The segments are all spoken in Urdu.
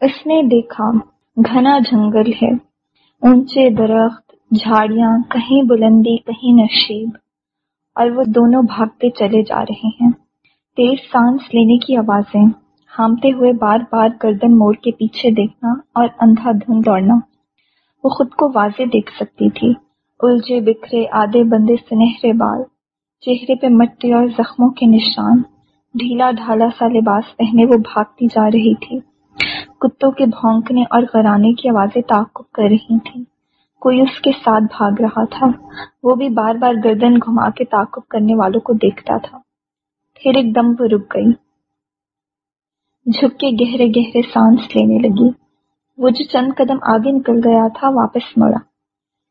اس نے دیکھا گھنا جنگل ہے، اونچے درخت، جھاڑیاں، کہیں بلندی، کہیں نشیب۔ اور وہ دونوں بھاگتے چلے جا رہے ہیں۔ تیز سانس لینے کی آوازیں، ہامتے ہوئے بار بار گردن موڑ کے پیچھے دیکھنا اور اندھا دھند دوڑنا۔ وہ خود کو واضح دیکھ سکتی تھی۔ الجھے بکھرے، آدھے بندے سنہرے بال، چہرے پہ مٹی اور زخموں کے نشان۔ ڈھیلا ڈھالا سا لباس پہنے وہ بھاگتی جا رہی تھی۔ کتوں کے بھونکنے اور غرانے کی آوازیں تعقب کر رہی تھیں۔ کوئی اس کے ساتھ بھاگ رہا تھا۔ وہ بھی بار بار گردن گھما کے تعقب کرنے والوں کو دیکھتا تھا۔ پھر ایک دم وہ رک گئی۔ جھک کے گہرے گہرے سانس لینے لگی۔ وہ جو چند قدم آگے نکل گیا تھا واپس مڑا۔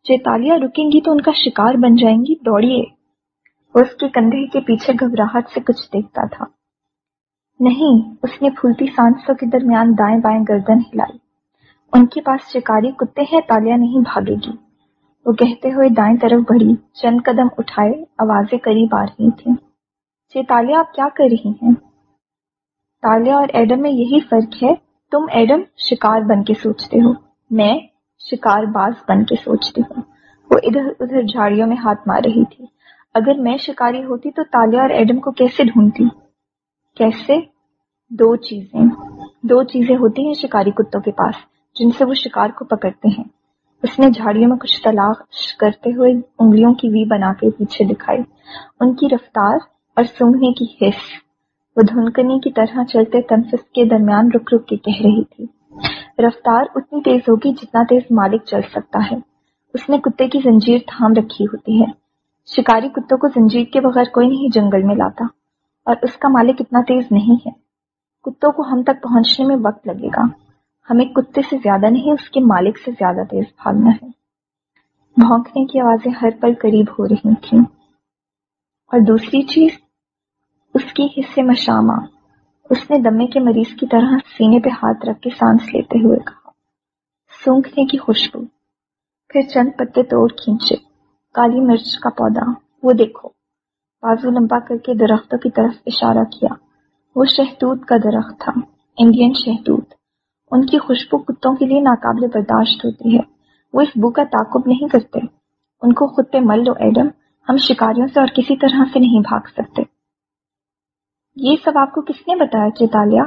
چیتالیاں رکیں گی تو ان کا شکار بن جائیں گی، دوڑیے۔ وہ اس کے کندھے کے پیچھے گھبراہٹ سے کچھ دیکھتا تھا۔ نہیں، اس نے پھولتی سانسوں کے درمیان دائیں بائیں گردن ہلائی۔ ان کے پاس شکاری کتے ہیں تالیا نہیں بھاگے گی۔ وہ کہتے ہوئے دائیں طرف بڑھی، چند قدم اٹھائے، آوازیں قریب آ رہی تھیں۔ جی، چیتالیہ آپ کیا کر رہی ہیں؟ تالیا اور ایڈم میں یہی فرق ہے، تم ایڈم شکار بن کے سوچتے ہو، میں شکار باز بن کے سوچتی ہوں۔ وہ ادھر ادھر جھاڑیوں میں ہاتھ مار رہی تھی۔ اگر میں شکاری ہوتی تو تالیا اور ایڈم کو کیسے ڈھونڈتی؟ کیسے؟ دو چیزیں دو چیزیں ہوتی ہیں شکاری کتوں کے پاس، جن سے وہ شکار کو پکڑتے ہیں۔ اس نے جھاڑیوں میں کچھ تلاش کرتے ہوئے انگلیوں کی وی بنا کے پیچھے دکھائی۔ ان کی رفتار اور سونگنے کی حص وہ دھنکنی کی طرح چلتے تنفس کے درمیان رک رک کے کہہ رہی تھی۔ رفتار اتنی تیز ہوگی جتنا تیز مالک چل سکتا ہے۔ اس نے کتے کی زنجیر تھام رکھی ہوتی ہے۔ شکاری کتوں کو زنجیر کے بغیر کوئی نہیں جنگل میں لاتا۔ اور اس کا مالک اتنا تیز نہیں ہے۔ کتوں کو ہم تک پہنچنے میں وقت لگے گا؟ ہمیں کتے سے زیادہ نہیں، اس کے مالک سے زیادہ تیز بھاگنا ہے۔ بھونکنے کی آوازیں ہر پل قریب ہو رہی تھیں۔ اور دوسری چیز، اس کی حصے مشامہ اس نے دمے کے مریض کی طرح سینے پہ ہاتھ رکھ کے سانس لیتے ہوئے کہا، سونکھنے کی خوشبو۔ پھر چند پتے توڑ کھینچے۔ کالی مرچ کا پودا، وہ دیکھو۔ بازو لمبا کر کے درختوں کی طرف اشارہ کیا۔ وہ شہتوت کا درخت تھا، انڈین شہتوت ان کی خوشبو کتوں کے لیے ناقابل برداشت ہوتی ہے۔ وہ اس بو کا تعقب نہیں کرتے۔ ان کو خود پہ مل لو ایڈم ہم شکاریوں سے اور کسی طرح سے نہیں بھاگ سکتے۔ یہ سب آپ کو کس نے بتایا چیتالیہ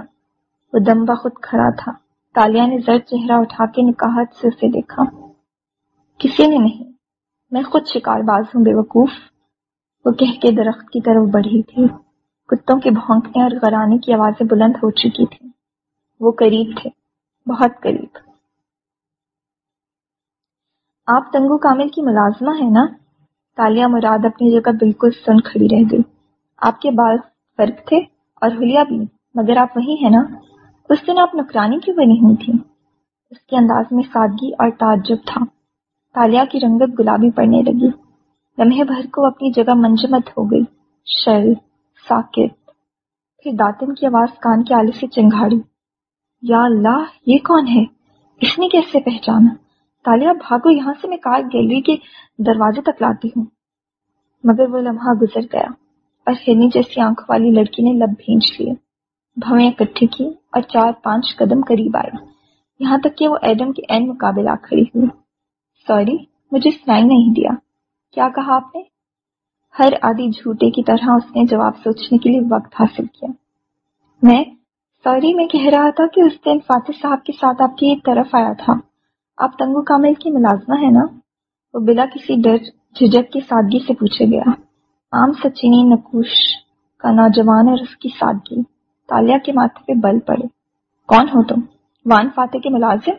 وہ دم خود کھڑا تھا۔ تالیا نے زرد چہرہ اٹھا کے نکاہت سے اسے دیکھا۔ کسی نے نہیں، میں خود شکار باز ہوں، بے وقوف۔ وہ کہہ کے درخت کی طرف بڑھی تھی۔ کتوں کے بھونکنے اور غرانے کی آوازیں بلند ہو چکی تھی وہ قریب تھے، بہت قریب۔ آپ تنگو کامل کی ملازمہ ہے نا؟ تالیہ مراد اپنی جگہ بالکل سن کھڑی رہ گئی۔ آپ کے بال فرق تھے اور ہولیا بھی، مگر آپ وہی ہیں نا؟ اس دن آپ نکرانی کیوں بنی ہوئی تھی اس کے انداز میں سادگی اور تعجب تھا۔ تالیا کی رنگت گلابی پڑنے لگی۔ لمحے بھر کو اپنی جگہ منجمت ہو گئی۔ شل۔ ساکت۔ پھر داتن کی آواز کان کے آلے سے چنگاڑی یا اللہ، یہ کون ہے؟ اس نے کیسے پہچانا؟ تالیا، بھاگو، یہاں سے میں کار گیلری کے دروازے تک لاتی ہوں۔ مگر وہ لمحہ گزر گیا اور ہرنی جیسی آنکھ والی لڑکی نے لب بھینچ لیے۔ بھویں اکٹھی کی اور چار پانچ قدم قریب آئے۔ یہاں تک کہ وہ ایڈم کے این مقابل آ کھڑی ہوئی۔ سوری، مجھے سنائی نہیں دیا۔ کیا کہا آپ نے؟ ہر آدھی جھوٹے کی طرح اس نے جواب سوچنے کے لیے وقت حاصل کیا۔ میں سوری، میں کہہ رہا تھا کہ اس دن فاتح صاحب کے ساتھ آپ کی طرف آیا تھا۔ آپ تنگو کامل کی ملازمہ ہے نا؟ وہ بلا کسی ڈر جھجک کی سادگی سے پوچھے گیا۔ عام سچینی، نقوش کا نوجوان اور اس کی سادگی۔ تالیا کے ماتھے پہ بل پڑے۔ کون ہو تم؟ وان فاتح کے ملازم؟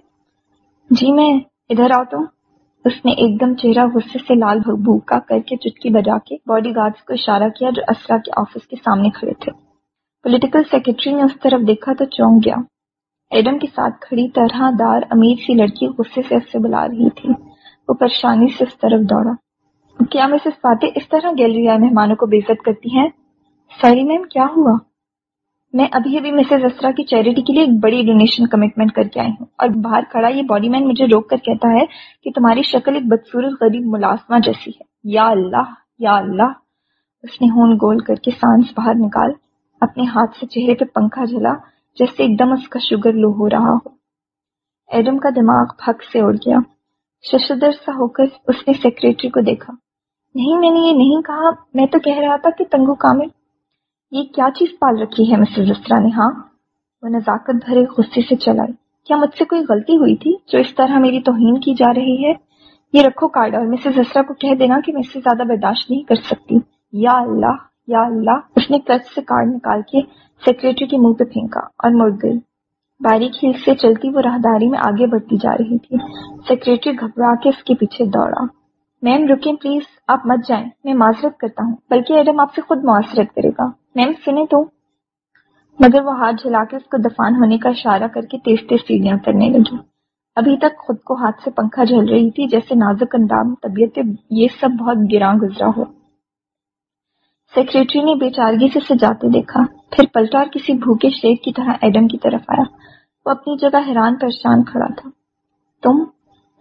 جی میں، ادھر آؤ تم۔ اس نے ایک دم چہرہ غصے سے لال بھوکا کر کے چٹکی بجا کے باڈی گارڈز کو اشارہ کیا جو اسرا کے آفس کے سامنے کھڑے تھے۔ پولیٹیکل سیکرٹری نے اس طرف دیکھا تو چونک گیا۔ ایڈم کے ساتھ کھڑی طرح دار امیر سی لڑکی غصے سے اس سے بلا رہی تھی۔ وہ پریشانی سے اس طرف دوڑا۔ کیا مسز فاتح اس طرح گیلری آئے مہمانوں کو بےزت کرتی ہیں؟ سوری میم، کیا ہوا؟ میں ابھی ابھی مسز اسرا کی چیریٹی کے لیے ایک بڑی ڈونیشن کمٹمنٹ کر کے آئی ہوں۔ اور باہر کھڑا یہ باڈی مین مجھے روک کر کہتا ہے کہ تمہاری شکل ایک بدسورت غریب ملازمہ جیسی ہے۔ یا اللہ یا اللہ۔ اس نے ہون گول کر کے سانس باہر نکال، اپنے ہاتھ سے چہرے پہ پنکھا جلا جیسے ایک دم اس کا شوگر لو ہو رہا ہو۔ ایڈم کا دماغ پھک سے اڑ گیا۔ ششدر سا ہو کر اس نے سیکریٹری کو دیکھا۔ نہیں، میں نے یہ نہیں کہا، میں تو کہہ رہا تھا کہ تنگو کامل یہ کیا چیز پال رکھی ہے مسز اسرا نے؟ ہاں وہ نزاکت بھرے غصے سے چلائی کیا مجھ سے کوئی غلطی ہوئی تھی جو اس طرح میری توہین کی جا رہی ہے؟ یہ رکھو کارڈ اور مسز اسرا کو کہہ دینا کہ میں اس سے زیادہ برداشت نہیں کر سکتی۔ یا اللہ یا اللہ۔ اس نے کچھ سے کارڈ نکال کے سیکرٹری کے منہ پہ پھینکا اور مڑ گئی۔ باریک ہیل سے چلتی وہ راہداری میں آگے بڑھتی جا رہی تھی۔ سیکرٹری گھبرا کے اس کے پیچھے دوڑا۔ میم، رکیں پلیز، آپ مت جائیں۔ میں معذرت کرتا ہوں، بلکہ ایڈم آپ سے خود معذرت کرے گا۔ میم سنیں تو۔ مگر وہ ہاتھ جھلا کے اس کو دفان ہونے کا اشارہ کر کے تیز تیز سیڑھیاں کرنے لگی ابھی تک خود کو ہاتھ سے پنکھا جھل رہی تھی، جیسے نازک اندام طبیعت یہ سب بہت گراں گزرا ہو۔ سیکرٹری نے بے چارگی سے سجاتے دیکھا۔ پھر پلٹا اور کسی بھوکے شیر کی طرح ایڈم کی طرف آیا۔ وہ اپنی جگہ حیران پریشان کھڑا تھا۔ تم،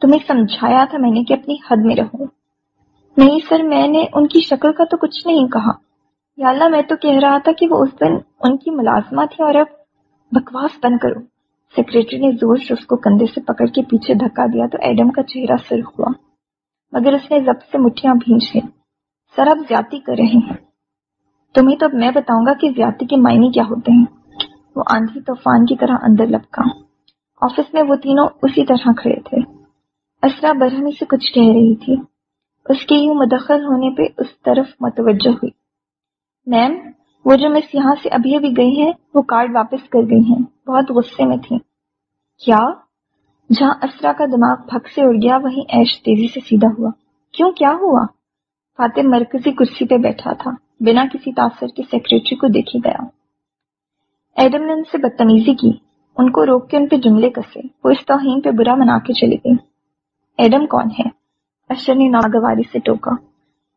تمہیں سمجھایا تھا میں نے کہ اپنی حد میں رہو نہیں سر، میں نے ان کی شکل کا تو کچھ نہیں کہا۔ یا اللہ، میں تو کہہ رہا تھا کہ وہ اس دن ان کی ملازمہ تھی اور اب بکواس بند کرو۔ سیکرٹری نے زور سے اس کو کندھے سے پکڑ کے پیچھے دھکا دیا تو ایڈم کا چہرہ سرخ ہوا، مگر اس نے ضبط سے مٹھیاں بھینچ لی سر، آپ زیادتی کر رہے ہیں۔ تمہیں تو اب میں بتاؤں گا کہ زیادتی کے معنی کیا ہوتے ہیں۔ وہ آندھی طوفان کی طرح اندر لپکا۔ آفس میں وہ تینوں اسی طرح کھڑے تھے۔ اسرا برہمی سے کچھ کہہ رہی تھی۔ اس کے یوں مدخل ہونے پہ اس طرف متوجہ ہوئی۔ میم وہ جو مس یہاں سے ابھی ابھی گئی ہیں، وہ کارڈ واپس کر گئی ہیں۔ بہت غصے میں تھی کیا؟ جہاں اسرا کا دماغ پھک سے اڑ گیا، وہیں ایش تیزی سے سیدھا ہوا۔ کیوں؟ کیا ہوا؟ فاتح مرکزی کرسی پہ بیٹھا تھا۔ بنا کسی تاثر کے سیکرٹری کو دیکھی گیا۔ ایڈم نے ان سے بدتمیزی کی۔ ان کو روک کے ان پہ جملے کسے۔ وہ اس توہین پہ برا منا کے چلی گئی ایڈم کون ہے؟ اشر نے ناگواری سے ٹوکا۔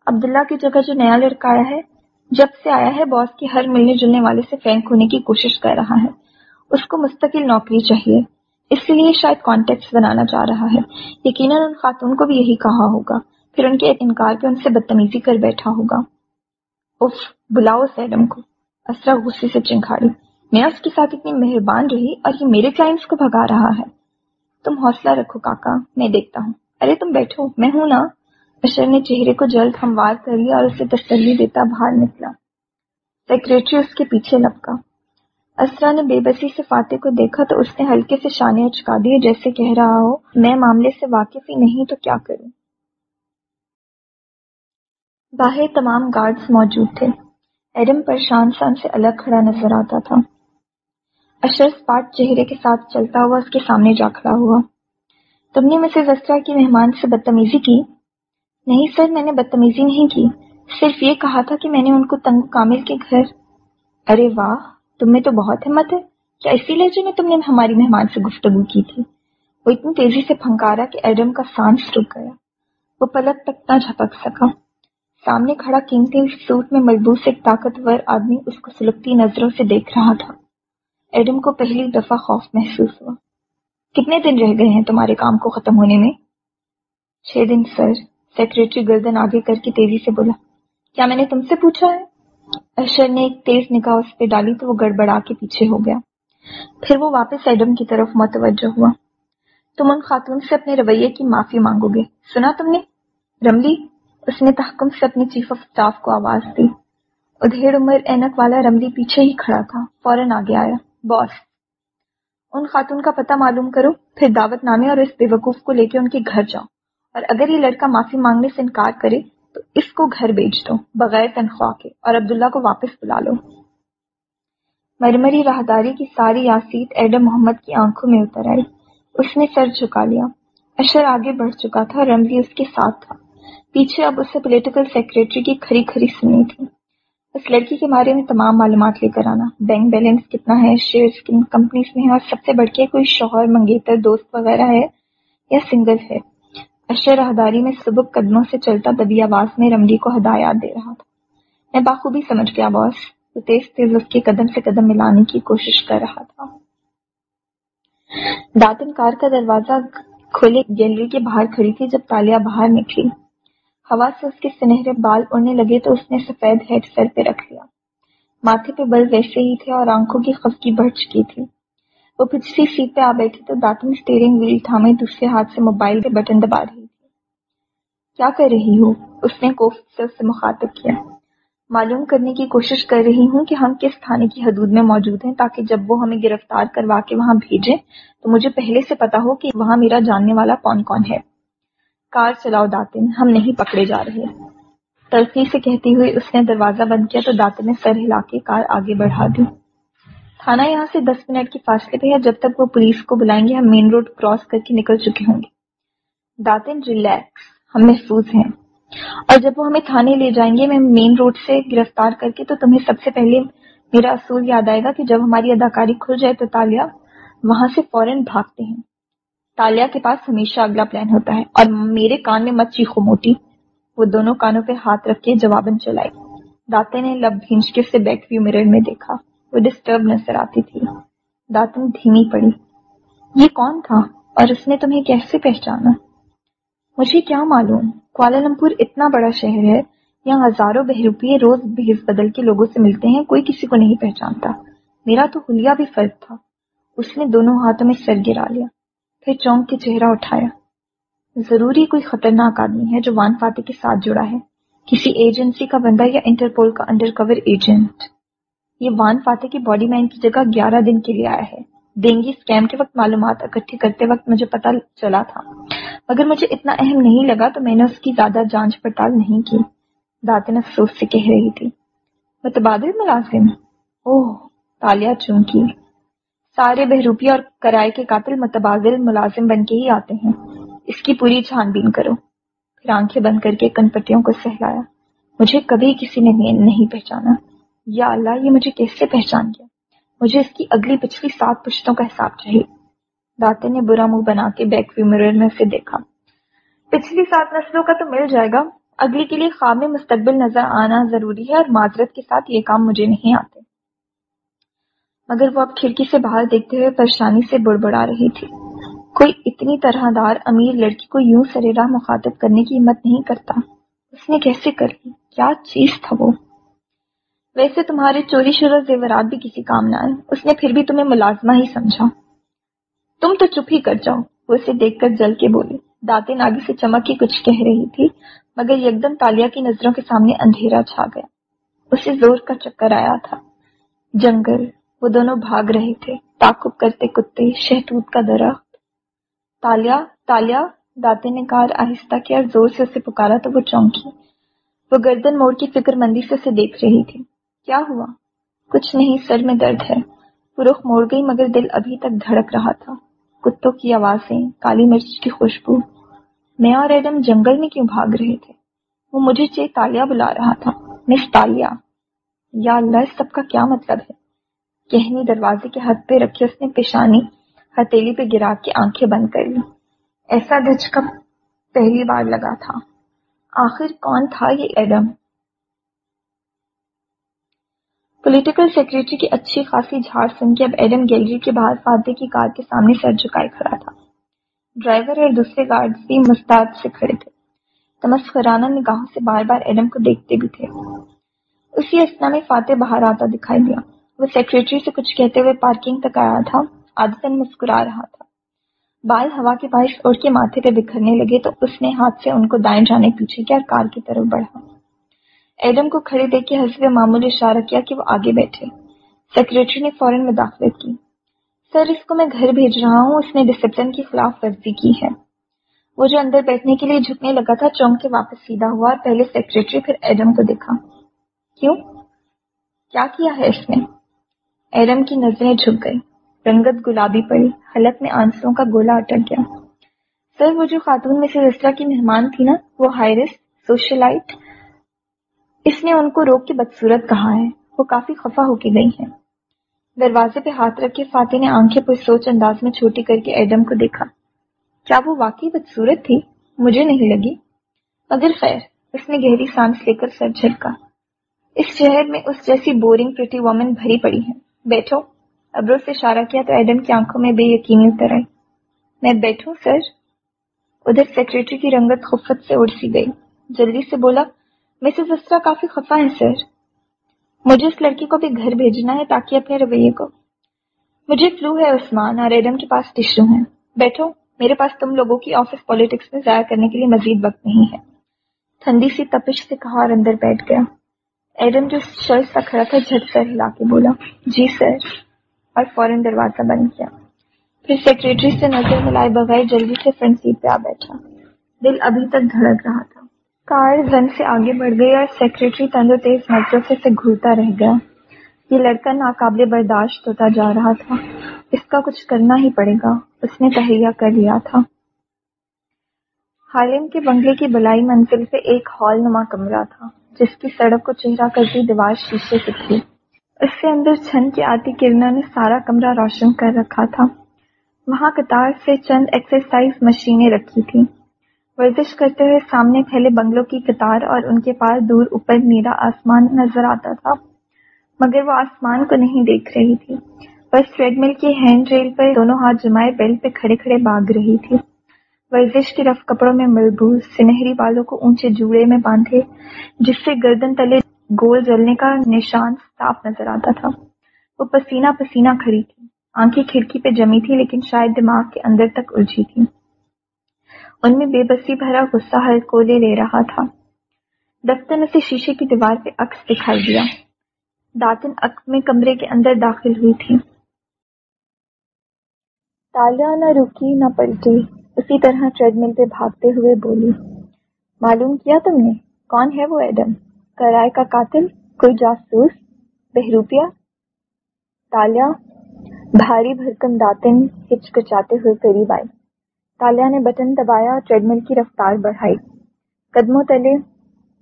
عبداللہ کی جگہ جو نیا لڑکا آیا ہے جب سے آیا ہے، باس کی ہر ملنے جلنے والے سے فینک ہونے کی کوشش کر رہا ہے۔ اس کو مستقل نوکری چاہیے۔ اس لیے شاید کانٹیکٹ بنانا چاہ رہا ہے۔ یقیناً ان خاتون کو بھی یہی کہا ہوگا۔ پھر ان کے انکار پہ ان سے بدتمیزی کر بیٹھا ہوگا۔ اف بلاؤ اس ایڈم کو۔ اسرا غصے سے چنکھاڑی میں اس کے ساتھ اتنی مہربان رہی اور یہ میرے کلائنٹس کو بھگا رہا ہے۔ تم حوصلہ رکھو کاکا، میں دیکھتا ہوں۔ ارے تم بیٹھو، میں ہوں نا۔ اشر نے چہرے کو جلد ہموار کر لیا اور اسے تسلی دیتا باہر نکلا۔ سیکرٹری اس کے پیچھے لپکا۔ اسرا نے بے بسی سے فاتح کو دیکھا تو اس نے ہلکے سے شانے اچکا دیے، جیسے کہہ رہا ہو، میں معاملے سے واقف ہی نہیں تو کیا کروں؟ باہر تمام گارڈز موجود تھے۔ ایڈم پریشان سان سے الگ کھڑا نظر آتا تھا۔ اشر اسپاٹ چہرے کے ساتھ چلتا ہوا اس کے سامنے جا کھڑا ہوا۔ تم نے مسز اسرا کی مہمان سے بدتمیزی کی؟ نہیں سر، میں نے بدتمیزی نہیں کی۔ صرف یہ کہا تھا کہ میں نے ان کو تنگ کامل کے گھر۔ ارے واہ، تم میں تو بہت ہمت ہے۔ کیا اسی لہجے میں تم نے ہماری مہمان سے گفتگو کی تھی؟ وہ اتنی تیزی سے پھنکارا کہ ایڈم کا سانس رک گیا۔ وہ پلک تک نہ جھپک سکا۔ سامنے کھڑا قیمتی سوٹ میں ملبوس ایک طاقتور آدمی اس کو سلگتی نظروں سے دیکھ رہا تھا۔ ایڈم کو پہلی دفعہ خوف محسوس ہوا۔ کتنے دن رہ گئے ہیں تمہارے کام کو ختم ہونے میں؟ چھ دن، سر۔ سیکرٹری گردن آگے کر کے تیزی سے بولا کیا میں نے تم سے پوچھا ہے اشر نے ایک تیز نگاہ اس پہ ڈالی تو وہ گڑبڑا کے پیچھے ہو گیا پھر وہ واپس ایڈم کی طرف متوجہ ہوا تم ان خاتون سے اپنے رویے کی معافی مانگو گے سنا تم نے رملی اس نے تحکم سے اپنی چیف آف اسٹاف کو آواز دی ادھیڑ عمر اینک والا رملی پیچھے ہی کھڑا تھا فوراً آگے آیا باس ان خاتون کا پتہ معلوم کرو پھر دعوت نامے اور اس بے وقوف کو لے کے ان کے گھر جاؤ اور اگر یہ لڑکا معافی مانگنے سے انکار کرے تو اس کو گھر بیچ دو، بغیر تنخواہ کے، اور عبداللہ کو واپس بلا لو۔ مرمری راہداری کی ساری یاسیت ایڈم محمد کی آنکھوں میں اتر آئی۔ اس نے سر جھکا لیا۔ اشر آگے بڑھ چکا تھا رمزی اس کے ساتھ تھا۔ پیچھے اب اسے پولیٹیکل سیکرٹری کی کھری کھری سنی تھی۔ اس لڑکی کے بارے میں تمام معلومات لے کر آنا۔ بینک بیلنس کتنا ہے شیئر کن کمپنیز میں ہے اور سب سے بڑھ کے کوئی شوہر منگیتر، دوست وغیرہ ہے یا سنگل ہے۔ اشر راہداری میں سبک قدموں سے چلتا دبی آواز میں رمڈی کو ہدایات دے رہا تھا۔ میں بخوبی سمجھ گیا، باس۔ تو تیز تیز اس کے قدم سے قدم ملانے کی کوشش کر رہا تھا۔ داتن کار کا دروازہ کھولے، گیلری کے باہر کھڑی تھی جب تالیا باہر نکلی۔ ہوا سے اس کے سنہرے بال اڑنے لگے تو اس نے سفید ہیڈ سر پہ رکھ لیا۔ ماتھے پہ بل ویسے ہی تھے اور آنکھوں کی خفکی بڑھ چکی تھی۔ وہ پچھلی سیٹ پہ آ بیٹھی تو دانتوں اسٹیئرنگ ویل تھامے دوسرے ہاتھ سے موبائل کے بٹن دبا رہی کیا کر رہی ہو اس نے کوف سے اس سے مخاطب کیا۔ معلوم کرنے کی کوشش کر رہی ہوں کہ ہم کس تھانے کی حدود میں موجود ہیں تاکہ جب وہ ہمیں گرفتار کروا کے وہاں بھیجیں تو مجھے پہلے سے پتا ہو کہ وہاں میرا جاننے والا کون کون ہے۔ کار چلاؤ داتن، ہم نہیں پکڑے جا رہے۔ تلخی سے کہتی ہوئی اس نے دروازہ بند کیا تو داتن نے سر ہلا کے کار آگے بڑھا دی۔ تھانہ یہاں سے دس منٹ کے فاصلے پہ ہے، جب تک وہ پولیس کو بلائیں گے، ہم مین روڈ کراس کر کے نکل چکے ہوں گے۔ داتن، ریلیکس۔ ہم محفوظ ہیں۔ اور جب وہ ہمیں تھانے لے جائیں گے، میں مین روڈ سے گرفتار کر کے تو تمہیں سب سے پہلے میرا اصول یاد آئے گا کہ جب ہماری اداکاری کھل جائے تو تالیا وہاں سے فوراً بھاگتے ہیں۔ تالیا کے پاس ہمیشہ اگلا پلان ہوتا ہے اور میرے کان میں مت چیخو موٹی۔ وہ دونوں کانوں پہ ہاتھ رکھ کے جواباً چلائی داتے نے لب بھینج کے اسے بیک ویو مرر میں دیکھا۔ وہ ڈسٹرب نظر آتی تھی۔ داتن دھیمی پڑی۔ یہ کون تھا اور اس نے تمہیں کیسے پہچانا؟ مجھے کیا معلوم؟ کوالالمپور اتنا بڑا شہر ہے، یہاں ہزاروں بہروپیے روز بھیز بدل کے لوگوں سے ملتے ہیں، کوئی کسی کو نہیں پہچانتا۔ میرا تو حلیہ بھی فرق تھا۔ اس نے دونوں ہاتھوں میں سر گرا لیا۔ پھر چونک کے چہرہ اٹھایا۔ ضروری کوئی خطرناک آدمی ہے جو وان فاتح کے ساتھ جڑا ہے۔ کسی ایجنسی کا بندہ یا انٹرپول کا انڈر کور ایجنٹ یہ وان فاتح کی باڈی مین کی جگہ گیارہ دن کے لیے آیا ہے۔ دینگی اسکیم کے وقت معلومات اکٹھی کرتے وقت مجھے پتا چلا تھا۔ مگر مجھے اتنا اہم نہیں لگا تو میں نے اس کی زیادہ جانچ پڑتال نہیں کی۔ داتن افسوس سے کہہ رہی تھی۔ متبادل ملازم۔ اوہ تالیا چونکی۔ سارے بہروپی اور کرائے کے قاتل متبادل ملازم بن کے ہی آتے ہیں۔ اس کی پوری چھان بین کرو۔ پھر آنکھیں بند کر کے کن پٹیوں کو سہلایا۔ مجھے کبھی کسی نے نہیں پہچانا۔ یا اللہ، یہ مجھے کیسے پہچان گیا؟ مجھے اس کی اگلی پچھلی سات پشتوں کا حساب چاہیے۔ داتے نے برا منہ بنا کے بیک ویو مرر میں اسے دیکھا۔ پچھلی سات نسلوں کا تو مل جائے گا۔ اگلی کے لیے خواب میں مستقبل نظر آنا ضروری ہے اور معذرت کے ساتھ یہ کام مجھے نہیں آتے۔ مگر وہ اب کھڑکی سے باہر دیکھتے ہوئے پریشانی سے بڑبڑا رہی تھی کوئی اتنی طرح دار امیر لڑکی کو یوں سریرا مخاطب کرنے کی ہمت نہیں کرتا۔ اس نے کیسے کر لی؟ کیا چیز تھا وہ؟ ویسے تمہارے چوری شرح زیورات بھی کسی کام نہ آئے۔ اس نے پھر بھی تمہیں ملازمہ ہی سمجھا۔ تم تو چپ ہی کر جاؤ۔ وہ اسے دیکھ کر جل کے بولی داتے ناگی سے چمک کی کچھ کہہ رہی تھی، مگر یکدم تالیا کی نظروں کے سامنے اندھیرا چھا گیا۔ اسے زور کا چکر آیا تھا۔ جنگل، وہ دونوں بھاگ رہے تھے۔ تعقب کرتے کتے، شہتوت کا درخت۔ تالیا تالیا، داتے نے کار آہستہ کیا زور سے اسے پکارا تو وہ چونکی۔ وہ گردن موڑ کی فکر مندی سے اسے دیکھ رہی تھی۔ کیا ہوا؟ کچھ نہیں، سر میں درد ہے۔ پورخ موڑ گئی، مگر دل ابھی تک دھڑک رہا تھا۔ کتوں کی آوازیں، کالی مرچ کی خوشبو۔ میں اور ایڈم جنگل میں کیوں بھاگ رہے تھے؟ وہ مجھے چے تالیا بلا رہا تھا۔ مس تالیا، یا اللہ، اس سب کا کیا مطلب ہے؟ کہنی دروازے کے ہاتھ پہ رکھے اس نے پیشانی ہتیلی پہ گرا کے آنکھیں بند کر لی۔ ایسا دھچکا پہلی بار لگا تھا۔ آخر کون تھا یہ ایڈم؟ پولیٹیکل سیکرٹری کی اچھی خاصی جھاڑ سن کے اب ایڈم گیلری کے باہر فاتح کی کار کے سامنے سر جھکائے کھڑا تھا۔ ڈرائیور اور دوسرے گارڈ بھی مستعد سے کھڑے تھے۔ تمسخرانہ نگاہوں سے بار بار ایڈم کو دیکھتے بھی تھے۔ اسی اسنا میں فاتح باہر آتا دکھائی دیا۔ وہ سیکرٹری سے کچھ کہتے ہوئے پارکنگ تک آیا تھا۔ عادتن مسکرا رہا تھا۔ بال ہوا کے باعث اڑ کے ماتھے پہ بکھرنے لگے تو اس نے ہاتھ سے ان کو دائیں جانے پیچھے کیا اور کار کی طرف بڑھا۔ ایڈم کو کھڑے دیکھ کے حسب معمول اشارہ کیا کہ وہ آگے بیٹھے۔ سیکرٹری نے فوراً مداخلت کی۔ سر، اس کو میں گھر بھیج رہا ہوں، اس نے ڈسپلن کی خلاف ورزی کی ہے۔ وہ جو اندر بیٹھنے کے لیے جھکنے لگا تھا، چونک کے واپس سیدھا ہوا اور پہلے سیکرٹری پھر ایڈم کو دیکھا۔ کیوں؟ کیا کیا ہے اس نے؟ ایڈم کی نظریں جھک گئی رنگت گلابی پڑی، حلق میں آنسروں کا گولا اٹک گیا۔ سر، وہ جو خاتون میں سے رسلہ کی مہمان تھی نا، وہ ہائرس سوشلائٹ۔ اس نے ان کو روک کے بدسورت کہا ہے۔ وہ کافی خفا ہو کے گئی ہیں۔ دروازے پہ ہاتھ رکھ کے فاتح نے آنکھیں پر سوچ انداز میں چھوٹی کر کے ایڈم کو دیکھا۔ کیا وہ واقعی بدسورت تھی؟ مجھے نہیں لگی۔ مگر خیر، اس نے گہری سانس لے کر سر جھٹکا۔ اس شہر میں اس جیسی بورنگ پریٹی وومن بھری پڑی ہے بیٹھو۔ ابرو سے اشارہ کیا تو ایڈم کی آنکھوں میں بے یقینی اتر آئی۔ میں بیٹھوں، سر؟ ادھر سیکرٹری کی رنگت خفت سے اڑ سی گئی۔ جلدی سے بولا مسز اسرا کافی خفا ہے، سر۔ مجھے اس لڑکی کو بھی گھر بھیجنا ہے تاکہ اپنے رویے کو۔ مجھے فلو ہے، عثمان۔ اور ایڈم کے پاس ٹشو ہیں۔ بیٹھو، میرے پاس تم لوگوں کی آفس پالیٹکس میں ضائع کرنے کے لیے مزید وقت نہیں ہے۔ ٹھنڈی سی تپش سے کہا اور اندر بیٹھ گیا۔ ایڈم جو شرط تک کھڑا تھا، جھٹ کر ہلا کے بولا جی سر۔ اور فوراً دروازہ بند کیا۔ پھر سیکرٹری سے نظر ملائے بغیر جلدی سے فرنٹ سیٹ پہ آ بیٹھا۔ دل ابھی تک دھڑک رہا کار زن سے آگے بڑھ گئی اور سیکرٹری تندو تیز نظروں سے گھورتا رہ گیا۔ یہ لڑکا ناقابل برداشت ہوتا جا رہا تھا۔ اس کا کچھ کرنا ہی پڑے گا۔ اس نے تہیا کر لیا تھا۔ حالم کے بنگلے کی بلائی منزل پہ ایک ہال نما کمرہ تھا، جس کی سڑک کو چہرہ کرتی دیوار شیشے سے تھی۔ اس سے اندر چھن کی آتی کرنا نے سارا کمرہ روشن کر رکھا تھا۔ وہاں قطار سے چند ایکسرسائز مشینیں رکھی تھی ورزش کرتے ہوئے سامنے پھیلے بنگلوں کی قطار اور ان کے پاس دور اوپر نیلا آسمان نظر آتا تھا، مگر وہ آسمان کو نہیں دیکھ رہی تھی۔ بس ٹریڈ مل کی ہینڈ ریل پر دونوں ہاتھ جمائے بیل پہ کھڑے کھڑے باغ رہی تھی۔ ورزش کی رف کپڑوں میں ملبوس سنہری والوں کو اونچے جوڑے میں باندھے، جس سے گردن تلے گول جلنے کا نشان صاف نظر آتا تھا۔ وہ پسینہ پسینہ کھڑی تھی۔ آنکھیں کھڑکی پہ جمی تھی، لیکن شاید دماغ کے اندر تک الجھی تھی۔ ان میں بے بسی بھرا غصہ ہر کولے لے رہا تھا۔ دفتر میں سے شیشے کی دیوار پہ عکس دکھائی دیا۔ داتن عکس میں کمرے کے اندر داخل ہوئی تھی۔ تالیا نہ رکی نہ پلٹی، اسی طرح ٹریڈ مل پہ بھاگتے ہوئے بولی، معلوم کیا تم نے؟ کون ہے وہ ایڈم؟ کرائے کا قاتل؟ کوئی جاسوس؟ بہروپیا؟ تالیا بھاری بھرکم داتن ہچکچاتے ہوئے قریب آئی۔ تالیا نے بٹن دبایا اور ٹریڈ مل کی رفتار بڑھائی۔ قدموں تلے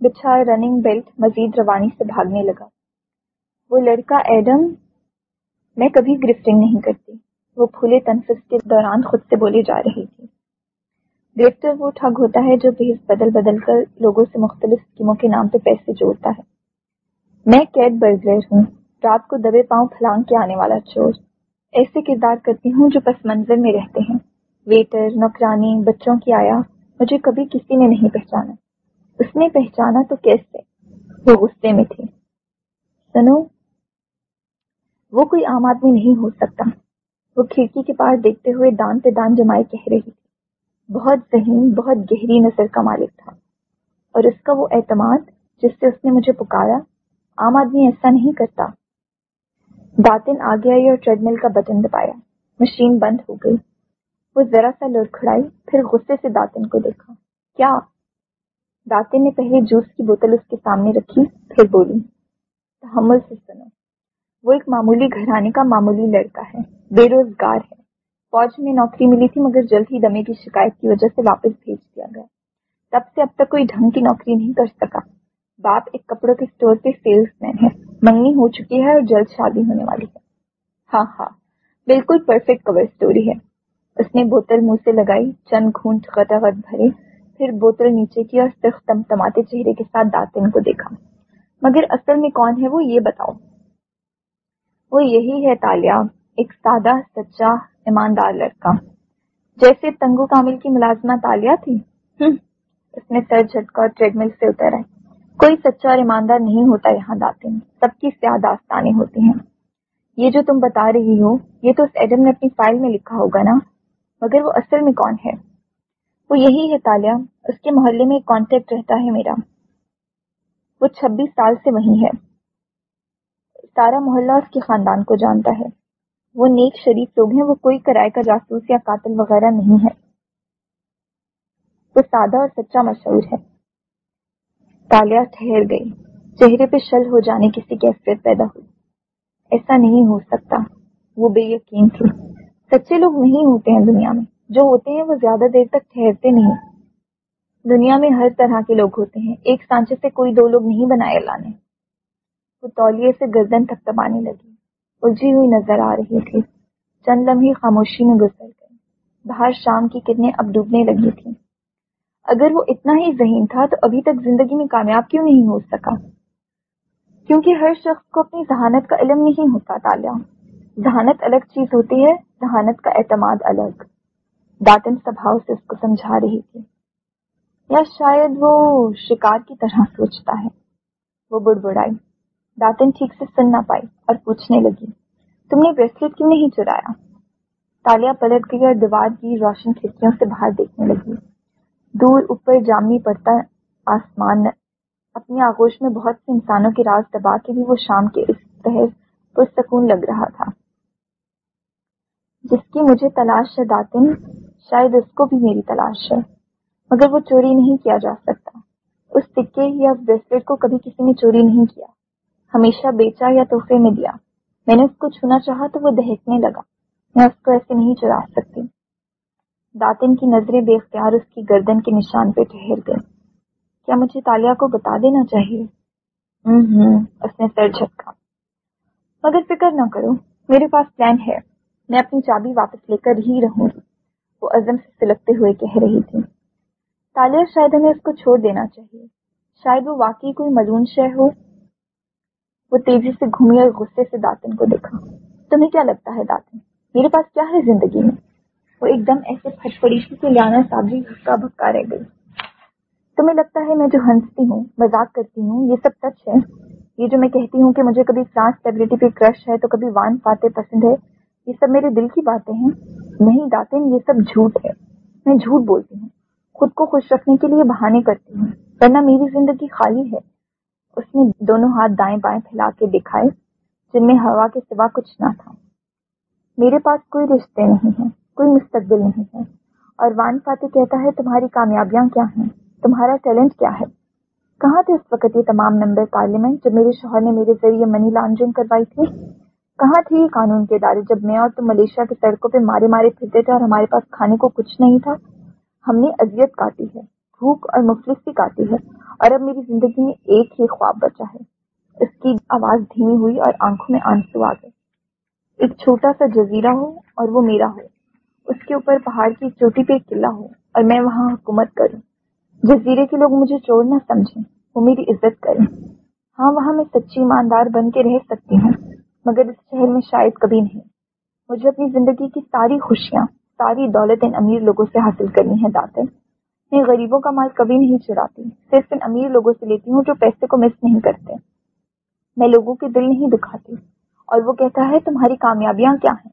بچھا رننگ بیلٹ مزید روانی سے بھاگنے لگا۔ وہ لڑکا ایڈم میں کبھی گرفٹنگ نہیں کرتی۔ وہ پھولے تنفس کے دوران خود سے بولی جا رہی تھی گرفٹر وہ ٹھگ ہوتا ہے جو بحث بدل بدل کر لوگوں سے مختلف اسکیموں کے نام پہ پیسے جوڑتا ہے۔ میں کیٹ برگر ہوں۔ رات کو دبے پاؤں پھلانگ کے آنے والا چور۔ ایسے کردار کرتی ہوں جو پس منظر میں رہتے ہیں۔ ویٹر نوکرانی، بچوں کی آیا، مجھے کبھی کسی نے نہیں پہچانا۔ اس نے پہچانا تو کیسے؟ وہ غصے میں تھی۔ سنو، وہ کوئی عام آدمی نہیں ہو سکتا۔ وہ کھڑکی کے پاس دیکھتے ہوئے دان پہ دان جمائے کہہ رہی تھی۔ بہت ذہین، بہت گہری نظر کا مالک تھا۔ اور اس کا وہ اعتماد جس سے اس نے مجھے پکارا، عام آدمی ایسا نہیں کرتا۔ داتن آگے آئی اور ٹریڈ مل کا بٹن دبایا۔ مشین بند ہو گئی۔ وہ ذرا سا لڑکھڑائی، پھر غصے سے داتن کو دیکھا۔ کیا؟ داتن نے پہلے جوس کی بوتل اس کے سامنے رکھی، پھر بولی، تحمل سے سنو۔ وہ ایک معمولی گھرانے کا معمولی لڑکا ہے، بے روزگار ہے۔ فوج میں نوکری ملی تھی، مگر جلد ہی دمے کی شکایت کی وجہ سے واپس بھیج دیا گیا۔ تب سے اب تک کوئی ڈھنگ کی نوکری نہیں کر سکا۔ باپ ایک کپڑوں کے اسٹور پہ سیلس مین ہے۔ منگنی ہو چکی ہے اور جلد شادی ہونے والی ہے۔ ہاں ہاں بالکل پرفیکٹ کور اسٹوری ہے۔ اس نے بوتل منہ سے لگائی، چند گھونٹ غد بھرے، پھر بوتل نیچے کی اور صرف تم تماتے چہرے کے ساتھ داتن کو دیکھا۔ مگر اصل میں کون ہے وہ یہ بتاؤ۔ وہ یہی ہے تالیا، ایک سادہ، سچا، ایماندار لڑکا۔ جیسے تنگو کامل کی ملازمہ تالیا تھی۔ اس نے سر جھٹکا اور ٹریڈ مل سے اتر آئی کوئی سچا اور ایماندار نہیں ہوتا یہاں داتے سب کی سیاہ داستانیں ہوتی ہیں۔ یہ جو تم بتا رہی ہو، یہ تو اس ایڈم نے اپنی فائل میں لکھا ہوگا نا؟ مگر وہ اصل میں کون ہے؟ وہ یہی ہے تالیا اس کے محلے میں ایک کانٹیکٹ رہتا ہے میرا۔ وہ چھبیس سال سے وہی ہے۔ سارا محلہ اس کے خاندان کو جانتا ہے۔ وہ نیک شریف لوگ ہیں، وہ کوئی کرائے کا جاسوس یا قاتل وغیرہ نہیں ہے۔ وہ سادہ اور سچا مشہور ہے۔ تالیا ٹھہر گئی۔ چہرے پہ شل ہو جانے کی سی کیفیت پیدا ہوئی۔ ایسا نہیں ہو سکتا۔ وہ بے یقین تھی۔ سچے لوگ نہیں ہوتے ہیں دنیا میں۔ جو ہوتے ہیں وہ زیادہ دیر تک ٹھہرتے نہیں۔ دنیا میں ہر طرح کے لوگ ہوتے ہیں۔ ایک سانچے سے کوئی دو لوگ نہیں بنائے اللہ نے۔ وہ تولیے سے گردن تک لگی الجھی ہوئی نظر آ رہی تھی۔ چند لمحے خاموشی میں گزر گئے۔ باہر شام کی کرنیں اب ڈوبنے لگی تھی اگر وہ اتنا ہی ذہین تھا تو ابھی تک زندگی میں کامیاب کیوں نہیں ہو سکا؟ کیونکہ ہر شخص کو اپنی ذہانت کا علم نہیں ہوتا تالیا ذہانت الگ چیز ہوتی ہے ذہانت کا اعتماد الگ۔ داتن سبھاؤ سے اس کو سمجھا رہی تھی۔ یا شاید وہ شکار کی طرح سوچتا ہے۔ وہ بڑ بڑائی داتن ٹھیک سے سن نہ پائی اور پوچھنے لگی، تم نے بریسلیٹ کیوں نہیں چرایا؟ تالیا پلٹ گئی اور دیوار کی روشن کھڑکیوں سے باہر دیکھنے لگی۔ دور اوپر جامنی پڑتا آسمان، اپنی آگوش میں بہت سے انسانوں کے راز دبا کے بھی وہ شام کے اس پہر پرسکون لگ رہا تھا۔ جس کی مجھے تلاش ہے داتن، شاید اس کو بھی میری تلاش ہے، مگر وہ چوری نہیں کیا جا سکتا۔ اس سکے یا بریسلیٹ کو کبھی کسی نے چوری نہیں کیا۔ ہمیشہ بیچا یا تحفے میں دیا۔ میں نے اس کو چھونا چاہا تو وہ دہکنے لگا۔ میں اس کو ایسے نہیں چرا سکتی۔ داتن کی نظریں بے اختیار اس کی گردن کے نشان پہ ٹھہر گئے کیا مجھے تالیا کو بتا دینا چاہیے؟ ہوں، اس نے سر جھٹکا۔ مگر فکر نہ کرو، میرے پاس پلان ہے۔ میں اپنی چابی واپس لے کر ہی رہوں۔ وہ عزم سے سلگتے ہوئے کہہ رہی تھی تالیا شاید ہمیں اس کو چھوڑ دینا چاہیے۔ شاید وہ واقعی کوئی ملون شہ ہو۔ وہ تیزی سے گھومی اور غصے سے داتن کو دیکھا۔ تمہیں کیا لگتا ہے داتن؟ میرے پاس کیا ہے زندگی میں؟ وہ ایک دم ایسے پھٹ پڑی تھی کہ لانا صابری ہکا بھکا رہ گئی۔ تمہیں لگتا ہے میں جو ہنستی ہوں، مذاق کرتی ہوں، یہ سب سچ ہے؟ یہ جو میں کہتی ہوں کہ مجھے کبھی فرانس اسٹیبلٹی پہ کرش ہے تو کبھی وان فاتح پسند ہے یہ سب میرے دل کی باتیں ہیں، نہیں داتن یہ سب جھوٹ ہے۔ میں جھوٹ بولتی ہوں۔ خود کو خوش رکھنے کے لیے بہانے کرتی ہوں۔ ورنہ میری زندگی خالی ہے۔ اس نے دونوں ہاتھ دائیں بائیں پھیلا کے دکھائے، جن میں ہوا کے سوا کچھ نہ تھا۔ میرے پاس کوئی رشتے نہیں ہیں، کوئی مستقبل نہیں ہے۔ اور وان فاتح کہتا ہے، تمہاری کامیابیاں کیا ہیں؟ تمہارا ٹیلنٹ کیا ہے؟ کہاں تھے اس وقت یہ تمام ممبر پارلیمنٹ جب میرے شوہر نے میرے ذریعے منی لانڈرنگ کروائی تھی؟ کہاں تھے یہ قانون کے ادارے جب میں اور تم ملیشیا کی سڑکوں پہ مارے مارے پھرتے تھے اور ہمارے پاس کھانے کو کچھ نہیں تھا؟ ہم نے اذیت کاٹی ہے، بھوک اور مفلسی کاٹی ہے اور اب میری زندگی میں ایک ہی خواب بچا ہے۔ اس کی آواز دھیمی ہوئی اور آنکھوں میں آنسو آ گئے۔ ایک چھوٹا سا جزیرہ ہو اور وہ میرا ہو۔ اس کے اوپر پہاڑ کی چوٹی پہ ایک قلعہ ہو اور میں وہاں حکومت کروں۔ جزیرے کے لوگ مجھے چور نہ سمجھیں، وہ میری عزت کریں۔ ہاں وہاں میں سچی ایماندار بن کے رہ سکتی ہوں۔ مگر اس شہر میں شاید کبھی نہیں۔ مجھے اپنی زندگی کی ساری خوشیاں، ساری دولت ان امیر لوگوں سے حاصل کرنی ہے داتن میں غریبوں کا مال کبھی نہیں چراتی، صرف ان امیر لوگوں سے لیتی ہوں جو پیسے کو مس نہیں کرتے۔ میں لوگوں کے دل نہیں دکھاتی، اور وہ کہتا ہے، تمہاری کامیابیاں کیا ہیں؟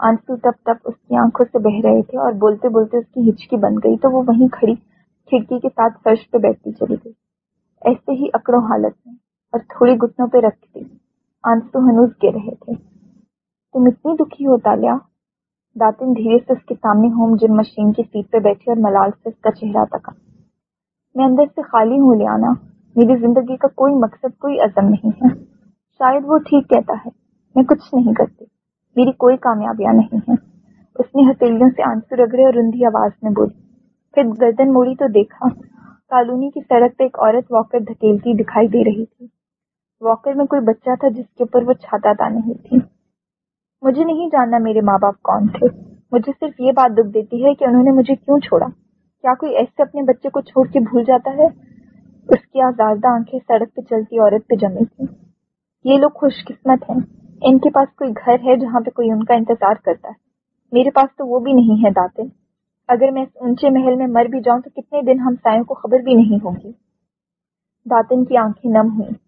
آنسو تب تب اس کی آنکھوں سے بہ رہے تھے، اور بولتے بولتے اس کی ہچکی بن گئی تو وہ وہیں کھڑی کھڑکی کے ساتھ فرش پہ بیٹھتی چلی گئی۔ ایسے ہی اکڑوں حالت میں، اور تھوڑی گٹنوں پہ رکھتی۔ آنسو ہنوز گر رہے تھے۔ تم اتنی دکھی ہو تالیا۔ داتن دھیرے سے اس کے سامنے ہوم جم مشین کی سیٹ پہ بیٹھی اور ملال سے اس کا چہرہ تکا۔ میں اندر سے خالی ہوں لیانا میری زندگی کا کوئی مقصد، کوئی عزم نہیں ہے۔ شاید وہ ٹھیک کہتا ہے۔ میں کچھ نہیں کرتی۔ میری کوئی کامیابیاں نہیں ہیں۔ اس نے ہتھیلیوں سے آنسو رگڑے اور رندھی آواز میں بولی۔ پھر گردن موڑی تو دیکھا۔ کالونی کی سڑک پہ ایک عورت واکر دھکیلتی دکھائی دے رہی تھی۔ واکر میں کوئی بچہ تھا جس کے اوپر وہ چھاتا تانے ہوئی تھی۔ مجھے نہیں جاننا میرے ماں باپ کون تھے۔ مجھے صرف یہ بات دکھ دیتی ہے کہ انہوں نے مجھے کیوں چھوڑا؟ کیا کوئی ایسے اپنے بچے کو چھوڑ کے بھول جاتا ہے؟ اس کی آزادہ آنکھیں سڑک پہ چلتی عورت پہ جمی تھی یہ لوگ خوش قسمت ہیں۔ ان کے پاس کوئی گھر ہے جہاں پہ کوئی ان کا انتظار کرتا ہے۔ میرے پاس تو وہ بھی نہیں ہے داتے۔ اگر میں اس اونچے محل میں مر بھی جاؤں تو کتنے دن ہم سایوں کو خبر بھی نہیں ہوگی۔ داتن کی آنکھیں نم ہوئی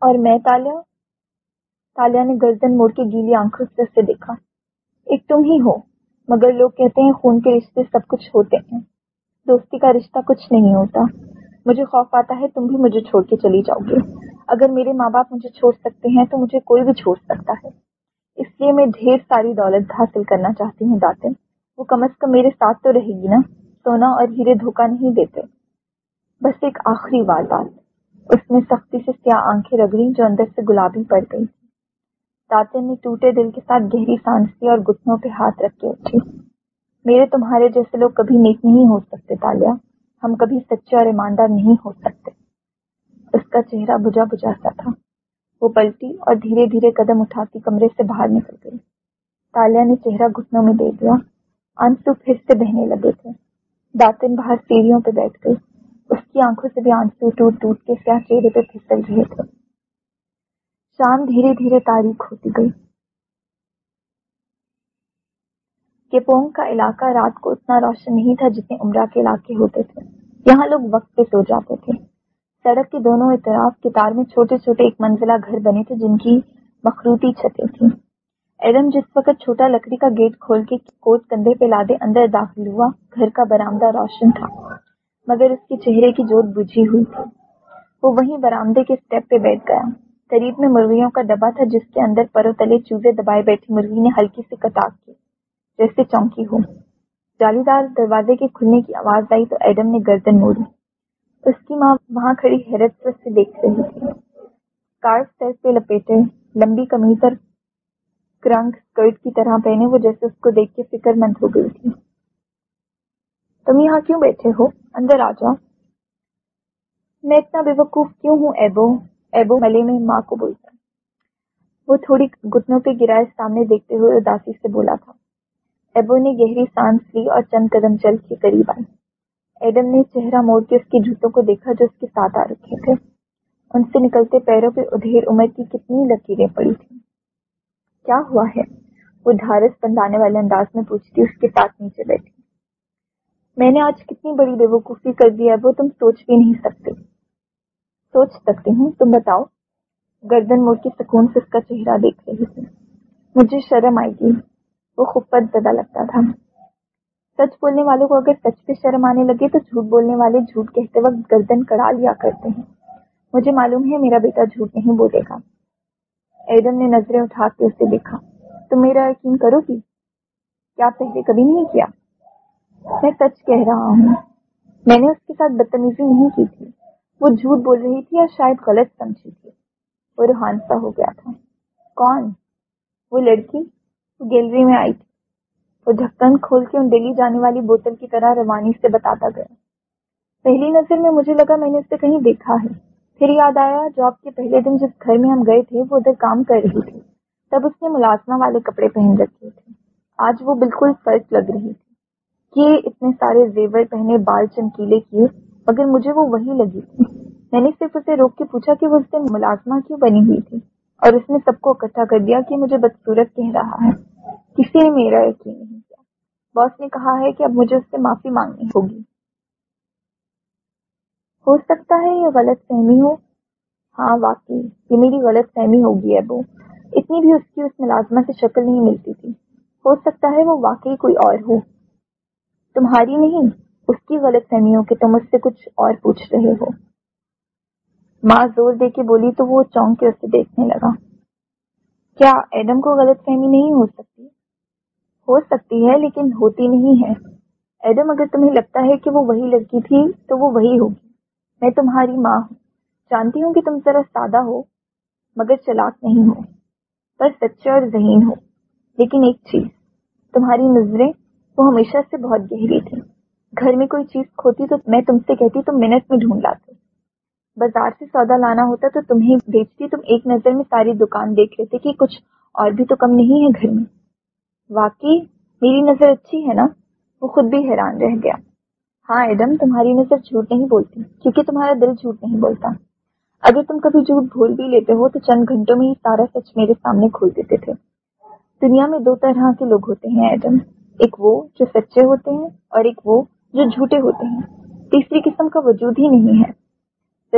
اور میں تالیہ تالیا نے گردن موڑ کے گیلی آنکھوں سے اسے دیکھا۔ ایک تم ہی ہو، مگر لوگ کہتے ہیں خون کے رشتے سب کچھ ہوتے ہیں۔ دوستی کا رشتہ کچھ نہیں ہوتا۔ مجھے خوف آتا ہے، تم بھی مجھے چھوڑ کے چلی جاؤ گے۔ اگر میرے ماں باپ مجھے چھوڑ سکتے ہیں، تو مجھے کوئی بھی چھوڑ سکتا ہے۔ اس لیے میں ڈھیر ساری دولت حاصل کرنا چاہتی ہوں، داتن۔ وہ کم از کم میرے ساتھ تو رہے گی نا؟ سونا اور ہیرے دھوکا نہیں دیتے۔ بس ایک آخری بار بات۔ اس نے سختی سے سیاہ آنکھیں رگڑی جو اندر سے گلابی پڑ گئی تاطن نے ٹوٹے دل کے ساتھ گہری سانس لی اور گھٹنوں پہ ہاتھ رکھ کے اٹھی۔ میرے تمہارے جیسے لوگ کبھی نیک نہیں ہو سکتے، تالیا۔ ہم کبھی سچے اور ایماندار نہیں ہو سکتے۔ اس کا چہرہ بجا بجا سا تھا۔ وہ پلٹی اور دھیرے دھیرے قدم اٹھاتی کمرے سے باہر نکل گئی۔ تالیا نے چہرہ گھٹنوں میں دے دیا۔ آنسو پھر سے بہنے لگے تھے۔ داتن باہر سیڑھیوں پہ بیٹھ گئی۔ کی آنکھوں سے بھی آنسو ٹوٹ ٹوٹ کے سیاہ چہرے پہ پھسل رہے تھے۔ شام دھیرے دھیرے تاریخ ہوتی گئی۔ کیپونگ کا علاقہ رات کو اتنا روشن نہیں تھا جتنے عمرہ کے علاقے ہوتے تھے۔ یہاں لوگ وقت پہ سو جاتے تھے۔ سڑک کے دونوں اطراف کتار میں چھوٹے چھوٹے ایک منزلہ گھر بنے تھے جن کی مخروطی چھتیں تھیں۔ ایڈم جس وقت چھوٹا لکڑی کا گیٹ کھول کے کوٹ کندھے پہ لادے اندر داخل ہوا، گھر کا برآمدہ روشن تھا۔ مگر اس کے چہرے کی جوت بجھی ہوئی تھی۔ وہ وہیں برآمدے کے اسٹیپ پہ بیٹھ گیا۔ قریب میں مرغیوں کا ڈبا تھا جس کے اندر پرو تلے چوزے دبائے بیٹھی مرغی نے ہلکی سے کٹاک کی، جیسے چونکی ہو۔ جالی دار دروازے کے کھلنے کی آواز آئی تو ایڈم نے گردن موڑی۔ اس کی ماں وہاں کھڑی حیرت سے دیکھ رہی تھی۔ کارڈ سر پہ لپیٹے، لمبی کمیز اور کرنگ اسکرٹ کی طرح پہنے وہ جیسے اس کو دیکھ کے فکر مند ہو گئی تھی۔ تم یہاں کیوں بیٹھے ہو؟ اندر آ جاؤ۔ میں اتنا بے وقوف کیوں ہوں ایبو؟ ایبو ملے میں ماں کو بولتا وہ تھوڑی گٹنوں پہ گرائے سامنے دیکھتے ہوئے اداسی سے بولا تھا۔ ایبو نے گہری سانس لی اور چند قدم چل کے قریب آئی۔ ایڈم نے چہرہ موڑ کے اس کے جوتوں کو دیکھا جو اس کے ساتھ آ رکھے تھے۔ ان سے نکلتے پیروں پہ ادھیر عمر کی کتنی لکیریں پڑی تھیں۔ کیا ہوا ہے؟ وہ ڈھارس بندانے والے انداز میں پوچھتی، اس کے ساتھ نیچے بیٹھی۔ میں نے آج کتنی بڑی بے وقوفی کر دی ہے وہ تم سوچ بھی نہیں سکتے۔ سوچ سکتی ہوں، تم بتاؤ۔ گردن موڑ کے سکون سے اس کا چہرہ دیکھ رہی تھی۔ مجھے شرم آئے گی وہ خوبت زدہ لگتا تھا۔ سچ بولنے والوں کو اگر سچ پہ شرم آنے لگے تو جھوٹ بولنے والے جھوٹ کہتے وقت گردن کڑا لیا کرتے ہیں۔ مجھے معلوم ہے میرا بیٹا جھوٹ نہیں بولے گا۔ ایڈم نے نظریں اٹھا کے اسے دیکھا۔ تم میرا یقین کرو گی کیا پہلے کبھی نہیں کیا؟ میں سچ کہہ رہا ہوں۔ میں نے اس کے ساتھ بدتمیزی نہیں کی تھی۔ وہ جھوٹ بول رہی تھی اور شاید غلط سمجھی تھی۔ وہ روحانسا ہو گیا تھا۔ کون؟ وہ لڑکی وہ گیلری میں آئی تھی۔ وہ ڈھکن کھول کے ان ڈیلی جانے والی بوتل کی طرح روانی سے بتاتا گیا۔ پہلی نظر میں مجھے لگا میں نے اسے کہیں دیکھا ہے۔ پھر یاد آیا جاب کے پہلے دن جس گھر میں ہم گئے تھے، وہ ادھر کام کر رہی تھی۔ تب اس نے ملازمہ والے کپڑے پہن رکھے تھے۔ آج وہ بالکل فرق لگ رہی تھی۔ کہ اتنے سارے زیور پہنے، بال چمکیلے کیے، مگر مجھے وہ وہی لگی تھی میں نے صرف اسے روک کے پوچھا کہ وہ اس دن ملازمہ کیوں بنی ہوئی تھی، اور اس نے سب کو اکٹھا کر دیا کہ مجھے بدسورت کہہ رہا ہے۔ کسی نے میرا یقین نہیں کیا۔ باس نے کہا ہے کہ اب مجھے اس سے معافی مانگنی ہوگی۔ ہو سکتا ہے یہ غلط فہمی ہو؟ ہاں واقعی، یہ میری غلط فہمی ہوگی، ابو۔ اتنی بھی اس کی اس ملازمہ سے شکل نہیں ملتی تھی۔ ہو سکتا ہے وہ واقعی کوئی اور ہو۔ تمہاری نہیں، اس کی غلط فہمیوں کہ تم اس سے کچھ اور پوچھ رہے ہو۔ ماں زور دے کے بولی تو وہ چونک کے اسے دیکھنے لگا۔ کیا ایڈم کو غلط فہمی نہیں ہو سکتی؟ ہو سکتی ہے لیکن ہوتی نہیں ہے۔ ایڈم اگر تمہیں لگتا ہے کہ وہ وہی لڑکی تھی تو وہ وہی ہوگی۔ میں تمہاری ماں ہوں۔ جانتی ہوں کہ تم ذرا سادہ ہو، مگر چلاک نہیں ہو، پر سچے اور ذہین ہو۔ لیکن ایک چیز، تمہاری نظریں وہ ہمیشہ سے بہت گہری تھی۔ گھر میں کوئی چیز کھوتی تو میں تم سے کہتی، تم منٹ میں ڈھونڈ لاتے۔ بازار سے سودا لانا ہوتا تو تمہیں بیچتی، تم ایک نظر میں ساری دکان دیکھ لیتے کہ کچھ اور بھی تو کم نہیں ہے گھر میں۔ واقعی میری نظر اچھی ہے نا؟ وہ خود بھی حیران رہ گیا۔ ہاں ایڈم، تمہاری نظر جھوٹ نہیں بولتی، کیونکہ تمہارا دل جھوٹ نہیں بولتا۔ اگر تم کبھی جھوٹ بھول بھی لیتے ہو تو چند گھنٹوں میں ہی سارا سچ میرے سامنے کھول دیتے تھے۔ دنیا میں دو طرح کے لوگ ہوتے ہیں ایڈم۔ ایک وہ جو سچے ہوتے ہیں اور ایک وہ جو جھوٹے ہوتے ہیں۔ تیسری قسم کا وجود ہی نہیں ہے۔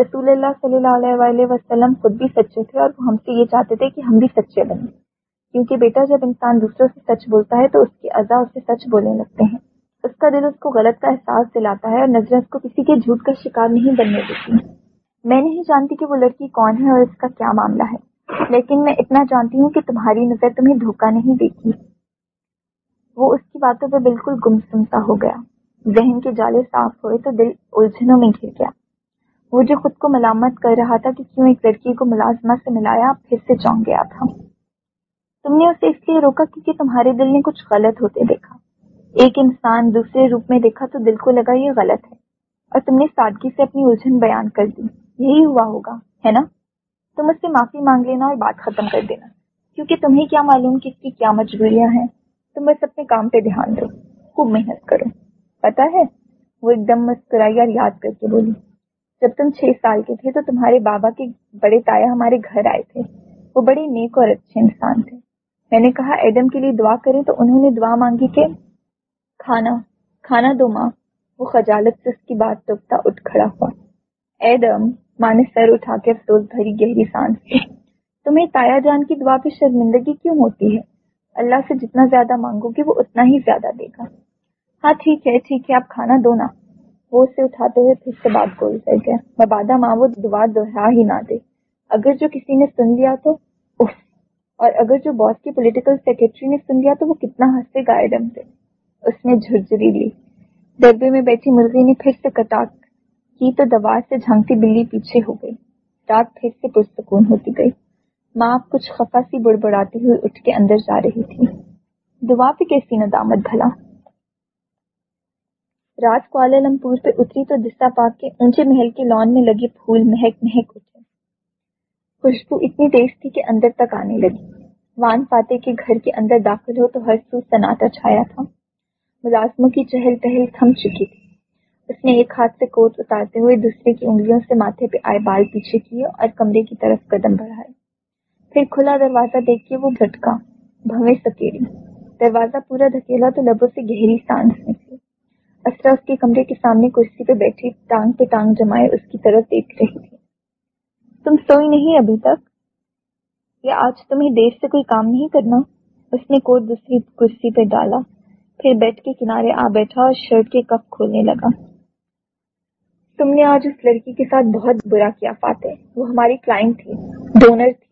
رسول اللہ صلی اللہ علیہ وسلم خود بھی سچے تھے اور وہ ہم سے یہ چاہتے تھے کہ ہم بھی سچے بنیں۔ کیونکہ بیٹا جب انسان دوسروں سے سچ بولتا ہے تو اس کی اعضا اسے سچ بولنے لگتے ہیں۔ اس کا دل اس کو غلط کا احساس دلاتا ہے اور نظر اس کو کسی کے جھوٹ کا شکار نہیں بننے دیتی۔ میں نہیں جانتی کہ وہ لڑکی کون ہے اور اس کا کیا معاملہ ہے، لیکن میں اتنا جانتی ہوں کہ تمہاری نظر تمہیں دھوکہ نہیں دیتی۔ وہ اس کی باتوں پہ بالکل گمسمتا ہو گیا۔ ذہن کے جالے صاف ہوئے تو دل الجھنوں میں گر گیا۔ وہ جو خود کو ملامت کر رہا تھا کہ کیوں ایک لڑکی کو ملازمہ سے ملایا، پھر سے چونک گیا تھا۔ تم نے اسے اس لیے روکا کیونکہ تمہارے دل نے کچھ غلط ہوتے دیکھا۔ ایک انسان دوسرے روپ میں دیکھا تو دل کو لگا یہ غلط ہے۔ اور تم نے سادگی سے اپنی الجھن بیان کر دی۔ یہی ہوا ہوگا، ہے نا؟ تم اس سے معافی مانگ لینا اور بات ختم کر دینا۔ کیونکہ تمہیں کیا معلوم کہ اس کی کیا مجبوریاں ہیں۔ تم بس اپنے کام پہ دھیان دو، خوب محنت کرو۔ پتا ہے؟ وہ ایک دم مسکرائی اور یاد کر کے بولی، جب تم چھ سال کے تھے تو تمہارے بابا کے بڑے تایا ہمارے گھر آئے تھے۔ وہ بڑے نیک اور اچھے انسان تھے۔ میں نے کہا، ایڈم کے لیے دعا کریں تو انہوں نے دعا مانگی کہ کھانا کھانا دو ماں۔ وہ خجالت سے اس کی بات ٹوکتا اٹھ کھڑا ہوا۔ ایڈم، ماں نے سر اٹھا کے افسوس بھری گہری سانس تمہیں تایا جان کی دعا پہ شرمندگی کیوں ہوتی ہے؟ اللہ سے جتنا زیادہ مانگو گے وہ اتنا ہی زیادہ دے گا۔ ہاں ٹھیک ہے ٹھیک ہے، آپ کھانا دو نا۔ وہ اسے اٹھاتے ہوئے پھر سے بات گول کر گیا مبادہ ماں، وہ دعا دوہرا ہی نہ دے۔ اگر جو کسی نے سن لیا تو اف اور اگر جو باس کی پولیٹیکل سیکرٹری نے سن لیا تو وہ کتنا ہنسے گائے ڈم سے۔ اس نے جھرجری لی۔ ڈبے میں بیٹھی مرغی نے پھر سے کٹاک کی تو دوار سے جھانکتی بلی پیچھے ہو گئی۔ رات پھر سے پرسکون ہوتی گئی۔ ماں کچھ خفا سی بڑبڑاتی ہوئی اٹھ کے اندر جا رہی تھی۔ دعا پہ کیسی ندامت بھلا۔ رات کوالالمپور پہ اتری تو دسا پاک کے اونچے محل کے لان میں لگے پھول مہک مہک اٹھے۔ خوشبو اتنی تیز تھی کہ اندر تک آنے لگی۔ وان فاتح کے گھر کے اندر داخل ہو تو ہر سو سناٹا چھایا تھا۔ ملازموں کی چہل پہل تھم چکی تھی۔ اس نے ایک ہاتھ سے کوٹ اتارتے ہوئے دوسرے کی انگلیوں سے ماتھے پہ آئے بال پیچھے کیے اور کمرے کی طرف قدم بڑھائے۔ پھر کھلا دروازہ دیکھ کے وہ جھٹکا بھویں سکیڑی۔ دروازہ پورا دھکیلا تو لبوں سے گہری سانس نکلی۔ اسرا اس کے کمرے کے سامنے کرسی پہ بیٹھی ٹانگ پہ ٹانگ جمائے اس کی طرف دیکھ رہی تھی۔ تم سوئی نہیں ابھی تک؟ یا آج تمہیں دیر سے کوئی کام نہیں کرنا؟ اس نے کوٹ دوسری کرسی پہ ڈالا۔ پھر بیڈ کے کنارے آ بیٹھا اور شرٹ کے کپ کھولنے لگا۔ تم نے آج اس لڑکی کے ساتھ بہت برا کیا، فاتح۔ وہ ہماری کلائنٹ تھی ڈونر تھی۔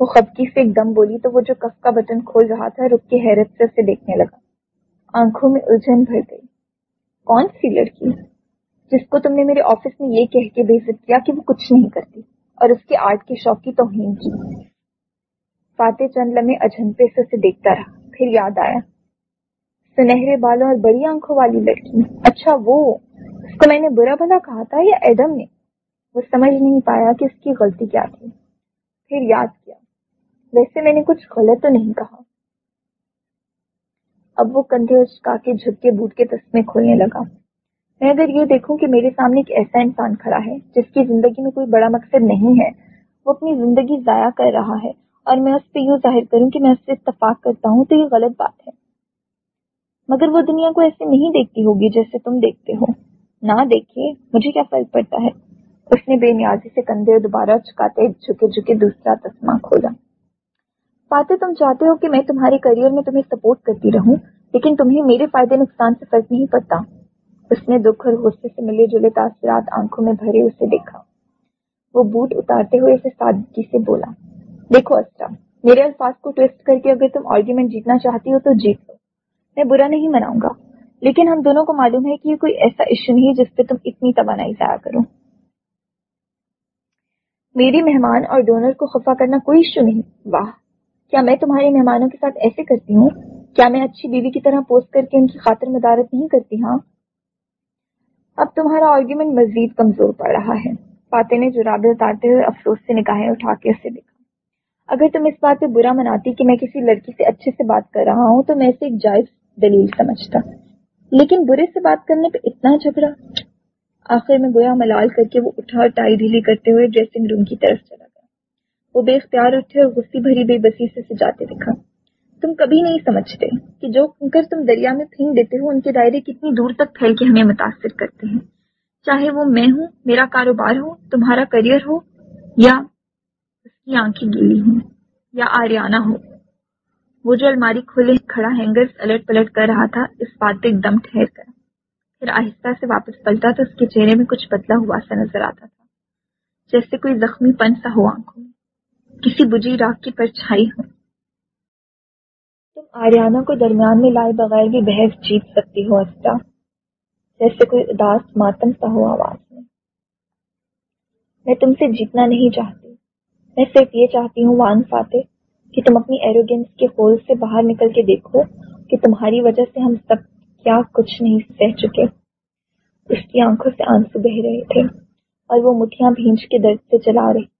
وہ خبکی سے ایک دم بولی تو وہ جو کف کا بٹن کھول رہا تھا رک کے حیرت سے اسے دیکھنے لگا۔ آنکھوں میں الجھن بھر گئی۔ کون سی لڑکی؟ جس کو تم نے میرے آفس میں یہ کہہ کے بے عزت کیا کہ وہ کچھ نہیں کرتی اور اس کے آرٹ کے شوق کی توہین کی۔ فاتح چند لمحے اجنپے سے اسے دیکھتا رہا، پھر یاد آیا۔ سنہرے بالوں اور بڑی آنکھوں والی لڑکی۔ اچھا وہ، اس کو میں نے برا بھلا کہا تھا یا ایڈم نے؟ وہ سمجھ نہیں پایا کہ اس کی غلطی کیا تھی۔ پھر یاد کیا۔ ویسے میں نے کچھ غلط تو نہیں کہا۔ اب وہ کندھے اور چکا کے جھک کے بوٹ کے تسمے کھولنے لگا۔ میں اگر یہ دیکھوں کہ میرے سامنے ایک ایسا انسان کھڑا ہے جس کی زندگی میں کوئی بڑا مقصد نہیں ہے، وہ اپنی زندگی ضائع کر رہا ہے اور میں اس پہ یوں ظاہر کروں کہ میں اس سے اتفاق کرتا ہوں تو یہ غلط بات ہے۔ مگر وہ دنیا کو ایسے نہیں دیکھتی ہوگی جیسے تم دیکھتے ہو۔ نہ دیکھیے، مجھے کیا فرق پڑتا ہے؟ اس نے بے نیازی سے کندھے دوبارہ چکاتے جھکے جھکے دوسرا تسمہ کھولا۔ پاتے تم چاہتے ہو کہ میں تمہارے کریئر میں تمہیں سپورٹ کرتی رہوں، لیکن تمہیں میرے فائدے نقصان سے فرق نہیں پڑتا۔ اس نے دکھ اور غصے سے ملے جلے تاثرات آنکھوں میں بھرے اسے دیکھا۔ وہ بوٹ اتارتے ہوئے اسے سادگی سے بولا، دیکھو اسرا، میرے الفاظ کو ٹویسٹ کر کے اگر تم آرگیومنٹ جیتنا چاہتی ہو تو جیت لو۔ میں برا نہیں مناؤں گا، لیکن ہم دونوں کو معلوم ہے کہ یہ کوئی ایسا ایشو نہیں جس پہ تم اتنی توانائی ضائع کرو۔ میری مہمان اور ڈونر کو خفا کرنا کوئی ایشو نہیں۔ واہ! کیا میں تمہارے مہمانوں کے ساتھ ایسے کرتی ہوں؟ کیا میں اچھی بیوی کی طرح پوسٹ کر کے ان کی خاطر مدارت نہیں کرتی؟ ہاں۔ اب تمہارا آرگیومنٹ مزید کمزور پڑ رہا ہے۔ فاتح نے جرابے اتارتے ہوئے افسوس سے نکاہیں اٹھا کے اسے دیکھا۔ اگر تم اس بات پہ برا مناتی کہ میں کسی لڑکی سے اچھے سے بات کر رہا ہوں تو میں اسے ایک جائز دلیل سمجھتا۔ لیکن برے سے بات کرنے پہ اتنا جھگڑا۔ آخر میں گویا ملال کر کے وہ اٹھا اور ٹائی ڈھیلی کرتے ہوئے ڈریسنگ روم کی طرف چلا وہ بے اختیار اٹھے اور غصی بھری بے بسی سے سجاتے دکھا تم کبھی نہیں سمجھتے کہ جو کنکر تم دریا میں پھینک دیتے ہو، ان کے دائرے کتنی دور تک پھیل کے ہمیں متاثر کرتے ہیں۔ چاہے وہ میں ہوں، میرا کاروبار ہو، تمہارا کریئر ہو، یا اس کی آنکھیں گیلی ہوں، یا آریانہ ہو۔ وہ جو الماری کھولے کھڑا ہینگر الٹ پلٹ کر رہا تھا، اس بات پہ ایک دم ٹھہر کر۔ پھر آہستہ سے واپس پلٹا تو اس کے چہرے میں کچھ بدلا ہوا سا نظر آتا تھا، جیسے کوئی زخمی پن سا ہو آنکھوں میں۔ کسی بجی راک کی پرچھائی ہو۔ تم آریانہ کو درمیان میں لائے بغیر بھی بحث جیت سکتی ہو اسٹا جیسے کوئی اداس ماتم سا ہو آواز میں۔ میں تم سے جیتنا نہیں چاہتی۔ میں صرف یہ چاہتی ہوں، وان فاتح، کہ تم اپنی ایروگینس کے ہول سے باہر نکل کے دیکھو کہ تمہاری وجہ سے ہم سب کیا کچھ نہیں سہ چکے۔ اس کی آنکھوں سے آنسو بہ رہے تھے اور وہ مٹھیاں بھینج کے درد سے چلا رہی۔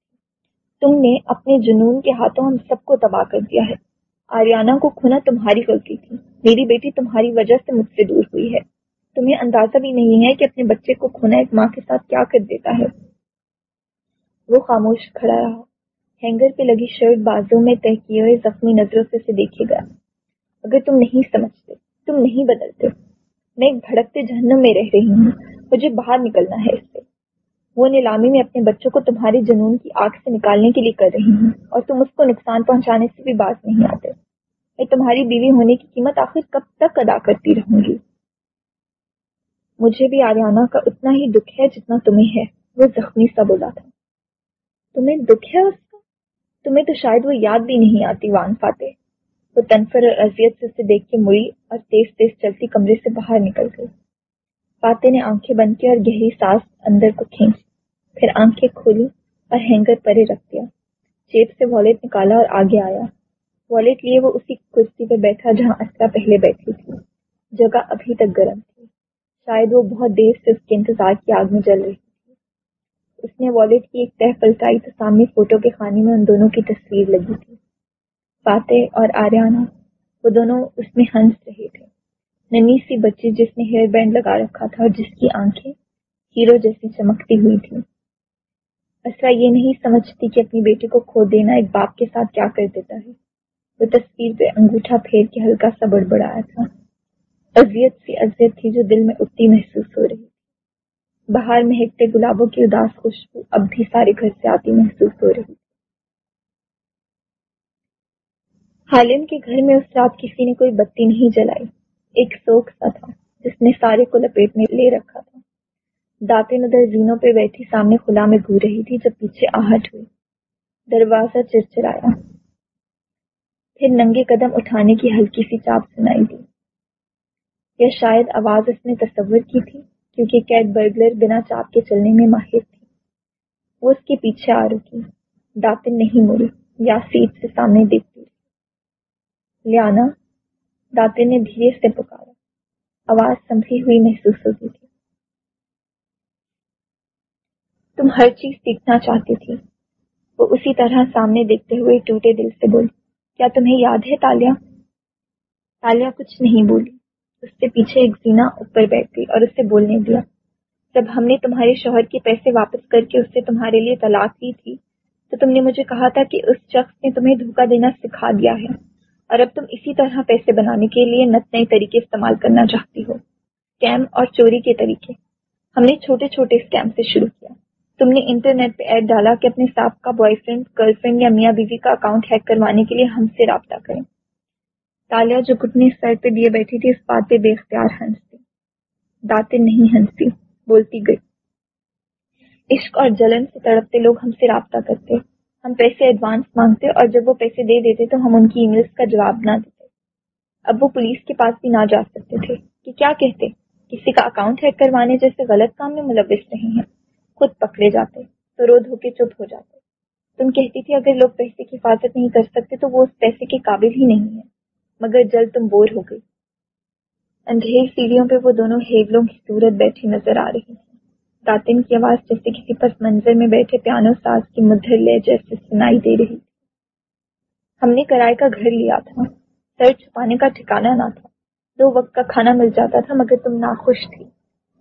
تم نے اپنے جنون کے ہاتھوں ہم سب کو تباہ کر دیا ہے۔ آریانہ کو کھونا تمہاری غلطی تھی۔ میری بیٹی تمہاری وجہ سے مجھ سے دور ہوئی ہے۔ تمہیں اندازہ بھی نہیں ہے کہ اپنے بچے کو کھونا ایک ماں کے ساتھ کیا کر دیتا ہے۔ وہ خاموش کھڑا رہا۔ ہینگر پہ لگی شرٹ بازو میں طے کیے ہوئے زخمی نظروں سے اسے دیکھے گیا۔ اگر تم نہیں سمجھتے، تم نہیں بدلتے۔ میں ایک بھڑکتے جہنم میں رہ رہی ہوں۔ مجھے باہر نکلنا ہے اس سے۔ وہ نیلامی میں اپنے بچوں کو تمہارے جنون کی آگ سے نکالنے کے لیے کر رہی ہوں اور تم اس کو نقصان پہنچانے سے بھی باز نہیں آتے۔ میں تمہاری بیوی ہونے کی قیمت آخر کب تک ادا کرتی رہوں گی؟ مجھے بھی آریانہ کا اتنا ہی دکھ ہے جتنا تمہیں ہے۔ وہ زخمی سا بولا تھا۔ تمہیں دکھ ہے اس کا؟ تمہیں تو شاید وہ یاد بھی نہیں آتی وان فاتح۔ وہ تنفر اور اذیت سے اسے دیکھ کے مڑی اور تیز تیز چلتی کمرے سے باہر نکل گئی۔ فاتح نے آنکھیں بند کی اور گہری سانس اندر کو کھینچی پھر آنکھیں کھولی اور ہینگر پرے رکھ دیا۔ جیب سے والیٹ نکالا اور آگے آیا۔ والیٹ لیے وہ اسی کرسی پہ بیٹھا جہاں اسرا پہلے بیٹھی تھی۔ جگہ ابھی تک گرم تھی۔ شاید وہ بہت دیر سے اس کے انتظار کی آگ میں جل رہی تھی۔ اس نے والیٹ کی ایک تہ پلٹائی تو سامنے فوٹو کے خانے میں ان دونوں کی تصویر لگی تھی۔ فاتح اور آریانہ وہ دونوں اس میں ہنس رہے تھے۔ ننی سی بچی جس نے ہیئر بینڈ لگا رکھا تھا اور جس کی آنکھیں ہیرو جیسی چمکتی ہوئی تھی اسرا یہ نہیں سمجھتی کہ اپنی بیٹی کو کھو دینا ایک باپ کے ساتھ کیا کر دیتا ہے۔ وہ تصویر پہ انگوٹھا پھیر کے ہلکا سا بڑبڑایا تھا۔ اذیت سی اذیت تھی جو دل میں اٹھتی محسوس ہو رہی تھی۔ باہر مہکتے گلابوں کی اداس خوشبو اب بھی سارے گھر سے آتی محسوس ہو رہی حالم کے گھر میں اس رات کسی نے کوئی بتی نہیں جلائی۔ ایک سوک سا تھا، جس نے سارے کو لپیٹ میں لے رکھا تھا۔ داتے ندر زینوں پہ بیٹھی سامنے خلا میں گو رہی تھی، جب پیچھے آہٹ ہوئی۔ دروازہ چرچرایا۔ پھر ننگے قدم اٹھانے کی ہلکی سی چاپ سنائی دی۔ یا شاید آواز اس نے تصور کی تھی، کیونکہ کیٹ برگلر بنا چاپ کے چلنے میں ماہر تھی۔ وہ اس کے پیچھے آ رکی۔ داتن نہیں مڑی، یا سیٹ سے سامنے دیکھتی لیانا داتن نے دھیرے سے پکارا۔ آواز سمجھی ہوئی محسوس ہوتی تھی۔ تم ہر چیز سیکھنا چاہتی تھی۔ وہ اسی طرح سامنے دیکھتے ہوئے ٹوٹے دل سے بولی، کیا تمہیں یاد ہے تالیا؟ تالیا کچھ نہیں بولی۔ اس سے پیچھے ایک زینا اوپر بیٹھ گئی اور اسے بولنے دیا، جب ہم نے تمہارے شوہر کے پیسے واپس کر کے اس سے تمہارے لیے طلاق دی تھی، تو تم نے مجھے کہا تھا کہ اس شخص نے تمہیں دھوکا دینا سکھا دیا ہے۔ اور اب تم اسی طرح پیسے بنانے کے لیے نت نئے طریقے استعمال کرنا چاہتی ہو۔ اسکیم اور چوری کے طریقے۔ ہم نے چھوٹے چھوٹے اسکیم سے شروع کیا۔ تم نے انٹرنیٹ پہ ایڈ ڈالا کہ اپنے ساتھ کا بوائے فرینڈ گرل فرینڈ یا میاں بیوی کا اکاؤنٹ ہیک کروانے کے لیے ہم سے رابطہ کریں۔ تالیا جو کٹنی سر پہ دیے بیٹھی تھی، اس بات پہ بے اختیار ہنستی داتے نہیں ہنستی، بولتی گئی۔ عشق اور جلن سے تڑپتے لوگ ہم سے رابطہ کرتے۔ ہم پیسے ایڈوانس مانگتے اور جب وہ پیسے دے دیتے تو ہم ان کی ای میلس کا جواب نہ دیتے۔ اب وہ پولیس کے پاس بھی نہ جا سکتے تھے کہ کیا کہتے؟ کسی کا اکاؤنٹ ہیک کروانے جیسے غلط کام میں ملوث نہیں ہیں۔ خود پکڑے جاتے تو رو دھو کے چپ ہو جاتے۔ تم کہتی تھی اگر لوگ پیسے کی حفاظت نہیں کر سکتے تو وہ اس پیسے کے قابل ہی نہیں ہے مگر جلد تم بور ہو گئی۔ اندھیر سیڑھیوں پہ وہ دونوں ہیگلوں کی صورت بیٹھی نظر آ رہی تھی۔ داتن کی آواز جیسے کسی پس منظر میں بیٹھے پیانو ساز کی مدھر لے جیسے سنائی دے رہی تھی۔ ہم نے کرائے کا گھر لیا تھا۔ سر چھپانے کا ٹھکانا نہ تھا۔ دو وقت کا کھانا مل جاتا تھا، مگر تم ناخوش تھی۔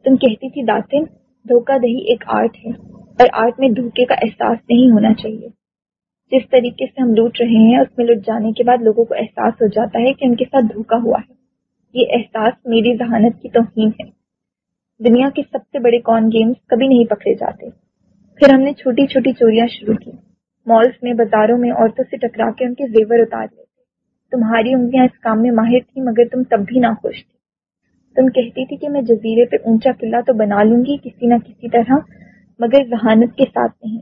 تم کہتی تھی، داتن، دھوکہ دہی ایک آرٹ ہے، اور آرٹ میں دھوکے کا احساس نہیں ہونا چاہیے۔ جس طریقے سے ہم لوٹ رہے ہیں، اس میں لٹ جانے کے بعد لوگوں کو احساس ہو جاتا ہے کہ ان کے ساتھ دھوکا ہوا ہے۔ یہ احساس میری ذہانت کی توہین ہے۔ دنیا کے سب سے بڑے کون گیمز کبھی نہیں پکڑے جاتے۔ پھر ہم نے چھوٹی چھوٹی چوریاں شروع کی۔ مالس میں، بازاروں میں عورتوں سے ٹکرا کے ان کے زیور اتار لیتے۔ تمہاری انگلیاں اس کام میں ماہر تھی مگر تم تب بھی نہ خوش تھی تم کہتی تھی کہ میں جزیرے پہ اونچا قلعہ تو بنا لوں گی کسی نہ کسی طرح، مگر ذہانت کے ساتھ نہیں۔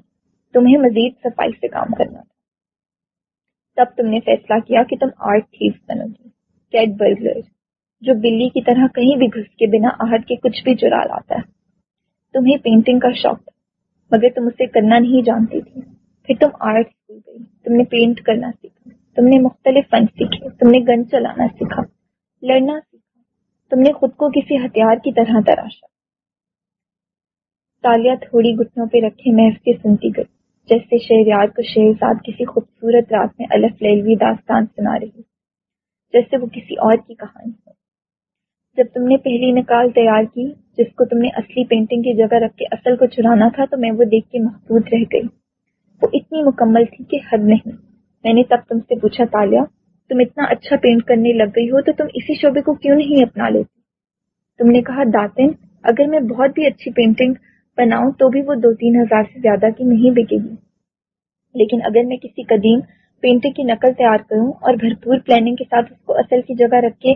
تمہیں مزید صفائی سے کام کرنا تھا۔ تب تم نے فیصلہ کیا کہ تم آرٹ تھیف بنو گی۔ کیٹ برگلر جو بلی کی طرح کہیں بھی گھس کے بنا آہٹ کے کچھ بھی چرا لاتا ہے۔ تمہیں پینٹنگ کا شوق تھا، مگر تم اسے کرنا نہیں جانتی تھی۔ پھر تم آرٹ اسکول گئی، تم نے پینٹ کرنا سیکھا، تم نے مختلف فن سیکھے، تم نے گن چلانا سیکھا، لڑنا سیکھا، تم نے خود کو کسی ہتھیار کی طرح تراشا۔ تالیاں تھوڑی گھٹنوں پہ رکھے محف کے سنتی گئی، جیسے شہریار کو شہزاد کسی خوبصورت رات میں الف لیلوی داستان سنا رہی جیسے وہ کسی اور کی کہانی ہو۔ جب تم نے پہلی نکال تیار کی، جس کو تم نے اصلی پینٹنگ کی جگہ رکھ کے اصل کو چرانا تھا، تو میں وہ دیکھ کے محدود رہ گئی۔ وہ اتنی مکمل تھی کہ حد نہیں۔ میں نے تب تم سے پوچھا تالیا تم اتنا اچھا پینٹ کرنے لگ گئی ہو تو تم اسی شعبے کو کیوں نہیں اپنا لیتی؟ تم نے کہا داتن اگر میں بہت بھی اچھی پینٹنگ بناؤں تو بھی وہ دو تین ہزار سے زیادہ کی نہیں بکے گی۔ لیکن اگر میں کسی قدیم پینٹنگ کی نقل تیار کروں اور بھرپور پلاننگ کے ساتھ اس کو اصل کی جگہ رکھ کے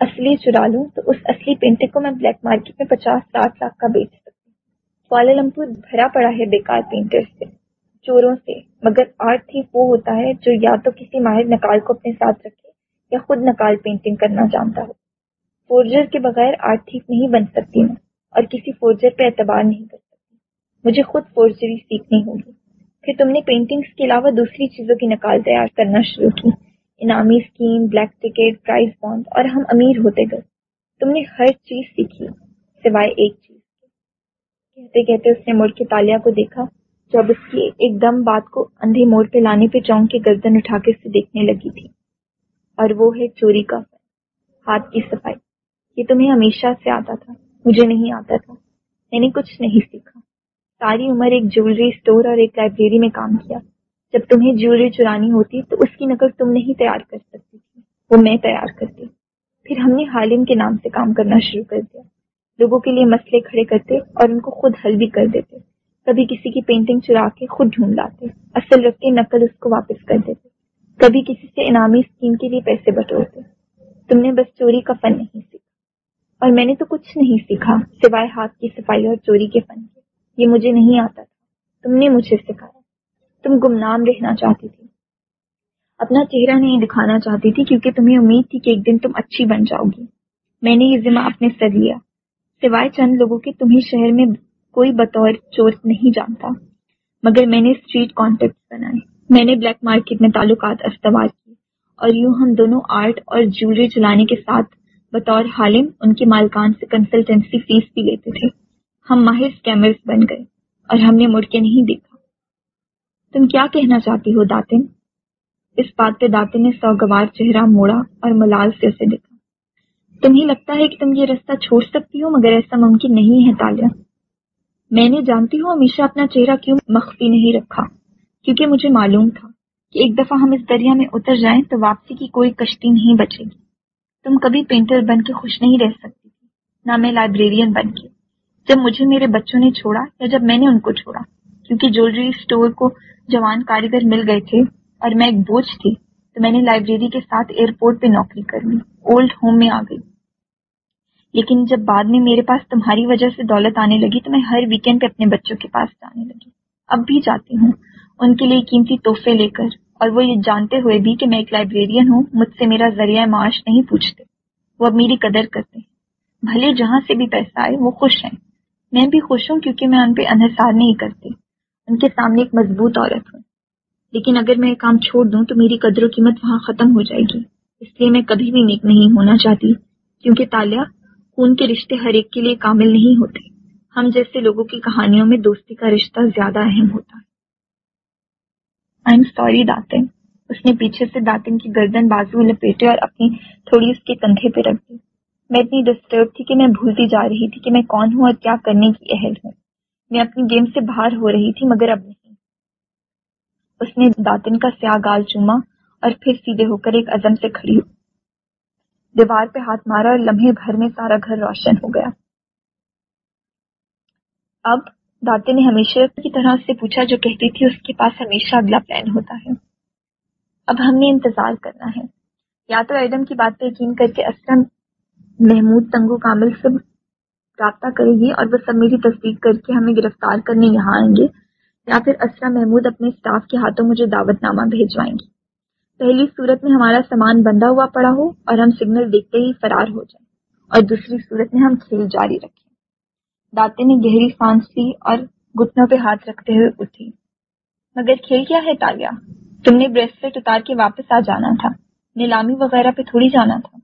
اصلی چرا لوں تو اس اصلی پینٹنگ کو میں بلیک مارکیٹ میں پچاس ساٹھ لاکھ کا بیچ سکتی ہوں۔ لمپور بھرا پڑا ہے بیکار پینٹر سے، چوروں سے۔ مگر آرٹ تھی وہ ہوتا ہے جو یا تو کسی ماہر نکال کو اپنے ساتھ رکھے یا خود نکال پینٹنگ کرنا جانتا ہو۔ فورجر کے بغیر آرٹ تھیف نہیں بن سکتی میں، اور کسی فورجر پہ اعتبار نہیں کر سکتی۔ مجھے خود فورجری سیکھنی ہوگی۔ پھر تم نے پینٹنگز کے علاوہ دوسری چیزوں کی نکال تیار کرنا شروع کی۔ انعامی scheme black ticket prize bond اور ہم امیر ہوتے گئے۔ تم نے ہر چیز سیکھی، سوائے ایک چیز۔ کہتے کہتے اس نے مڑ کے تالیا کو دیکھا، جب اس کی ایک دم بات کو اندھے موڑ پہ لانے پہ چونک کے گردن اٹھا کے اسے دیکھنے لگی تھی۔ اور وہ ہے چوری کا ہاتھ کی صفائی۔ یہ تمہیں ہمیشہ سے آتا تھا، مجھے نہیں آتا تھا۔ میں نے کچھ نہیں سیکھا۔ ساری عمر ایک جیولری اسٹور اور ایک لائبریری میں کام کیا۔ جب تمہیں جیولری چرانی ہوتی تو اس کی نقل تم نہیں تیار کر سکتی تھی، وہ میں تیار کرتی۔ پھر ہم نے حالم کے نام سے کام کرنا شروع کر دیا۔ لوگوں کے لیے مسئلے کھڑے کرتے اور ان کو خود حل بھی کر دیتے۔ کبھی کسی کی پینٹنگ چرا کے خود ڈھونڈ لاتے، اصل رکھ کے نقل اس کو واپس کر دیتے۔ کبھی کسی سے انعامی اسکیم کے لیے پیسے بٹورتے۔ تم نے بس چوری کا فن نہیں سیکھا۔ اور میں نے تو کچھ نہیں سیکھا سوائے ہاتھ کی صفائی اور چوری کے فن کے۔ یہ مجھے نہیں آتا تھا۔ تم نے مجھے سکھایا۔ تم گمنام رہنا چاہتی تھی۔ اپنا چہرہ نہیں دکھانا چاہتی تھی کیونکہ تمہیں امید تھی کہ ایک دن تم اچھی بن جاؤ گی۔ میں نے یہ ذمہ اپنے سر لیا۔ سوائے چند لوگوں کے تمہیں شہر میں کوئی بطور چور نہیں جانتا۔ مگر میں نے اسٹریٹ کانٹیکٹ بنائے میں نے بلیک مارکیٹ میں تعلقات استوار کی اور یوں ہم دونوں آرٹ اور جیولری چلانے کے ساتھ بطور حالم ان کے مالکان سے کنسلٹینسی فیس بھی لیتے تھے۔ ہم ماہر اسکیمرز بن گئے اور ہم نے مڑ کے نہیں دیکھا۔ تم کیا کہنا چاہتی ہو داتن؟ اس بات پہ داتن نے سوگوار چہرہ موڑا اور ملال سے اسے دیکھا۔ تمہیں لگتا ہے کہ تم یہ رستہ چھوڑ سکتی ہو، مگر ایسا ممکن نہیں ہے تالیہ میں نے جانتی ہوں ہمیشہ اپنا چہرہ کیوں مخفی نہیں رکھا، کیونکہ مجھے معلوم تھا کہ ایک دفعہ ہم اس دریا میں اتر جائیں تو واپسی کی کوئی کشتی نہیں بچے گی۔ تم کبھی پینٹر بن کے خوش نہیں رہ سکتی تھی، نہ میں لائبریرین بن کے۔ جب مجھے میرے بچوں نے چھوڑا یا جب میں نے ان کو چھوڑا، کیونکہ جولری اسٹور کو جوان کاریگر مل گئے تھے اور میں ایک بوجھ تھی تو میں نے لائبریری کے ساتھ ایئرپورٹ پہ نوکری کر لی۔ اولڈ ہوم میں آ گئی۔ لیکن جب بعد میں میرے پاس تمہاری وجہ سے دولت آنے لگی تو میں ہر ویکینڈ پہ اپنے بچوں کے پاس جانے لگی۔ اب بھی جاتی ہوں۔ ان کے لیے قیمتی تحفے لے کر۔ اور وہ یہ جانتے ہوئے بھی کہ میں ایک لائبریرین ہوں، مجھ سے میرا ذریعہ معاش نہیں پوچھتے۔ وہ اب میری قدر کرتے ہیں۔ بھلے جہاں سے بھی پیسہ آئے وہ خوش ہیں۔ میں بھی خوش ہوں کیونکہ میں ان پہ انحصار نہیں کرتی۔ ان کے سامنے ایک مضبوط عورت ہوں۔ لیکن اگر میں کام چھوڑ دوں تو میری قدر و قیمت وہاں ختم ہو جائے گی۔ اس لیے میں کبھی بھی نیک نہیں ہونا چاہتی، کیونکہ تالیہ خون کے رشتے ہر ایک کے لیے کامل نہیں ہوتے۔ ہم جیسے لوگوں کی کہانیوں میں دوستی کا رشتہ زیادہ اہم ہوتا ہے۔ آئی ایم سوری داتن۔ اس نے پیچھے سے داتن کی گردن بازو لپیٹے اور اپنی تھوڑی اس کے کندھے پہ رکھ دی۔ میں اتنی ڈسٹرب تھی کہ میں بھولتی جا رہی تھی کہ میں کون ہوں اور کیا کرنے کی اہل ہوں۔ میں اپنی گیم سے باہر ہو رہی تھی، مگر اب نہیں۔ اس نے داتن کا سیاہ گال چوما اور پھر سیدھے ہو کر ایک عزم سے کھڑی ہو۔ دیوار پہ ہاتھ مارا اور لمحے بھر میں سارا گھر روشن ہو گیا۔ اب داتے نے ہمیشہ کی طرح سے پوچھا جو کہتی تھی، اس کے پاس ہمیشہ اگلا پلان ہوتا ہے۔ اب ہم نے انتظار کرنا ہے۔ یا تو ایڈم کی بات پہ یقین کر کے اسلم، محمود، تنگو، کامل سے رابطہ کرے گی اور وہ سب میری تصدیق کر کے ہمیں گرفتار کرنے یہاں آئیں گے، یا پھر اسرا محمود اپنے اسٹاف کے ہاتھوں مجھے دعوت نامہ بھیجوائیں گی۔ پہلی صورت میں ہمارا سامان بندھا ہوا پڑا ہو اور ہم سگنل دیکھتے ہی فرار ہو جائیں۔ اور دوسری صورت میں ہم کھیل جاری رکھیں۔ داتے نے گہری سانس لی اور گٹنوں پہ ہاتھ رکھتے ہوئے اٹھی۔ مگر کھیل کیا ہے تالیا؟ تم نے بریسلیٹ اتار کے واپس آ جانا تھا۔ نیلامی وغیرہ پہ تھوڑی جانا تھا۔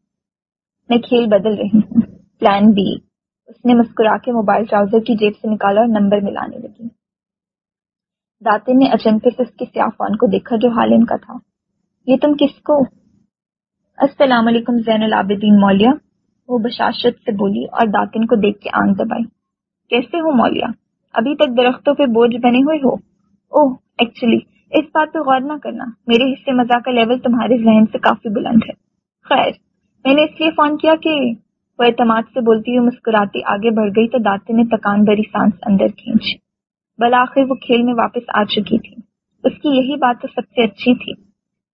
میں کھیل بدل رہی ہوں۔ پلان بی اس نے مسکرا کے موبائل ٹراؤزر کی جیب سے نکالا اور نمبر ملانے لگی۔ داتے نے اچنکے سے اس کے سیاہ فون کو دیکھا جو حالم کا تھا۔ یہ تم کس کو؟ السلام علیکم، زین العابدین، مولیا۔ وہ بشاشت سے بولی اور داتن کو دیکھ کے آنکھ دبائی۔ کیسے ہو مولیا؟ ابھی تک درختوں پہ بوجھ بنے ہوئے ہو؟ اوہ ایکچولی اس بات پہ غور نہ کرنا۔ میرے حصے مزاح کا لیول تمہارے ذہن سے کافی بلند ہے۔ خیر، میں نے اس لیے فون کیا کہ وہ اعتماد سے بولتی ہوئی مسکراتی آگے بڑھ گئی تو داتے نے تکان بری سانس اندر کھینچی بلاخر وہ کھیل میں واپس آ چکی تھی۔ اس کی یہی بات تو سب سے اچھی تھی۔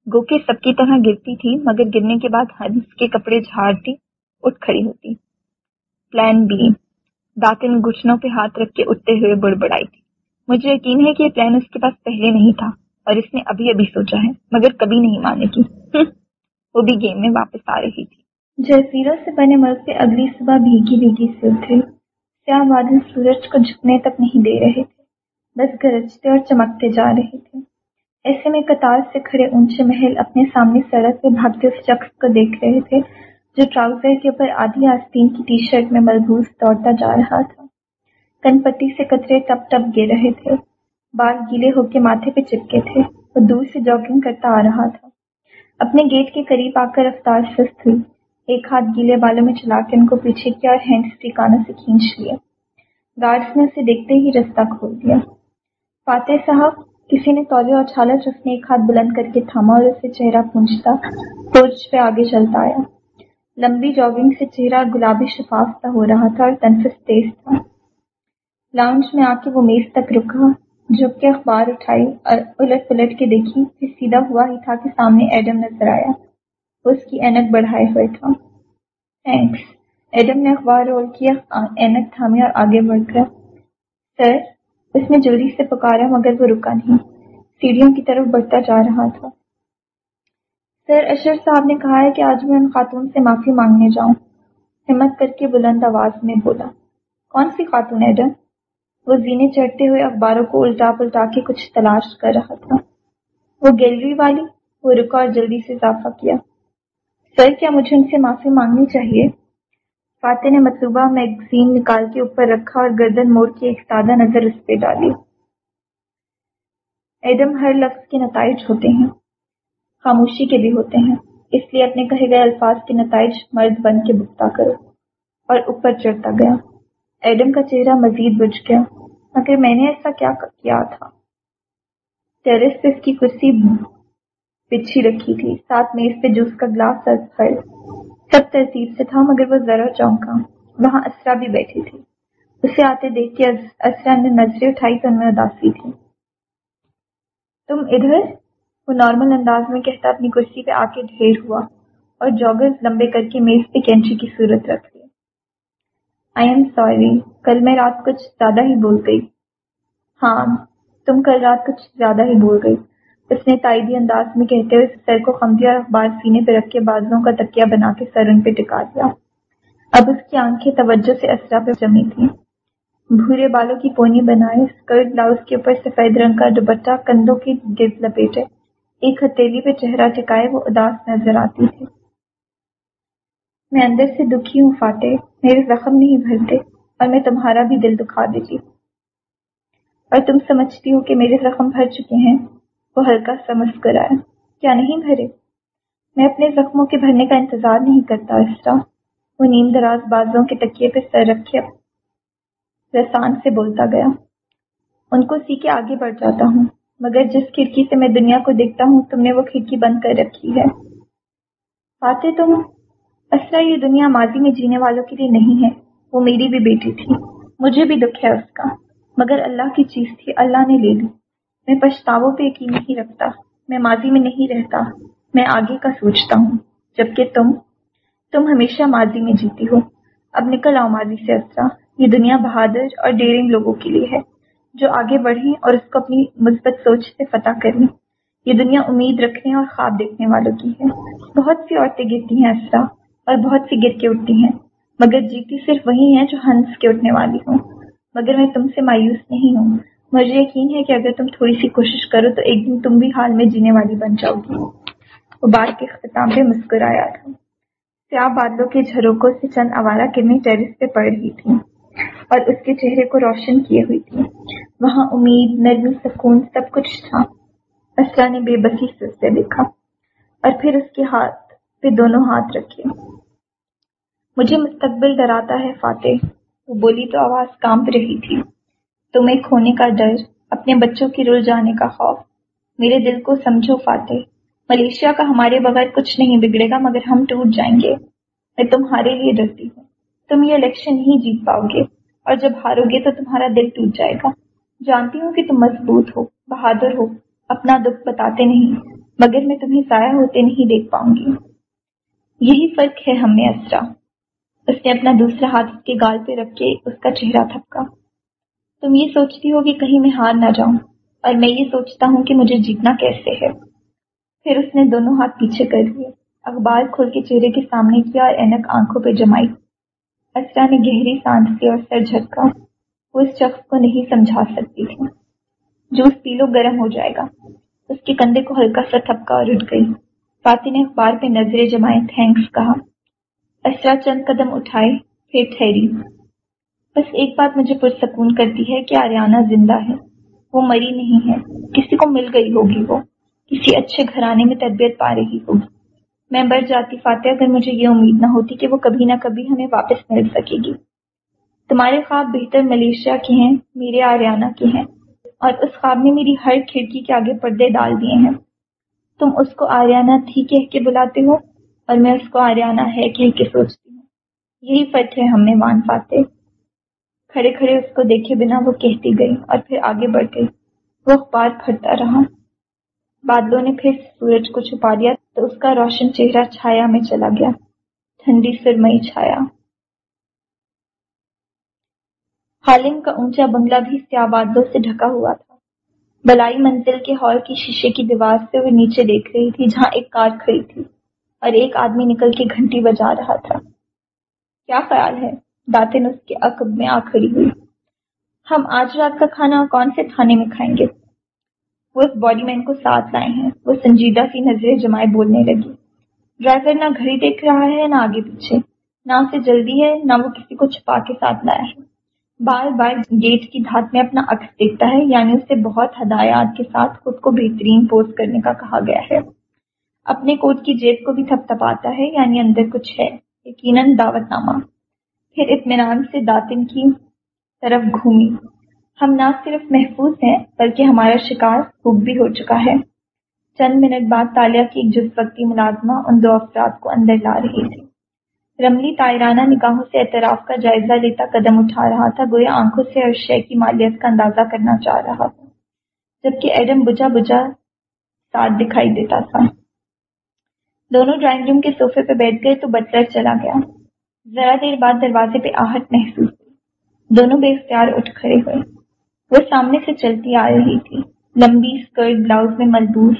گو کے سب کی طرح گرتی تھی، مگر گرنے کے بعد ہنس کے کپڑے جھاڑتی، اٹھ کھڑی ہوتی۔ Plan B. داتے نے گھٹنوں پہ ہاتھ رکھ کے اٹھتے ہوئے بڑ بڑائی تھی مجھے یقین ہے کہ یہ پلان اس کے پاس پہلے نہیں تھا، اور اس نے ابھی ابھی سوچا ہے، مگر کبھی نہیں مانے گی۔ وہ بھی گیم میں واپس آ رہی تھی۔ جزیروں سے بنے ملک پہ اگلی صبح بھیگی بھیگی سے اٹھے۔ سیاہ بادل سورج کو جھکنے تک نہیں دے رہے تھے، بس گرجتے اور چمکتے جا رہے تھے۔ ایسے میں قطار سے کھڑے اونچے محل اپنے سامنے سڑک پہ بھاگتے اس شخص کو دیکھ رہے تھے، جو ٹراؤزر کے اوپر آدھی آستین کی ٹی شرٹ میں ملبوس دوڑتا جا رہا تھا۔ کن پٹی سے کترے ٹپ ٹپ گر رہے تھے۔ بال گیلے ہو کے ماتھے پہ چپکے تھے وہ دور سے جاگنگ کرتا آ رہا تھا۔ اپنے گیٹ کے قریب آ کر رفتار سست ہوئی ایک ہاتھ گیلے بالوں میں چلا کے ان کو پیچھے کیا اور ہینڈ فری کانوں سے کھینچ لیا۔ گارڈس نے اسے دیکھتے ہی رستہ کھول دیا۔ فاتح صاحب، کسی نے تولے اور چھالا نے ایک ہاتھ بلند کر کے تھاما اور اسے چہرہ پونچھتا سوچ پہ آگے چلتا آیا۔ لمبی جاگنگ سے چہرہ گلابی شفاف سا ہو رہا تھا اور تنفس تیز تھا۔ لاؤنج میں آ کے وہ میز تک رکا، جھک کے اخبار اٹھائی اور الٹ پلٹ کے دیکھی پھر سیدھا ہوا ہی تھا کہ سامنے ایڈم نظر آیا۔ اس کی اینک بڑھائے ہوئے تھا۔ تھینکس ایڈم نے اخبار رول کیا اینک تھامی اور آگے بڑھ کر۔ سر اس نے جلدی سے پکارا مگر وہ رکا نہیں۔ سیڑھیوں کی طرف بڑھتا جا رہا تھا۔ سر اشر صاحب نے کہا ہے کہ آج میں ان خاتون سے معافی مانگنے جاؤں۔ ہمت کر کے بلند آواز میں بولا۔ کون سی خاتون ایڈم؟ وہ زینے چڑھتے ہوئے اخباروں کو الٹا پلٹا کے کچھ تلاش کر رہا تھا۔ وہ گیلری والی، وہ رکا اور جلدی سے اضافہ کیا۔ سر، کیا مجھے ان سے معافی مانگنی چاہیے؟ فاتح نے مطلوبہ میگزین نکال کے اوپر رکھا اور گردن موڑ کے ایک سادہ نظر اس پہ ڈالی۔ ایڈم ہر لفظ کے نتائج ہوتے ہیں، خاموشی کے بھی ہوتے ہیں، اس لیے اپنے کہے گئے الفاظ کے نتائج مرد بن کے بکتا کرو اور اوپر چڑھتا گیا۔ ایڈم کا چہرہ مزید بج گیا۔ مگر میں نے ایسا کیا کیا تھا؟ ٹیرس پہ اس کی کرسی پچھی رکھی تھی۔ ساتھ میز پہ جوس کا گلاس پھل سب ترتیب سے تھا، مگر وہ ذرا چونکا۔ وہاں اسرا بھی بیٹھی تھی۔ اسے آتے دیکھ کے اسرا نے نظریں اٹھائی تو ان میں اداسی تھی۔ تم ادھر؟ وہ نارمل انداز میں کہتا اپنی کرسی پہ آ کے ڈھیر ہوا اور جاگرز لمبے کر کے میز پہ کینچی کی صورت رکھ لی۔ آئی ایم سوری کل میں رات کچھ زیادہ ہی بول گئی۔ ہاں تم کل رات کچھ زیادہ ہی بول گئی۔ اس نے تائیدی انداز میں کہتے ہوئے سر کو خمدیا اخبار سینے پہ رکھ کے بازوں کا تکیا بنا کے سر ان پہ ٹکا دیا۔ اب اس کی آنکھیں توجہ سے اسرا پہ جمی تھی بھورے بالوں کی پونی بنائے، اسکرٹ، بلاؤز کے اوپر سفید رنگ کا دوپٹہ، کندھوں کی گرد لپیٹے ایک ہتھیلی پہ چہرہ ٹکائے وہ اداس نظر آتی تھی۔ میں اندر سے دکھی ہوں، فاتح۔ میرے زخم نہیں بھرتے اور میں تمہارا بھی دل دکھا دیتی۔ اور تم سمجھتی ہو کہ میرے زخم بھر چکے ہیں۔ وہ ہلکا سمجھ کر آیا کیا نہیں بھرے؟ میں اپنے زخموں کے بھرنے کا انتظار نہیں کرتا اس طرح وہ نیم دراز بازوں کے تکیے پہ سر رکھے رسان سے بولتا گیا۔ ان کو سی کے آگے بڑھ جاتا ہوں۔ مگر جس کھڑکی سے میں دنیا کو دیکھتا ہوں، تم نے وہ کھڑکی بند کر رکھی ہے۔ فاتح تم اسرا یہ دنیا ماضی میں جینے والوں کے لیے نہیں ہے۔ وہ میری بھی بیٹی تھی۔ مجھے بھی دکھ ہے اس کا۔ مگر اللہ کی چیز تھی، اللہ نے لے لی۔ میں پچھتاووں پہ یقین نہیں رکھتا، میں ماضی میں نہیں رہتا، میں آگے کا سوچتا ہوں، جبکہ تم تم ہمیشہ ماضی میں جیتی ہو۔ اب نکل آؤ ماضی سے اسرا، یہ دنیا بہادر اور ڈیرنگ لوگوں کے لیے ہے، جو آگے بڑھیں اور اس کو اپنی مثبت سوچ سے فتح کر لیں یہ دنیا امید رکھنے اور خواب دیکھنے والوں کی ہے۔ بہت سی عورتیں گرتی ہیں اسرا، اور بہت سی گر کے اٹھتی ہیں، مگر جیتی صرف وہی ہیں جو ہنس کے اٹھنے والی ہوں۔ مگر میں تم سے مایوس نہیں ہوں۔ مجھے یقین ہے کہ اگر تم تھوڑی سی کوشش کرو تو ایک دن تم بھی حال میں جینے والی بن جاؤ گی وہ بات کے اختتام پہ مسکرایا تھا۔ سیاہ بادلوں کے جھروکوں سے چند آوارہ کرنیں ٹیرس پہ پڑ رہی تھی اور اس کے چہرے کو روشن کیے ہوئی تھی وہاں امید، نرمی، سکون سب کچھ تھا۔ اسرا نے بے بسی سے اسے دیکھا اور پھر اس کے ہاتھ پہ دونوں ہاتھ رکھے۔ مجھے مستقبل ڈراتا ہے، فاتح۔ وہ بولی تو آواز کانپ رہی تھی۔ تمہیں کھونے کا ڈر، اپنے بچوں کی رل جانے کا خوف۔ میرے دل کو سمجھو فاتح، ملیشیا کا ہمارے بغیر کچھ نہیں بگڑے گا مگر ہم ٹوٹ جائیں گے۔ میں تمہارے لیے ڈرتی ہوں۔ تم یہ الیکشن نہیں جیت پاؤ گے۔ اور جب ہارو گے تو تمہارا دل ٹوٹ جائے گا۔ جانتی ہوں کہ تم مضبوط ہو، بہادر ہو، اپنا دکھ بتاتے نہیں، مگر میں تمہیں ضائع ہوتے نہیں دیکھ پاؤں گی۔ یہی فرق ہے ہم میں، اسرا۔ اس نے اپنا دوسرا ہاتھ اس کے گال پہ رکھ کے اس کا چہرہ تھپکا۔ تم یہ سوچتی ہو کہ کہیں میں ہار نہ جاؤں، اور میں یہ سوچتا ہوں کہ مجھے جیتنا کیسے ہے۔ پھر اس نے دونوں ہاتھ پیچھے کر لیے اخبار کھول کے چہرے کے سامنے کیا اور اینک آنکھوں پہ جمائی۔ اسرا نے گہری سانس لی اور سر جھٹکا۔ وہ اس شخص کو نہیں سمجھا سکتی تھی۔ جوس پی لو، گرم ہو جائے گا۔ اس کے کندھے کو ہلکا سا تھپکا اور اٹھ گئی۔ فاتح نے اخبار پہ نظریں جمائے تھینکس کہا۔ اسرا چند قدم اٹھائے، پھر ٹھہری۔ بس ایک بات مجھے پرسکون کرتی ہے کہ آریانہ زندہ ہے، وہ مری نہیں ہے۔ کسی کو مل گئی ہوگی وہ، کسی اچھے گھرانے میں تربیت پا رہی ہوگی۔ میں بڑھ جاتی فاتح اگر مجھے یہ امید نہ ہوتی کہ وہ کبھی نہ کبھی ہمیں واپس مل سکے گی۔ تمہارے خواب بہتر ملیشیا کے ہیں، میرے آریانہ کے ہیں۔ اور اس خواب نے میری ہر کھڑکی کے آگے پردے ڈال دیے ہیں۔ تم اس کو آریانہ تھی کہہ کے بلاتے ہو، اور میں اس کو آریانہ ہے کہہ کے سوچتی ہوں۔ یہی فرق ہے ہم میں وان پاتے کھڑے کھڑے اس کو دیکھے بنا وہ کہتی گئی اور پھر آگے بڑھ گئی۔ وہ اخبار پھٹتا رہا۔ بادلوں نے پھر سورج کو چھپا دیا تو اس کا روشن چہرہ چھایا میں چلا گیا۔ ٹھنڈی سرمئی چھایا۔ حالم کا اونچا بنگلہ بھی سیاہ بادلوں سے ڈھکا ہوا تھا۔ بلائی منزل کے ہال کی شیشے کی دیوار سے وہ نیچے دیکھ رہی تھی جہاں ایک کار کھڑی تھی اور ایک آدمی نکل کے گھنٹی بجا رہا تھا۔ کیا خیال ہے؟ داتن اس کے عقب میں آ کھڑی ہوئی۔ ہم آج رات کا کھانا کون سے کھانے میں کھائیں گے؟ وہ اس باڈی مین کو ساتھ لائے ہیں۔ وہ سنجیدہ سی نظریں جمائے بولنے لگی۔ ڈرائیور نہ گھڑی دیکھ رہا ہے نہ آگے پیچھے۔ نہ اسے جلدی ہے، نہ وہ کسی کو چھپا کے ساتھ لایا ہے۔ بار بار گیٹ کی دھات میں اپنا عکس دیکھتا ہے یعنی اسے بہت ہدایات کے ساتھ خود کو بہترین پوز کرنے کا کہا گیا ہے۔ اپنے کوٹ کی جیب کو بھی تھپ تھپاتا ہے یعنی اندر کچھ ہے۔ یقیناً دعوت نامہ پھر اطمینان سے داتن کی طرف گھومی۔ ہم نہ صرف محفوظ ہیں، بلکہ ہمارا شکار خوب بھی ہو چکا ہے۔ چند منٹ بعد تالیہ کی ایک جز وقتی ملازمہ ان دو افراد کو اندر لا رہی تھی۔ رملی تائرانہ نگاہوں سے اعتراف کا جائزہ لیتا قدم اٹھا رہا تھا، گویا آنکھوں سے ہر شے کی مالیت کا اندازہ کرنا چاہ رہا تھا، جبکہ ایڈم بجا بجا ساتھ دکھائی دیتا تھا۔ دونوں ڈرائنگ روم کے صوفے پہ بیٹھ گئے تو بٹلر چلا گیا۔ ذرا دیر بعد دروازے پہ آہٹ محسوس ہوئی۔ دونوں بے اختیار اٹھ کھڑے ہوئے۔ وہ سامنے سے چلتی آ رہی تھی۔ لمبی اسکرٹ بلاؤز میں ملبوس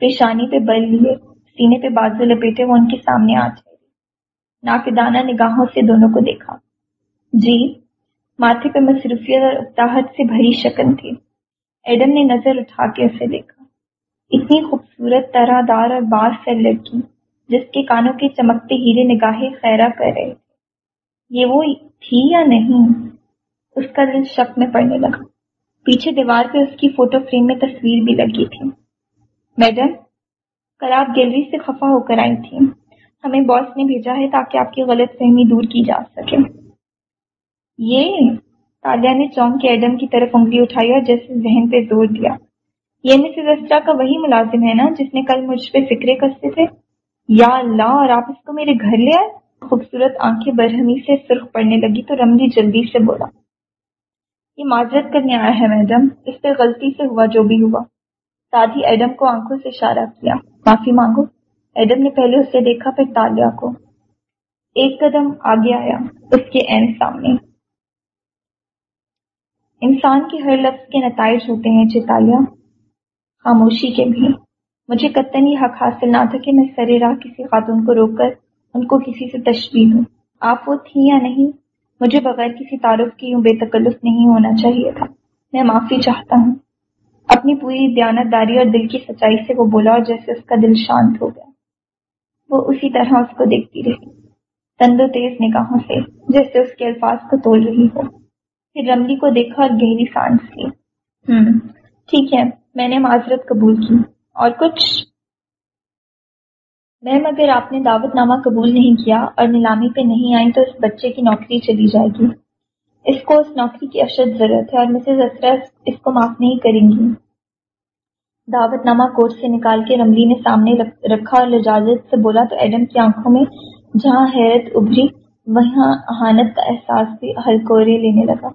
پیشانی پہ بل لیے، سینے پہ بازو لپیٹے وہ ان کے سامنے آ ٹھہری ناقدانہ نگاہوں سے دونوں کو دیکھا۔ جی ماتھے پہ مصروفیت اور اکتاحٹ سے بھری شکن تھی۔ ایڈم نے نظر اٹھا کے اسے دیکھا۔ اتنی خوبصورت طرح دار اور بار سے لڑکی جس کے کانوں کے چمکتے ہیرے نگاہیں خیرہ کر رہے تھے۔ یہ وہ تھی یا نہیں؟ اس کا دل شک میں پڑنے لگا۔ پیچھے دیوار پہ اس کی فوٹو فریم میں تصویر بھی لگی تھی۔ میڈم، کل آپ گیلری سے خفا ہو کر آئی تھی ہمیں باس نے بھیجا ہے تاکہ آپ کی غلط فہمی دور کی جا سکے۔ یہ تالیہ نے چونک کے ایڈم کی طرف انگلی اٹھائی اور جیسے ذہن پہ زور دیا۔ یہ مسز اسٹرا کا وہی ملازم ہے نا جس نے کل مجھ پہ فکرے کستے تھے؟ یا اللہ اور آپ اس کو میرے گھر لے آئے؟ خوبصورت آنکھیں برہمی سے سرخ پڑنے لگی تو رملی جلدی سے بولا، یہ معذرت کرنے آیا ہے میڈم، اس پہ غلطی سے ہوا جو بھی ہوا۔ ساتھ ہی ایڈم کو آنکھوں سے اشارہ کیا، معافی مانگو۔ ایڈم نے پہلے اسے دیکھا، پھر تالیا کو۔ ایک قدم آگے آیا، اس کے این سامنے۔ انسان کے ہر لفظ کے نتائج ہوتے ہیں چتالیہ خاموشی کے بھی۔ مجھے قطن یہ حق حاصل نہ تھا کہ میں سرے راہ کسی خاتون کو روک کر ان کو کسی سے تشبیح ہوں آپ وہ تھی یا نہیں؟ مجھے بغیر کسی تعارف کی یوں بے تکلف نہیں ہونا چاہیے تھا۔ میں معافی چاہتا ہوں۔ اپنی پوری دیانت داری اور دل کی سچائی سے وہ بولا اور جیسے اس کا دل شانت ہو گیا۔ وہ اسی طرح اس کو دیکھتی رہی۔ تند و تیز نگاہوں سے، جیسے اس کے الفاظ کو تول رہی ہو۔ پھر رملی کو دیکھا اور گہری سانس لی۔ ہوں ٹھیک ہے، میں نے معذرت قبول کی۔ اور کچھ میم، اگر آپ نے دعوت نامہ قبول نہیں کیا اور نیلامی پہ نہیں آئی تو اس بچے کی نوکری چلی جائے گی۔ اس کو اس نوکری کی اشد ضرورت ہے اور مسز اسرس اس کو معاف نہیں کریں گی۔ دعوت نامہ کوٹ سے نکال کے رملی نے سامنے رکھا اور لجاجت سے بولا، تو ایڈم کی آنکھوں میں جہاں حیرت ابری وہاں احانت کا احساس بھی ہلکورے لینے لگا۔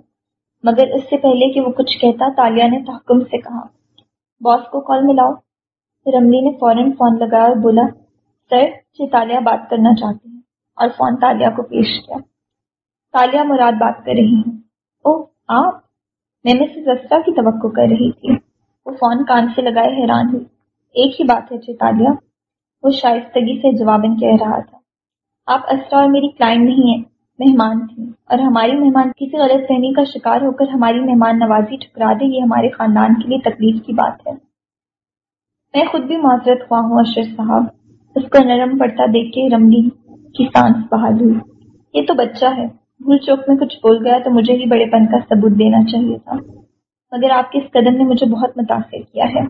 مگر اس سے پہلے کہ وہ کچھ کہتا تالیہ نے تحکم سے کہا باس کو کال ملاؤ۔ رملی نے فوراً فون لگایا اور بولا، سر جی چیتالیہ بات کرنا چاہتی ہیں اور فون تالیہ کو پیش کیا۔ تالیہ مراد بات کر رہی ہیں۔ او آپ؟ میں مسز اسرا کی توقع کر رہی تھی۔ وہ فون کان سے لگائے حیران ہوئی۔ ایک ہی بات ہے جی چیتالیہ وہ شائستگی سے جواباً کہہ رہا تھا۔ آپ اسرا اور میری کلائنٹ نہیں ہیں، مہمان تھیں۔ اور ہماری مہمان کسی غلط فہمی کا شکار ہو کر ہماری مہمان نوازی ٹھکرا دے، یہ ہمارے خاندان کے لیے تکلیف کی بات ہے۔ میں خود بھی معذرت خواہ ہوں، اشرف صاحب۔ اس کو نرم پڑتا دیکھ کے رملی کی سانس بحال ہوئی۔ یہ تو بچہ ہے۔ بھول چوک میں کچھ بول گیا تو مجھے ہی بڑے پن کا ثبوت دینا چاہیے تھا۔ مگر آپ کے اس قدم نے مجھے بہت متاثر کیا ہے۔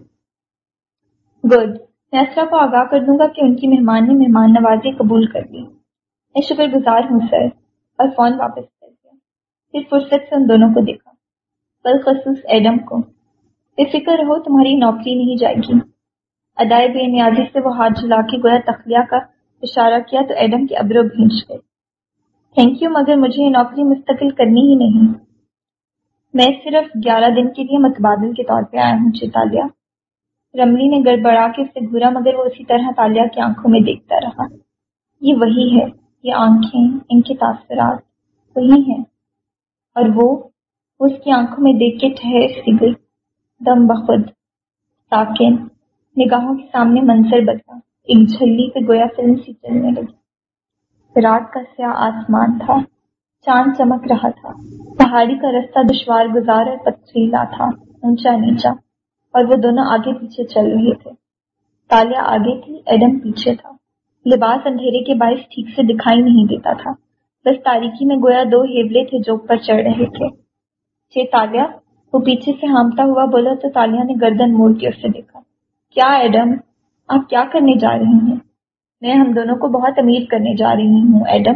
گڈ۔ میں اسرا کو آگاہ کر دوں گا کہ ان کی مہمان نے مہمان نوازی قبول کر لی میں شکر گزار ہوں، سر۔ اور فون واپس کر دیا۔ پھر فرصت سے ان دونوں کو دیکھا۔ بالخصوص ایڈم کو۔ بے فکر رہو، تمہاری نوکری نہیں جائے گی۔ ادائے بے نیازی سے وہ ہاتھ جلا کے گویا تخلیہ کا اشارہ کیا تو ایڈم کے ابرو بھینچ گئے۔ تھینک یو مگر مجھے یہ نوکری مستقل کرنی ہی نہیں۔ میں صرف گیارہ دن کے لیے متبادل کے طور پہ آیا ہوں جی چیتالیہ رملی نے گڑبڑا کے اسے گھورا، مگر وہ اسی طرح تالیہ کی آنکھوں میں دیکھتا رہا۔ یہ وہی ہے، یہ آنکھیں، ان کے تاثرات، وہی ہیں۔ اور وہ اس کی آنکھوں میں دیکھ کے ٹھہر سی گئی، دم بخود، ساکن۔ نگاہوں کے سامنے منظر بدلا۔ ایک جھلی پہ گویا فلم سی چلنے لگی۔ رات کا سیاہ آسمان تھا۔ چاند چمک رہا تھا۔ پہاڑی کا رستہ دشوار گزار اور پتھریلا تھا۔ اونچا نیچا۔ اور وہ دونوں آگے پیچھے چل رہے تھے۔ تالیا آگے تھی، ایڈم پیچھے تھا۔ لباس اندھیرے کے باعث ٹھیک سے دکھائی نہیں دیتا تھا۔ بس تاریکی میں گویا دو ہیبلے تھے جو پر چڑھ رہے تھے۔ چھ تالیا؟ وہ پیچھے سے ہامتا ہوا بولا تو تالیا نے گردن موڑ کے اسے دیکھا۔ کیا ایڈم؟ آپ کیا کرنے جا رہی ہیں؟ میں ہم دونوں کو بہت امیر کرنے جا رہی ہوں، ایڈم۔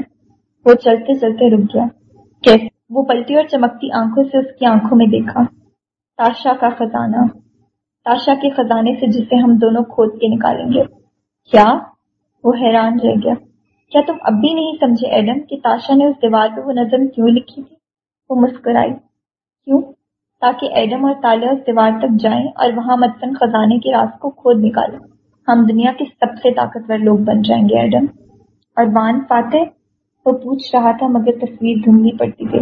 وہ چلتے چلتے رک گیا۔ کیسے وہ پلٹی اور چمکتی آنکھوں سے اس کی آنکھوں میں دیکھا۔ تاشا کا خزانہ۔ تاشا کے خزانے سے جسے ہم دونوں کھود کے نکالیں گے۔ کیا؟ وہ حیران رہ گیا۔ کیا تم اب بھی نہیں سمجھے ایڈم کہ تاشا نے اس دیوار پہ وہ نظم کیوں لکھی تھی؟ وہ مسکرائی۔ کیوں؟ تاکہ ایڈم اور تالیہ اس دیوار تک جائیں اور وہاں مدفن خزانے کے راز کو کھود نکالیں۔ ہم دنیا کے سب سے طاقتور لوگ بن جائیں گے، ایڈم۔ اور وان فاتح وہ پوچھ رہا تھا مگر تصویر دھندلی پڑتی گئی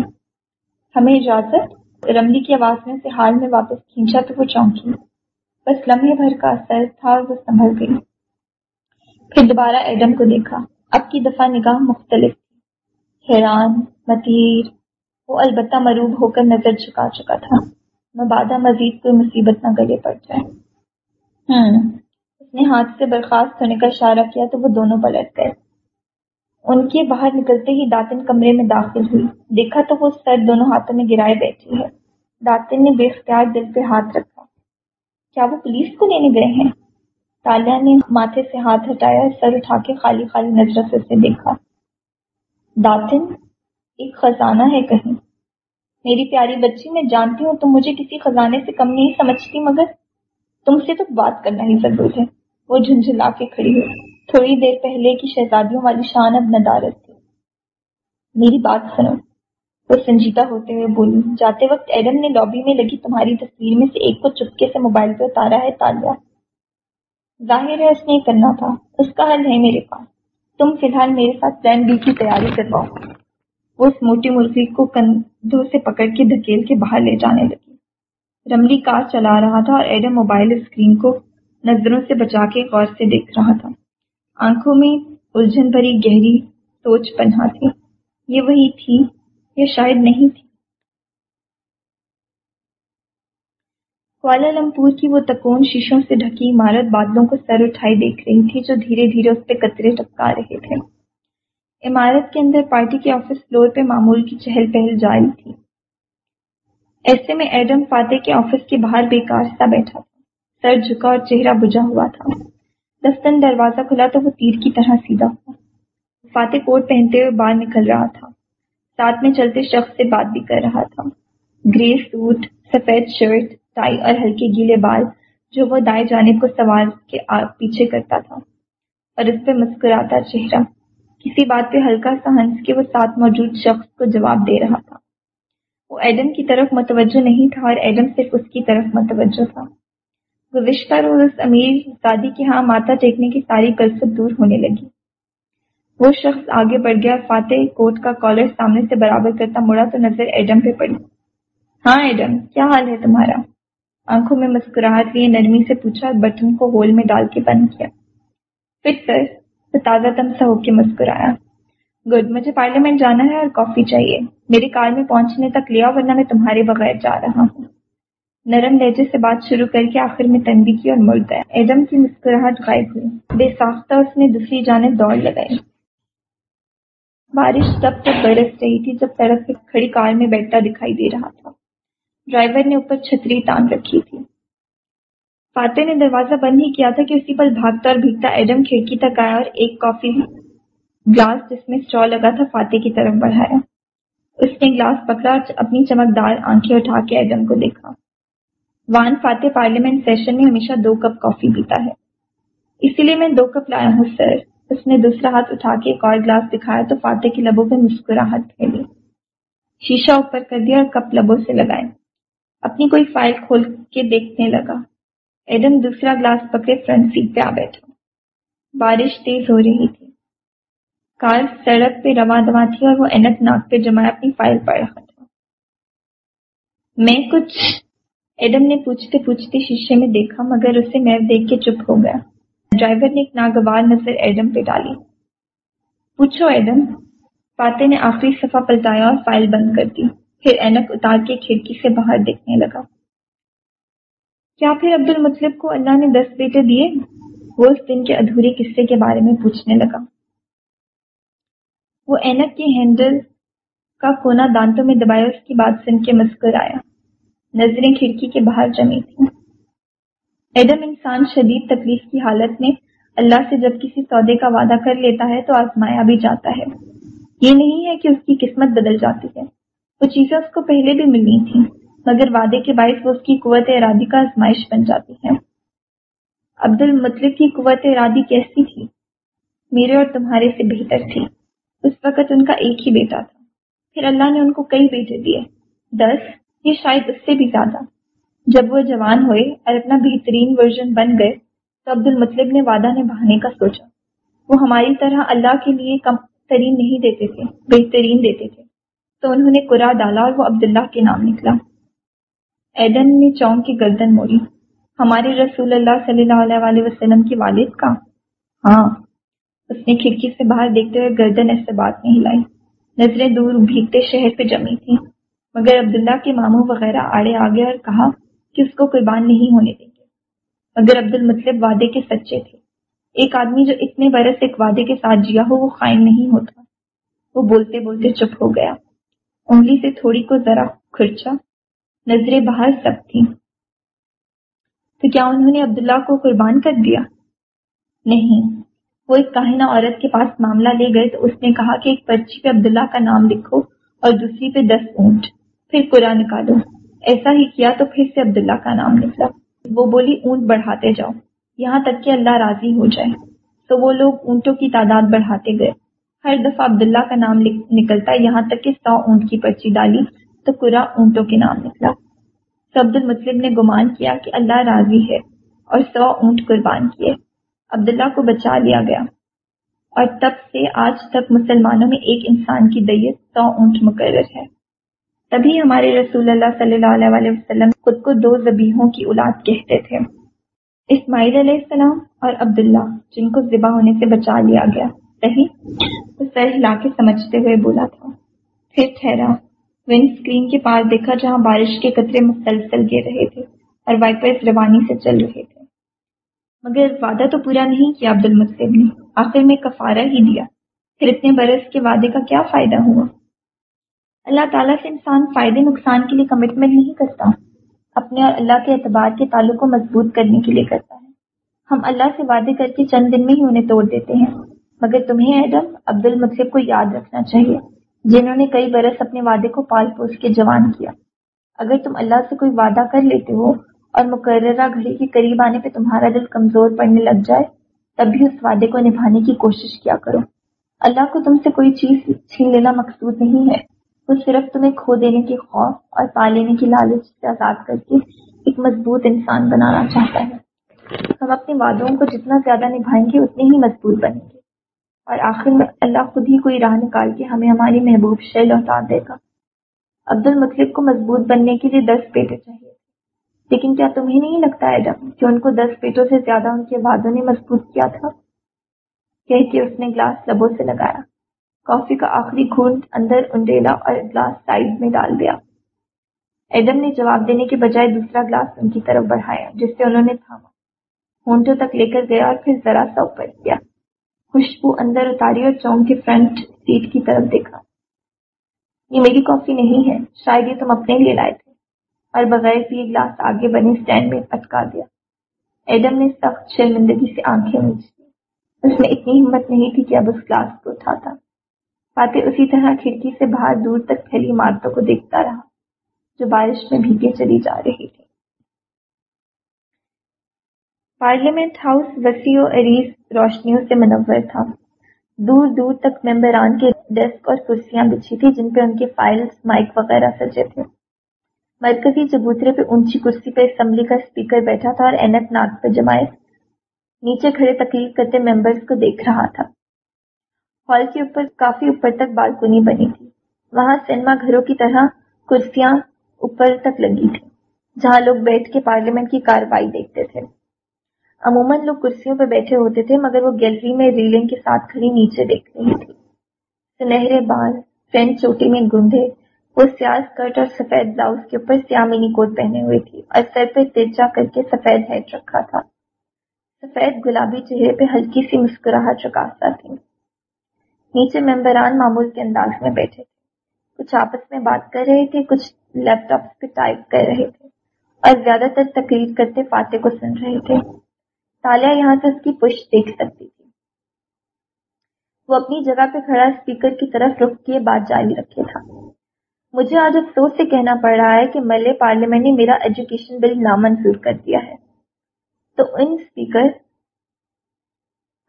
ہمیں اجازت؟ رملی کی آواز میں سے حال میں واپس کھینچا تو وہ چونکی۔ بس لمحے بھر کا اثر تھا اور وہ سنبھل گئی۔ پھر دوبارہ ایڈم کو دیکھا۔ اب کی دفعہ نگاہ مختلف تھی۔ حیران، متیر وہ البتہ مروب ہو کر نظر جھکا چکا تھا۔ مبادہ مزید کوئی مصیبت نہ گلے پڑ جائے۔ ہوں اس نے ہاتھ سے برخاست ہونے کا اشارہ کیا تو وہ دونوں پلٹ گئے۔ ان کے باہر نکلتے ہی داتن کمرے میں داخل ہوئی۔ دیکھا تو وہ سر دونوں ہاتھوں میں گرائے بیٹھی ہے۔ داتن نے بے اختیار دل پہ ہاتھ رکھا۔ کیا وہ پولیس کو لینے گئے ہیں؟ تالیہ نے ماتھے سے ہاتھ ہٹایا سر اٹھا کے خالی خالی نظر سے اسے دیکھا۔ داتن ایک خزانہ ہے کہیں۔ میری پیاری بچی، میں جانتی ہوں تم مجھے کسی خزانے سے کم نہیں سمجھتی، مگر تم سے تو بات کرنا ہی ضرور ہے۔ وہ جھنجھلا کے کھڑی ہوئی۔ تھوڑی دیر پہلے کی شہزادیوں والی شان اب ندارت تھی۔ میری بات سنو۔ وہ سنجیدہ ہوتے ہوئے بولی، جاتے وقت ایڈم نے لابی میں لگی تمہاری تصویر میں سے ایک کو چپکے سے موبائل پہ اتارا ہے تالیا ظاہر ہے اس نے کرنا تھا۔ اس کا حل ہے میرے پاس۔ تم فی الحال میرے ساتھ پلان بی کی تیاری کرواؤ۔ وہ اس موٹی مرغی کو کندھوں سے پکڑ کے دھکیل کے باہر لے جانے لگی۔ رملی کار چلا رہا تھا اور ایڈم موبائل اسکرین کو نظروں سے بچا کے غور سے دیکھ رہا تھا۔ آنکھوں میں الجھن بھری گہری سوچ پنہا تھی۔ یہ وہی تھی یا شاید نہیں تھی؟ لمپور کی وہ تکون شیشوں سے ڈھکی عمارت بادلوں کو سر اٹھائی دیکھ رہی تھی جو دھیرے دھیرے اس پہ قطرے ٹپکا رہے تھے۔ عمارت کے اندر پارٹی کے آفس فلور پہ معمول کی چہل پہل جاری تھی۔ ایسے میں ایڈم فاتح کے آفس کے باہر بیکار سا بیٹھا تھا۔ سر جھکا اور چہرہ بجا ہوا تھا۔ دفتن دروازہ کھلا تو وہ تیر کی طرح سیدھا ہوا۔ فاتح کوٹ پہنتے ہوئے باہر نکل رہا تھا۔ ساتھ میں چلتے شخص سے بات بھی کر رہا تھا۔ گرے سوٹ، سفید شرٹ، ٹائی اور ہلکے گیلے بال، جو وہ دائیں جانب کو سوار کے پیچھے کرتا تھا۔ اور اس پہ مسکراتا چہرہ۔ کسی بات پہ ہلکا سا ہنس کے وہ ساتھ موجود شخص کو جواب دے رہا تھا۔ وہ ایڈم کی طرف متوجہ نہیں تھا اور ایڈم صرف اس کی طرف متوجہ تھا۔ گزشتہ روز اس امیر زادی کے ہاں ماتا ٹیکنے کی ساری کلفت دور ہونے لگی۔ وہ شخص آگے بڑھ گیا، فاتح کوٹ کا کالر سامنے سے برابر کرتا مڑا تو نظر ایڈم پہ پڑی۔ ہاں ایڈم، کیا حال ہے تمہارا؟ آنکھوں میں مسکراہٹ لیے نرمی سے پوچھا بٹن کو ہول میں ڈال کے بند کیا۔ پھر سر تازہ تم سا ہو کے مسکرایا۔ گڈ، مجھے پارلیمنٹ جانا ہے اور کافی چاہیے۔ میری کار میں پہنچنے تک لیا ورنہ میں تمہارے بغیر جا رہا ہوں۔ نرم لہجے سے بات شروع کر کے آخر میں تنبی کی اور مڑ گیا ایڈم کی مسکراہٹ غائب ہوئی۔ بے ساختہ اس نے دوسری جانب دوڑ لگائی۔ بارش تب تک برس رہی تھی جب سڑک پہ کھڑی کار میں بیٹھتا دکھائی دے رہا تھا۔ ڈرائیور نے اوپر چھتری تان رکھی تھی۔ فاتح نے دروازہ بند ہی کیا تھا کہ اسی پر بھاگتا اور بھیگتا ایڈم کھڑکی تک آیا اور ایک کافی گلاس جس میں اسٹال لگا تھا فاتح کی طرف بڑھایا۔ اس نے گلاس پکڑا اور اپنی چمکدار آنکھیں اٹھا کے ایڈم کو دیکھا۔ وان فاتح پارلیمنٹ سیشن میں ہمیشہ دو کپ کافی پیتا ہے۔ اسی لیے میں دو کپ لایا ہوں، سر۔ اس نے دوسرا ہاتھ اٹھا کے ایک اور گلاس دکھایا تو فاتح کے لبوں پہ مسکراہٹ پھیلی۔ شیشہ اوپر کر دیا اور کپ لبوں سے لگائے۔ اپنی کوئی فائل کھول کے دیکھنے لگا۔ ایڈم دوسرا گلاس پکڑے فرنٹ سیٹ پہ آ بیٹھا۔ بارش تیز ہو رہی تھی۔ کار سڑک پہ رواں دواں تھی اور وہ اینک ناک پہ جمائے اپنی فائل پڑھ رہا تھا۔ میں کچھ ایڈم نے پوچھتے پوچھتے شیشے میں دیکھا، مگر اسے میں دیکھ کے چپ ہو گیا۔ ڈرائیور نے ایک ناگوار نظر ایڈم پہ ڈالی۔ پوچھو ایڈم فاتح نے آخری صفحہ پلٹایا اور فائل بند کر دی۔ پھر اینک اتار کے کھڑکی سے باہر دیکھنے لگا۔ کیا پھر عبد المطلب کو اللہ نے دس بیٹے دیے؟ وہ اس دن کے ادھورے قصے کے بارے میں پوچھنے لگا۔ وہ اینک کے ہینڈل کا کونا دانتوں میں دبایا اس کی بات سن کے مسکر آیا۔ نظریں کھڑکی کے باہر جمی تھیں۔ ایڈم انسان شدید تکلیف کی حالت میں اللہ سے جب کسی سودے کا وعدہ کر لیتا ہے تو آزمایا بھی جاتا ہے۔ یہ نہیں ہے کہ اس کی قسمت بدل جاتی ہے۔ وہ چیزیں اس کو پہلے بھی ملنی تھیں۔ مگر وعدے کے باعث وہ اس کی قوت ارادی کا آزمائش بن جاتی ہے۔ عبد المطلب کی قوت ارادی کیسی تھی؟ میرے اور تمہارے سے بہتر تھی۔ اس وقت ان کا ایک ہی بیٹا تھا۔ پھر اللہ نے ان کو کئی بیٹے دیے۔ دس یہ شاید اس سے بھی زیادہ۔ جب وہ جوان ہوئے اور اپنا بہترین ورژن بن گئے، تو عبد المطلب نے وعدہ نے بہانے کا سوچا۔ وہ ہماری طرح اللہ کے لیے کم ترین نہیں دیتے تھے، بہترین دیتے تھے۔ تو انہوں نے قرا ڈالا اور وہ عبداللہ کے نام نکلا۔ ایڈن نے چونک کی گردن موڑی۔ ہمارے رسول اللہ صلی اللہ علیہ وسلم کی والد کا ہاں۔ اس نے کھڑکی سے باہر دیکھتے ہوئے گردن ایسے بات نہیں ہلائی۔ نظریں دور بھیگتے شہر پہ جمی تھی مگر عبداللہ کے ماموں وغیرہ آڑے آگے اور کہا کہ اس کو قربان نہیں ہونے دیں گے۔ مگر عبد المطلب وعدے کے سچے تھے۔ ایک آدمی جو اتنے برس ایک وعدے کے ساتھ جیا ہو، وہ قائم نہیں ہوتا۔ وہ بولتے بولتے چپ ہو گیا۔ انگلی سے تھوڑی کو ذرا کھرچا۔ نظریں باہر سب تھی تو کیا انہوں نے عبداللہ کو قربان کر دیا؟ نہیں۔ وہ ایک کاہنہ عورت کے پاس معاملہ لے گئے تو اس نے کہا کہ ایک پرچی پہ عبداللہ کا نام لکھو اور دوسری پہ دس اونٹ۔ پھر قرآن نکالو۔ ایسا ہی کیا تو پھر سے عبداللہ کا نام نکلا۔ وہ بولی، اونٹ بڑھاتے جاؤ۔ یہاں تک کہ اللہ راضی ہو جائے۔ تو وہ لوگ اونٹوں کی تعداد بڑھاتے گئے۔ ہر دفعہ عبداللہ کا نام نکلتا یہاں تک کہ سو اونٹ کی پرچی ڈالی۔ تو اونٹوں کے نام نکلا۔ تو عبد المسلم نے گمان کیا کہ اللہ راضی ہے اور سو اونٹ قربان کیے۔ عبداللہ کو بچا لیا گیا۔ اور تب سے آج تک مسلمانوں میں ایک انسان کی دیت سو اونٹ مقرر ہے۔ تبھی ہمارے رسول اللہ صلی اللہ علیہ وسلم خود کو دو زبیحوں کی اولاد کہتے تھے۔ اسماعیل علیہ السلام اور عبداللہ، جن کو ذبح ہونے سے بچا لیا گیا۔ صحیح؟ تو سر ہلا کے سمجھتے ہوئے بولا تھا۔ پھر ٹھہرا۔ ونڈ اسکرین کے پاس دیکھا جہاں بارش کے قطرے مسلسل گر رہے تھے اور وائپرز روانی سے چل رہے تھے۔ مگر وعدہ تو پورا نہیں کیا عبد المطلب نے۔ آخر میں کفارہ ہی دیا۔ پھر اتنے برس کے وعدے کا کیا فائدہ ہوا؟ اللہ تعالیٰ سے انسان فائدے نقصان کے لیے کمٹمنٹ نہیں کرتا۔ اپنے اور اللہ کے اعتبار کے تعلق کو مضبوط کرنے کے لیے کرتا ہے۔ ہم اللہ سے وعدے کر کے چند دن میں ہی انہیں توڑ دیتے ہیں۔ مگر تمہیں ایڈم عبد المطلب کو یاد رکھنا چاہیے۔ جنہوں نے کئی برس اپنے وعدے کو پال پوس کے جوان کیا۔ اگر تم اللہ سے کوئی وعدہ کر لیتے ہو اور مقررہ گھڑی کے قریب آنے پہ تمہارا دل کمزور پڑنے لگ جائے، تب بھی اس وعدے کو نبھانے کی کوشش کیا کرو۔ اللہ کو تم سے کوئی چیز چھین لینا مقصود نہیں ہے۔ وہ صرف تمہیں کھو دینے کے خوف اور پا لینے کی لالچ سے آزاد کر کے ایک مضبوط انسان بنانا چاہتا ہے۔ ہم اپنے وعدوں کو جتنا زیادہ نبھائیں گے اتنے ہی مضبوط بنیں گے۔ اور آخر میں اللہ خود ہی کوئی راہ نکال کے ہمیں ہماری محبوب شے لوٹا دے گا۔ عبد المطلب کو مضبوط بننے کے لیے دس بیٹے چاہیے لیکن کیا تمہیں نہیں لگتا ہے جبکہ ان کو دس پیٹوں سے زیادہ ان کے وعدوں نے مضبوط کیا تھا؟ کہہ کے اس نے گلاس لبوں سے لگایا۔ کافی کا آخری گھونٹ اندر انڈیلا اور گلاس سائڈ میں ڈال دیا۔ ایڈم نے جواب دینے کے بجائے دوسرا گلاس ان کی طرف بڑھایا، جس سے انہوں نے تھاما۔ ہونٹوں تک لے کر گیا اور پھر ذرا سا اوپر کیا۔ خوشبو اندر اتاری اور چونک کے فرنٹ سیٹ کی طرف دیکھا۔ یہ میری کافی نہیں ہے، شاید یہ تم اپنے لیے لائے تھے۔ اور بغیر پیے گلاس آگے بنے اسٹینڈ میں اٹکا دیا۔ ایڈم نے سخت شرمندگی سے آنکھیں میچ دی اس میں اتنی ہمت نہیں تھی کہ اب اس گلاس کو اٹھاتا۔ فاتح اسی طرح کھڑکی سے باہر دور تک پھیلی عمارتوں کو دیکھتا رہا، جو بارش میں بھیگے چلی جا رہی تھی۔ پارلیمنٹ ہاؤس وسیع و عریض روشنیوں سے منور تھا۔ دور دور تک ممبران کے ڈیسک اور کرسیاں بچھی تھی جن پہ ان کے فائلز، مائک وغیرہ سجے تھے۔ مرکزی چبوترے پہ اونچی کرسی پہ اسمبلی کا اسپیکر بیٹھا تھا اور اینت ناک پہ جمائے نیچے کھڑے تقریر کرتے ممبرز کو دیکھ رہا تھا۔ ہال کے اوپر کافی اوپر تک بالکنی بنی تھی۔ وہاں سنیما گھروں کی طرح کرسیاں اوپر تک لگی تھی جہاں لوگ بیٹھ کے پارلیمنٹ کی کاروائی دیکھتے تھے۔ عموماً لوگ کرسیوں پہ بیٹھے ہوتے تھے، مگر وہ گیلری میں ریلنگ کے ساتھ کھڑی نیچے دیکھ رہی تھی۔ سنہرے بال فرینڈ چوٹی میں گندے وہ سیاہ اسکرٹ اور سفید بلاؤز کے اوپر سیاہ منی کوٹ پہنے ہوئے تھی اور سر پہ تیرچا کر کے سفید ہیڈ رکھا تھا۔ سفید گلابی چہرے پہ ہلکی سی مسکراہٹ چکاستا تھی۔ نیچے ممبران معمول کے انداز میں بیٹھے تھے۔ کچھ آپس میں بات کر رہے تھے، کچھ لیپ ٹاپ پہ ٹائپ کر رہے تھے اور زیادہ تر تقریر کرتے فاتح کو سن رہے تھے۔ تالیہ یہاں سے اس کی پشت دیکھ سکتی تھی۔ وہ اپنی جگہ پہ کھڑا اسپیکر کی طرف رخ کیے بات جاری رکھے تھا۔ مجھے آج افسوس سے کہنا پڑ رہا ہے کہ ملے پارلیمنٹ نے میرا ایجوکیشن بل نامنظور کر دیا ہے۔ تو ان اسپیکر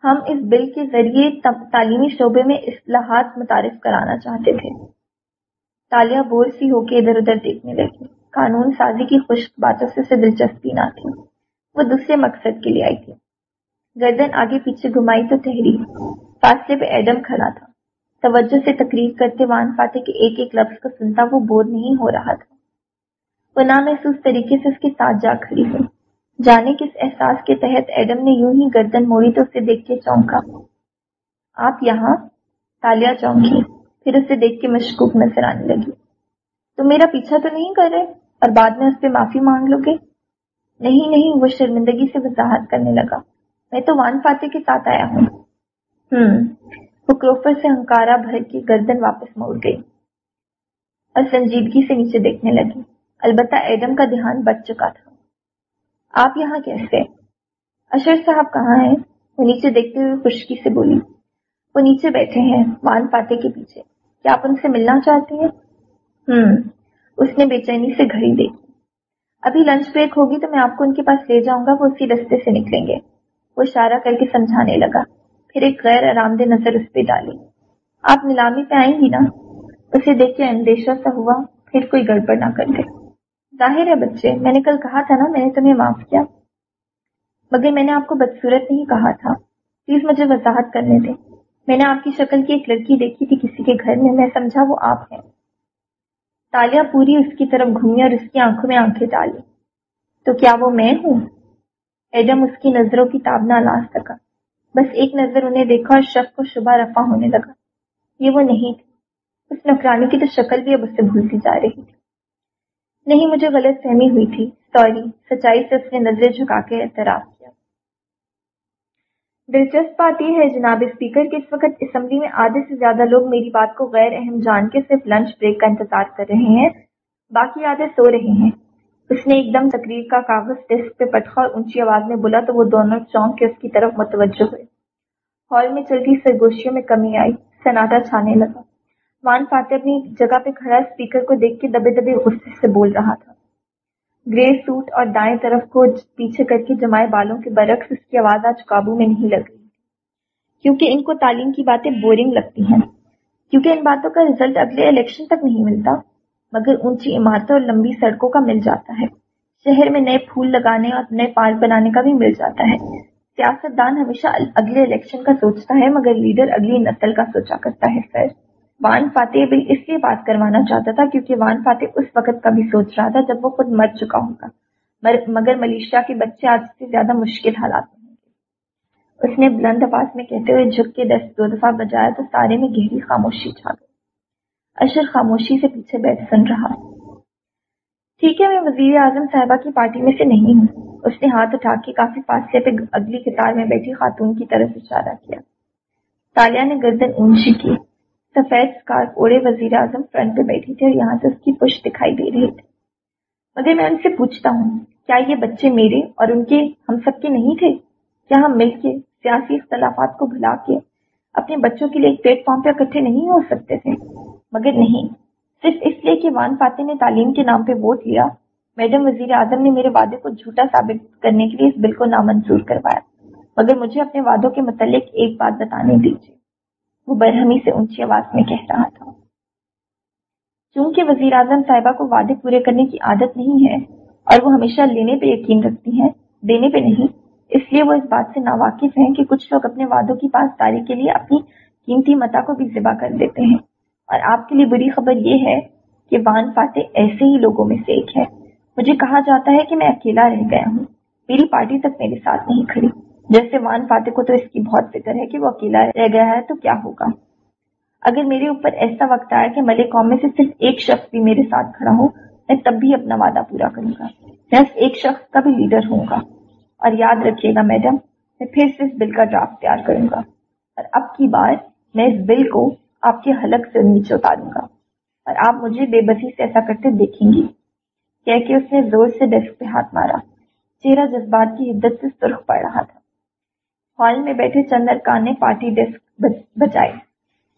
ہم اس بل کے ذریعے تعلیمی شعبے میں اصلاحات متعارف کرانا چاہتے تھے۔ تالیہ بور سی ہو کے ادھر ادھر دیکھنے لگی۔ قانون سازی کی خشک باتوں سے اسے دلچسپی نہ تھی۔ وہ دوسرے مقصد کے لیے آئی تھی۔ گردن آگے پیچھے گھمائی تو ٹہری فاصلے پہ ایڈم کھڑا تھا۔ توجہ سے تقریر کرتے وان فاتح کے ایک ایک لفظ کو سنتا وہ بور نہیں ہو رہا تھا۔ وہ نامحسوس طریقے سے اس کے ساتھ جا کھڑی ہوئی۔ جانے کس احساس کے تحت ایڈم نے یوں ہی گردن موڑی تو اسے دیکھ کے چونکا۔ آپ یہاں؟ تالیا چونکی۔ پھر اسے دیکھ کے مشکوک نظر آنے لگی۔ تم میرا پیچھا تو نہیں کر رہے؟ اور بعد میں اس پہ معافی مانگ لو گے؟ نہیں نہیں، وہ شرمندگی سے وضاحت کرنے لگا۔ میں تو وان فاتح کے ساتھ آیا ہوں۔ ہوں وہ کروفر سے ہنکارا بھر کی گردن واپس موڑ گئی۔ اور سنجیدگی سے نیچے دیکھنے لگی۔ البتہ ایڈم کا دھیان بچ چکا تھا۔ آپ یہاں کیسے؟ اشر صاحب کہاں ہیں؟ وہ نیچے دیکھتے ہوئے خشکی سے بولی۔ وہ نیچے بیٹھے ہیں، وان فاتح کے پیچھے۔ کیا آپ ان سے ملنا چاہتے ہیں؟ ہوں اس نے بے چینی سے گھڑی دیکھی۔ ابھی لنچ بریک ہوگی تو میں آپ کو ان کے پاس لے جاؤں گا، وہ اسی رستے سے نکلیں گے۔ وہ اشارہ کر کے سمجھانے لگا۔ پھر ایک غیر آرام دہ نظر اس پہ ڈالی۔ آپ نیلامی پہ آئیں گی نا؟ اسے دیکھ کے اندیشہ سا ہوا۔ پھر کوئی گڑبڑ نہ کر دے۔ ظاہر ہے بچے، میں نے کل کہا تھا نا، میں نے تمہیں معاف کیا۔ مگر میں نے آپ کو بدسورت نہیں کہا تھا۔ پلیز مجھے وضاحت کرنے دیں۔ میں نے آپ کی شکل کی ایک لڑکی دیکھی تھی کسی کے گھر میں میں سمجھا وہ آپ ہیں۔ تالیاں پوری اس کی طرف گھومی اور اس کی آنکھوں میں آنکھیں ڈالی۔ تو کیا وہ میں ہوں؟ ایڈم اس کی نظروں کی تاب نہ لا سکا بس ایک نظر انہیں دیکھا اور شک کو شبہ رفا ہونے لگا۔ یہ وہ نہیں تھی اس نوکرانی کی تو شکل بھی اب اس سے بھولتی جا رہی تھی۔ نہیں، مجھے غلط فہمی ہوئی تھی۔ سوری، سچائی سے اس نے نظریں جھکا کے اعتراف۔ کیا دلچسپ بات یہ ہے جناب اسپیکر کہ اس وقت اسمبلی میں آدھے سے زیادہ لوگ میری بات کو غیر اہم جان کے صرف لنچ بریک کا انتظار کر رہے ہیں۔ باقی آدھے سو رہے ہیں۔ اس نے ایک دم تقریر کا کاغذ ڈیسک پہ پٹخا اور اونچی آواز میں بولا تو وہ دونوں چونک کے اس کی طرف متوجہ ہوئے۔ ہال میں چلتی سرگوشیوں میں کمی آئی۔ سناٹا چھانے لگا۔ وان فاتح اپنی جگہ پہ کھڑا اسپیکر کو دیکھ کے دبے دبے غصے سے بول رہا تھا۔ گرے سوٹ اور دائیں طرف کو پیچھے کر کے جمائے بالوں کے برعکس اس کی آواز آج قابو میں نہیں لگ رہی۔ کیونکہ ان کو تعلیم کی باتیں بورنگ لگتی ہیں۔ کیونکہ ان باتوں کا رزلٹ اگلے الیکشن تک نہیں ملتا، مگر اونچی عمارتوں اور لمبی سڑکوں کا مل جاتا ہے۔ شہر میں نئے پھول لگانے اور نئے پارک بنانے کا بھی مل جاتا ہے۔ سیاست دان ہمیشہ اگلے الیکشن کا سوچتا ہے، مگر لیڈر اگلی نسل کا سوچا کرتا ہے۔ سر وان فاتح بھی اس لیے بات کروانا چاہتا تھا کیونکہ وان فاتح اس وقت کا بھی سوچ رہا تھا جب وہ خود مر چکا ہوگا۔ مگر ملیشیا کے بچے آج سے زیادہ مشکل حالات میں ہوں گے۔ اس نے بلند آواز میں کہتے ہوئے جھک کے دس دو دفعہ بجایا تو سارے میں گہری خاموشی چھا گئی۔ اشر خاموشی سے پیچھے بیٹھ سن رہا۔ ٹھیک ہے، میں وزیر اعظم صاحبہ کی پارٹی میں سے نہیں ہوں۔ اس نے ہاتھ اٹھا کے کافی فاصلے پہ اگلی قطار میں بیٹھی خاتون کی طرف اشارہ کیا۔ تالیہ نے گردن اونچی کی۔ سفید اسکارف اوڑے وزیر اعظم فرنٹ پہ بیٹھی تھی اور یہاں سے اس کی پش دکھائی دے رہی تھی۔ مگر میں ان سے پوچھتا ہوں، کیا یہ بچے میرے اور ان کے ہم سب کے نہیں تھے؟ کیا ہم مل کے سیاسی اختلافات کو بھلا کے اپنے بچوں کے لیے ایک پلیٹ فارم پہ اکٹھے نہیں ہو سکتے تھے؟ مگر نہیں، صرف اس لیے کہ وان فاتح نے تعلیم کے نام پہ ووٹ لیا۔ میڈم وزیر اعظم نے میرے وعدے کو جھوٹا ثابت کرنے کے لیے اس بل کو نامنظور کروایا۔ مگر مجھے اپنے وعدوں کے متعلق ایک بات بتانے دیجیے وہ برہمی سے اونچی آواز میں کہہ رہا تھا۔ چونکہ وزیر اعظم صاحبہ کو وعدے پورے کرنے کی عادت نہیں ہے اور وہ ہمیشہ لینے پہ یقین رکھتی ہیں، دینے پہ نہیں، اس لیے وہ اس بات سے ناواقف ہیں کہ کچھ لوگ اپنے وعدوں کی پاسداری کے لیے اپنی قیمتی متا کو بھی ذبح کر دیتے ہیں۔ اور آپ کے لیے بری خبر یہ ہے کہ وان فاتح ایسے ہی لوگوں میں سے ایک ہے۔ مجھے کہا جاتا ہے کہ میں اکیلا رہ گیا ہوں۔ میری پارٹی تک میرے ساتھ نہیں کھڑی۔ جیسے وان فاتح کو تو اس کی بہت فکر ہے کہ وہ اکیلا رہ گیا ہے تو کیا ہوگا؟ اگر میرے اوپر ایسا وقت آیا کہ ملے قوم میں سے صرف ایک شخص بھی میرے ساتھ کھڑا ہو، میں تب بھی اپنا وعدہ پورا کروں گا۔ میں اس ایک شخص کا بھی لیڈر ہوں گا۔ اور یاد رکھیے گا میڈم، میں پھر سے اس بل کا ڈرافٹ تیار کروں گا۔ اور اب کی بار، میں اس بل کو آپ کے حلق سے نیچے اتاروں گا۔ اور آپ مجھے بے بسی سے ایسا کرتے دیکھیں گی۔ کہہ کے اس نے زور سے ڈیسک پہ ہاتھ مارا۔ چہرہ جذبات کی حدت سے سرخ پڑ رہا تھا۔ ہال میں بیٹھے چند ارکان نے پارٹی ڈیسک بجائے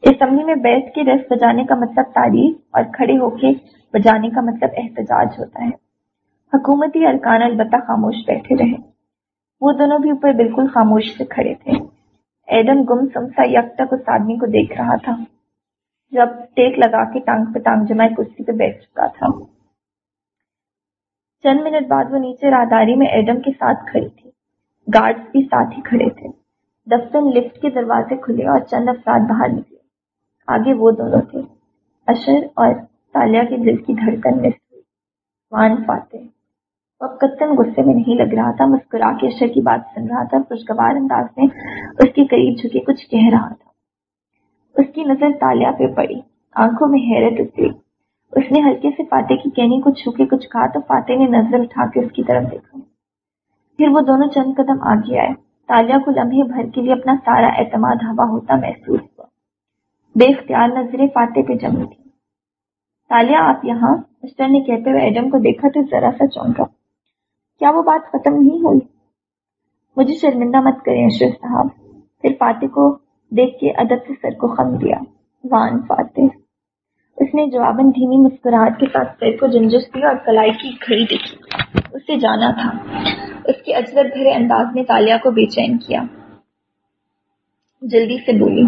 اسمبلی میں بیٹھ کے ڈیسک بجانے کا مطلب تعریف اور کھڑے ہو کے بجانے کا مطلب احتجاج ہوتا ہے۔ حکومتی ارکان البتہ خاموش بیٹھے رہے۔ وہ دونوں بھی اوپر بالکل خاموش سے کھڑے تھے۔ ایڈم گم سمسا یک تک اس آدمی کو دیکھ رہا تھا جب ٹیک لگا کے ٹانگ پہ ٹانگ جمائے کرسی پہ بیٹھ چکا تھا۔ چند منٹ بعد وہ نیچے راہداری میں ایڈم کے ساتھ کھڑی تھی۔ گارڈز بھی ساتھ ہی کھڑے تھے۔ دفتر لفٹ کے دروازے کھلے اور چند افراد باہر نکلے۔ آگے وہ دونوں تھے۔ اشر اور تالیہ کے دل کی دھڑکن مس ہوئی وان فاتح۔ وہ اب کتن غصے میں نہیں لگ رہا تھا، مسکرا کے اشر کی بات سن رہا تھا۔ خوشگوار انداز میں اس کے قریب جھکے کچھ کہہ رہا تھا۔ اس کی نظر تالیہ پہ پڑی۔ آنکھوں میں حیرت اتری اس نے ہلکے سے فاتح کی کہنی کو چھو کے کچھ کہا تو فاتح نے نظر اٹھا کے اس کی طرف دیکھا۔ پھر وہ دونوں چند قدم آگے آئے۔ تالیہ کو لمحے بھر کے لیے اپنا سارا اعتماد ہوا ہوتا محسوس ہوا۔ بے اختیار نظریں فاتح پہ جمی تھی تالیہ، آپ یہاں؟ مسٹر نے کہتے ہوئے ایڈم کو دیکھا تو ذرا سا چونکا۔ کیا وہ بات ختم نہیں ہوئی؟ مجھے شرمندہ مت کریں، اشرف صاحب۔ پھر فاتح کو دیکھ کے ادب سے سر کو خم دیا۔ وان فاتح۔ اس نے جواباً دھیمی مسکراہٹ کے ساتھ سر کو جنجس دی اور کلائی کی کھڑی دیکھی۔ اسے جانا تھا۔ اس کے اجرت بھرے انداز نے تالیا کو بے چین کیا۔ جلدی سے بولی۔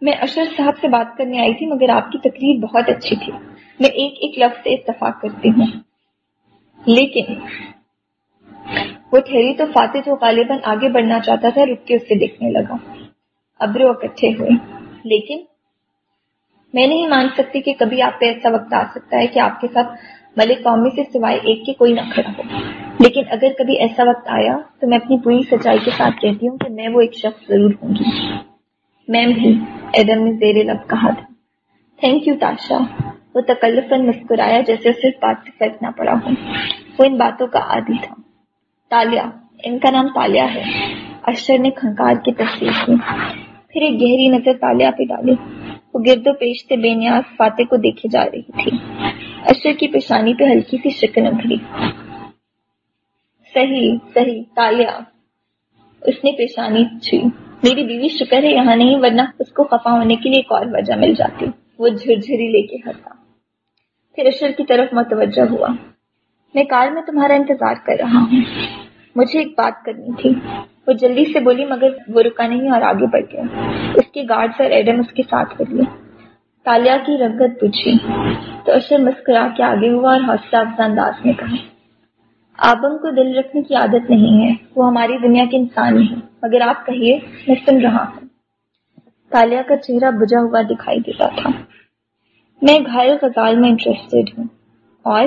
میں اشرف صاحب سے بات کرنے آئی تھی، مگر آپ کی تقریر بہت اچھی تھی۔ میں ایک ایک لفظ سے اتفاق کرتی ہوں۔ لیکن وہ ٹھہری تو فاتح جو غالباً آگے بڑھنا چاہتا تھا، رک کے اس سے دیکھنے لگا۔ ابرو اکٹھے ہوئے۔ لیکن میں نہیں مان سکتی کہ کبھی آپ پہ ایسا وقت آ سکتا ہے کہ آپ کے ساتھ ملک قومی سے سوائے ایک کے کوئی نہ کھڑا ہو۔ لیکن اگر کبھی ایسا وقت آیا تو میں اپنی پوری سچائی کے ساتھ کہتی ہوں کہ میں وہ ایک شخص ضرور ہوں گی۔ میں بھی ایڈم نے زیر لب کہا تھا۔ Thank you Tasha. وہ تکلف مسکرایا جیسے صرف بات سے فرق نہ پڑا ہو۔ وہ ان باتوں کا عادی تھا۔ تالیا، ان کا نام تالیا ہے۔ اشر نے کھنکار کی تصویر کی۔ پھر ایک گہری نظر تالیا پہ ڈالی۔ وہ گرد و پیش سے بے نیاز فاتح کو دیکھے جا رہی تھی۔ اشر کی پیشانی پہ ہلکی سی شکن ابھری صحیح صحیح، تالیا۔ اس نے پیشانی چھوئی۔ میری بیوی شکر ہے یہاں نہیں، ورنہ اس کو خفا ہونے کے لیے ایک اور وجہ مل جاتی۔ وہ جھرجھری لے کے ہنسا۔ پھر اشر کی طرف متوجہ ہوا۔ میں کار میں تمہارا انتظار کر رہا ہوں۔ مجھے ایک بات کرنی تھی۔ وہ جلدی سے بولی مگر وہ رکا نہیں اور آگے بڑھ گیا۔ اس کے گارڈ اور ایڈم اس کے ساتھ کر لیے تالیا کی رنگت پوچھی۔ تو اشر مسکرا کے آگے ہوا اور حوصلہ افزا انداز میں کہا، آبم کو دل رکھنے کی عادت نہیں ہے۔ وہ ہماری دنیا کے انسان نہیں مگر آپ کہیے، میں سن رہا ہوں۔ تالیا کا چہرہ بجا ہوا دکھائی دیتا تھا۔ میں گھائل غزال میں انٹرسٹیڈ ہوں۔ اور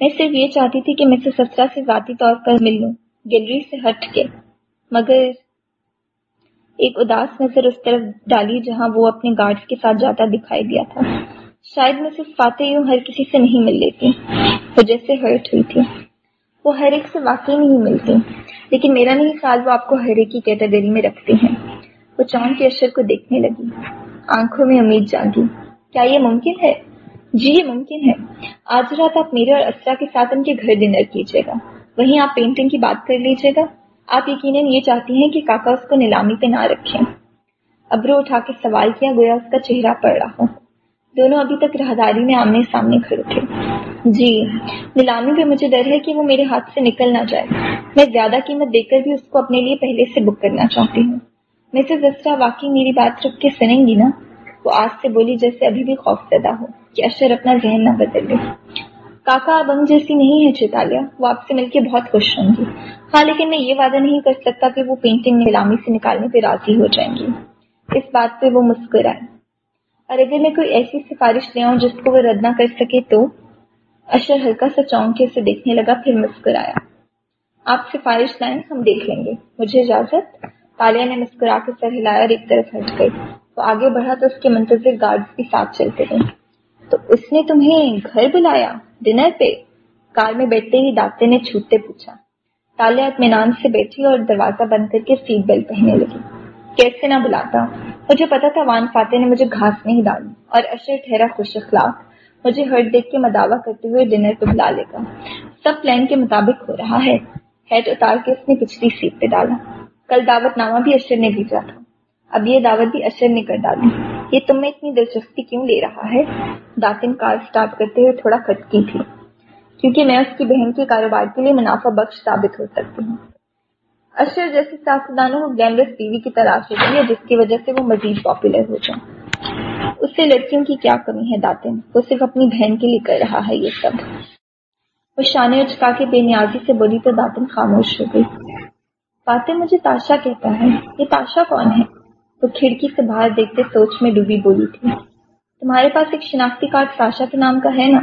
میں صرف یہ چاہتی تھی کہ میں سے سسرا سے ذاتی طور پر مل لوں گیلری سے ہٹ کے۔ مگر ایک اداس نظر اس طرف ڈالی جہاں وہ اپنے گارڈز کے ساتھ جاتا دکھائی دیا تھا۔ شاید میں صرف فاتح یوں ہر کسی سے نہیں مل لیتی وہ جیسے ہرٹ ہوئی تھی۔ وہ ہر ایک سے واقعی نہیں ملتی، لیکن میرا نہیں خیال وہ آپ کو ہر ایک کی کیٹیگری میں رکھتے ہیں۔ وہ چاند کے اشر کو دیکھنے لگی۔ آنکھوں میں امید جاگی۔ کیا یہ ممکن ہے؟ جی یہ ممکن ہے۔ آج رات آپ میرے اور اسرا کے ساتھ ان کے گھر ڈنر کیجیے گا۔ وہیں آپ پینٹنگ کی بات کر لیجیے گا۔ آپ یقیناً یہ چاہتی ہیں کہ کاکا اس کو نیلامی پہ نہ رکھیں۔ ابرو اٹھا کے سوال کیا، گویا اس کا چہرہ پڑ رہا ہو۔ دونوں ابھی تک راہداری میں آمنے سامنے کھڑے تھے۔ جی نیلامی پہ مجھے ڈر ہے کہ وہ میرے ہاتھ سے نکل نہ جائے۔ میں زیادہ قیمت دے کر بھی اس کو اپنے لیے پہلے سے بک کرنا چاہتی ہوں۔ مسز اسرا واقعی میری بات رکھ کے سنیں گی نا؟ وہ آج سے بولی جیسے ابھی بھی خوف زدہ ہو کہ اشر اپنا ذہن نہ بدل لے۔ کاکا ابنگ جیسی نہیں ہے چیتالیہ وہ آپ سے مل کے بہت خوش ہوں گی۔ ہاں لیکن میں یہ وعدہ نہیں کر سکتا کہ وہ پینٹنگ نیلامی سے نکالنے پہ راضی ہو جائیں گی۔ اس بات پہ وہ مسکرائے۔ اور اگر میں کوئی ایسی سفارش لے آؤں جس کو وہ رد نہ کر سکے تو؟ اشر ہلکا سا چونک کے اسے دیکھنے لگا، پھر مسکرایا۔ آپ سفارش لائیں، ہم دیکھ لیں گے۔ مجھے اجازت؟ تالیا نے مسکرا کے سر ہلایا اور ایک طرف ہٹ گئی۔ وہ آگے بڑھا تو اس کے منتظر گارڈ بھی ساتھ چلتے گئے تو اس نے تمہیں گھر بلایا، ڈنر پہ۔ کار میں بیٹھتے ہی ڈاکٹر نے چھوٹتے پوچھا۔ تالیا اطمینان سے بیٹھی اور دروازہ بند کر کے سیٹ بیلٹ پہننے لگی۔ کیسے نہ بلاتا۔ مجھے پتا تھا وان فاتح نے مجھے گھاس نہیں ڈالی۔ اور اشر ٹھہرا خوش اخلاق۔ مجھے ہرٹ دیکھ کے مداوع کرتے ہوئے ڈنر پہ بلا لے گا۔ سب پلان کے مطابق ہو رہا ہے۔ ہیڈ اتار کے اس نے پچھلی سیٹ پہ ڈالا۔ کل دعوت نامہ بھی اشر نے بھیجا تھا۔ اب یہ دعوت بھی اشر نے کر ڈالی۔ یہ تم میں اتنی دلچسپی کیوں لے رہا ہے؟ داتن کار سٹارٹ کرتے ہوئے تھوڑا کھٹکی تھی۔ کیونکہ میں اس کی بہن کے کاروبار کے لیے منافع بخش ثابت ہو سکتی ہوں۔ اشر جیسے سیاستدانوں کو گیملس بیوی کی تلاش ہوتی ہے، جس کی وجہ سے وہ مزید پاپولر ہو جائیں اس سے لڑکیوں کی کیا کمی ہے داتن؟ وہ صرف اپنی بہن کے لیے کر رہا ہے یہ سب۔ وہ شانے اچکا کے بے نیازی سے بولی تو داتن خاموش ہو گئی۔ فاتح مجھے تاشا کہتا ہے، یہ تاشا کون ہے؟ وہ کھڑکی سے باہر دیکھتے سوچ میں ڈوبی بولی تھی۔ تمہارے پاس ایک شناختی کارڈ تاشا کے نام کا ہے نا؟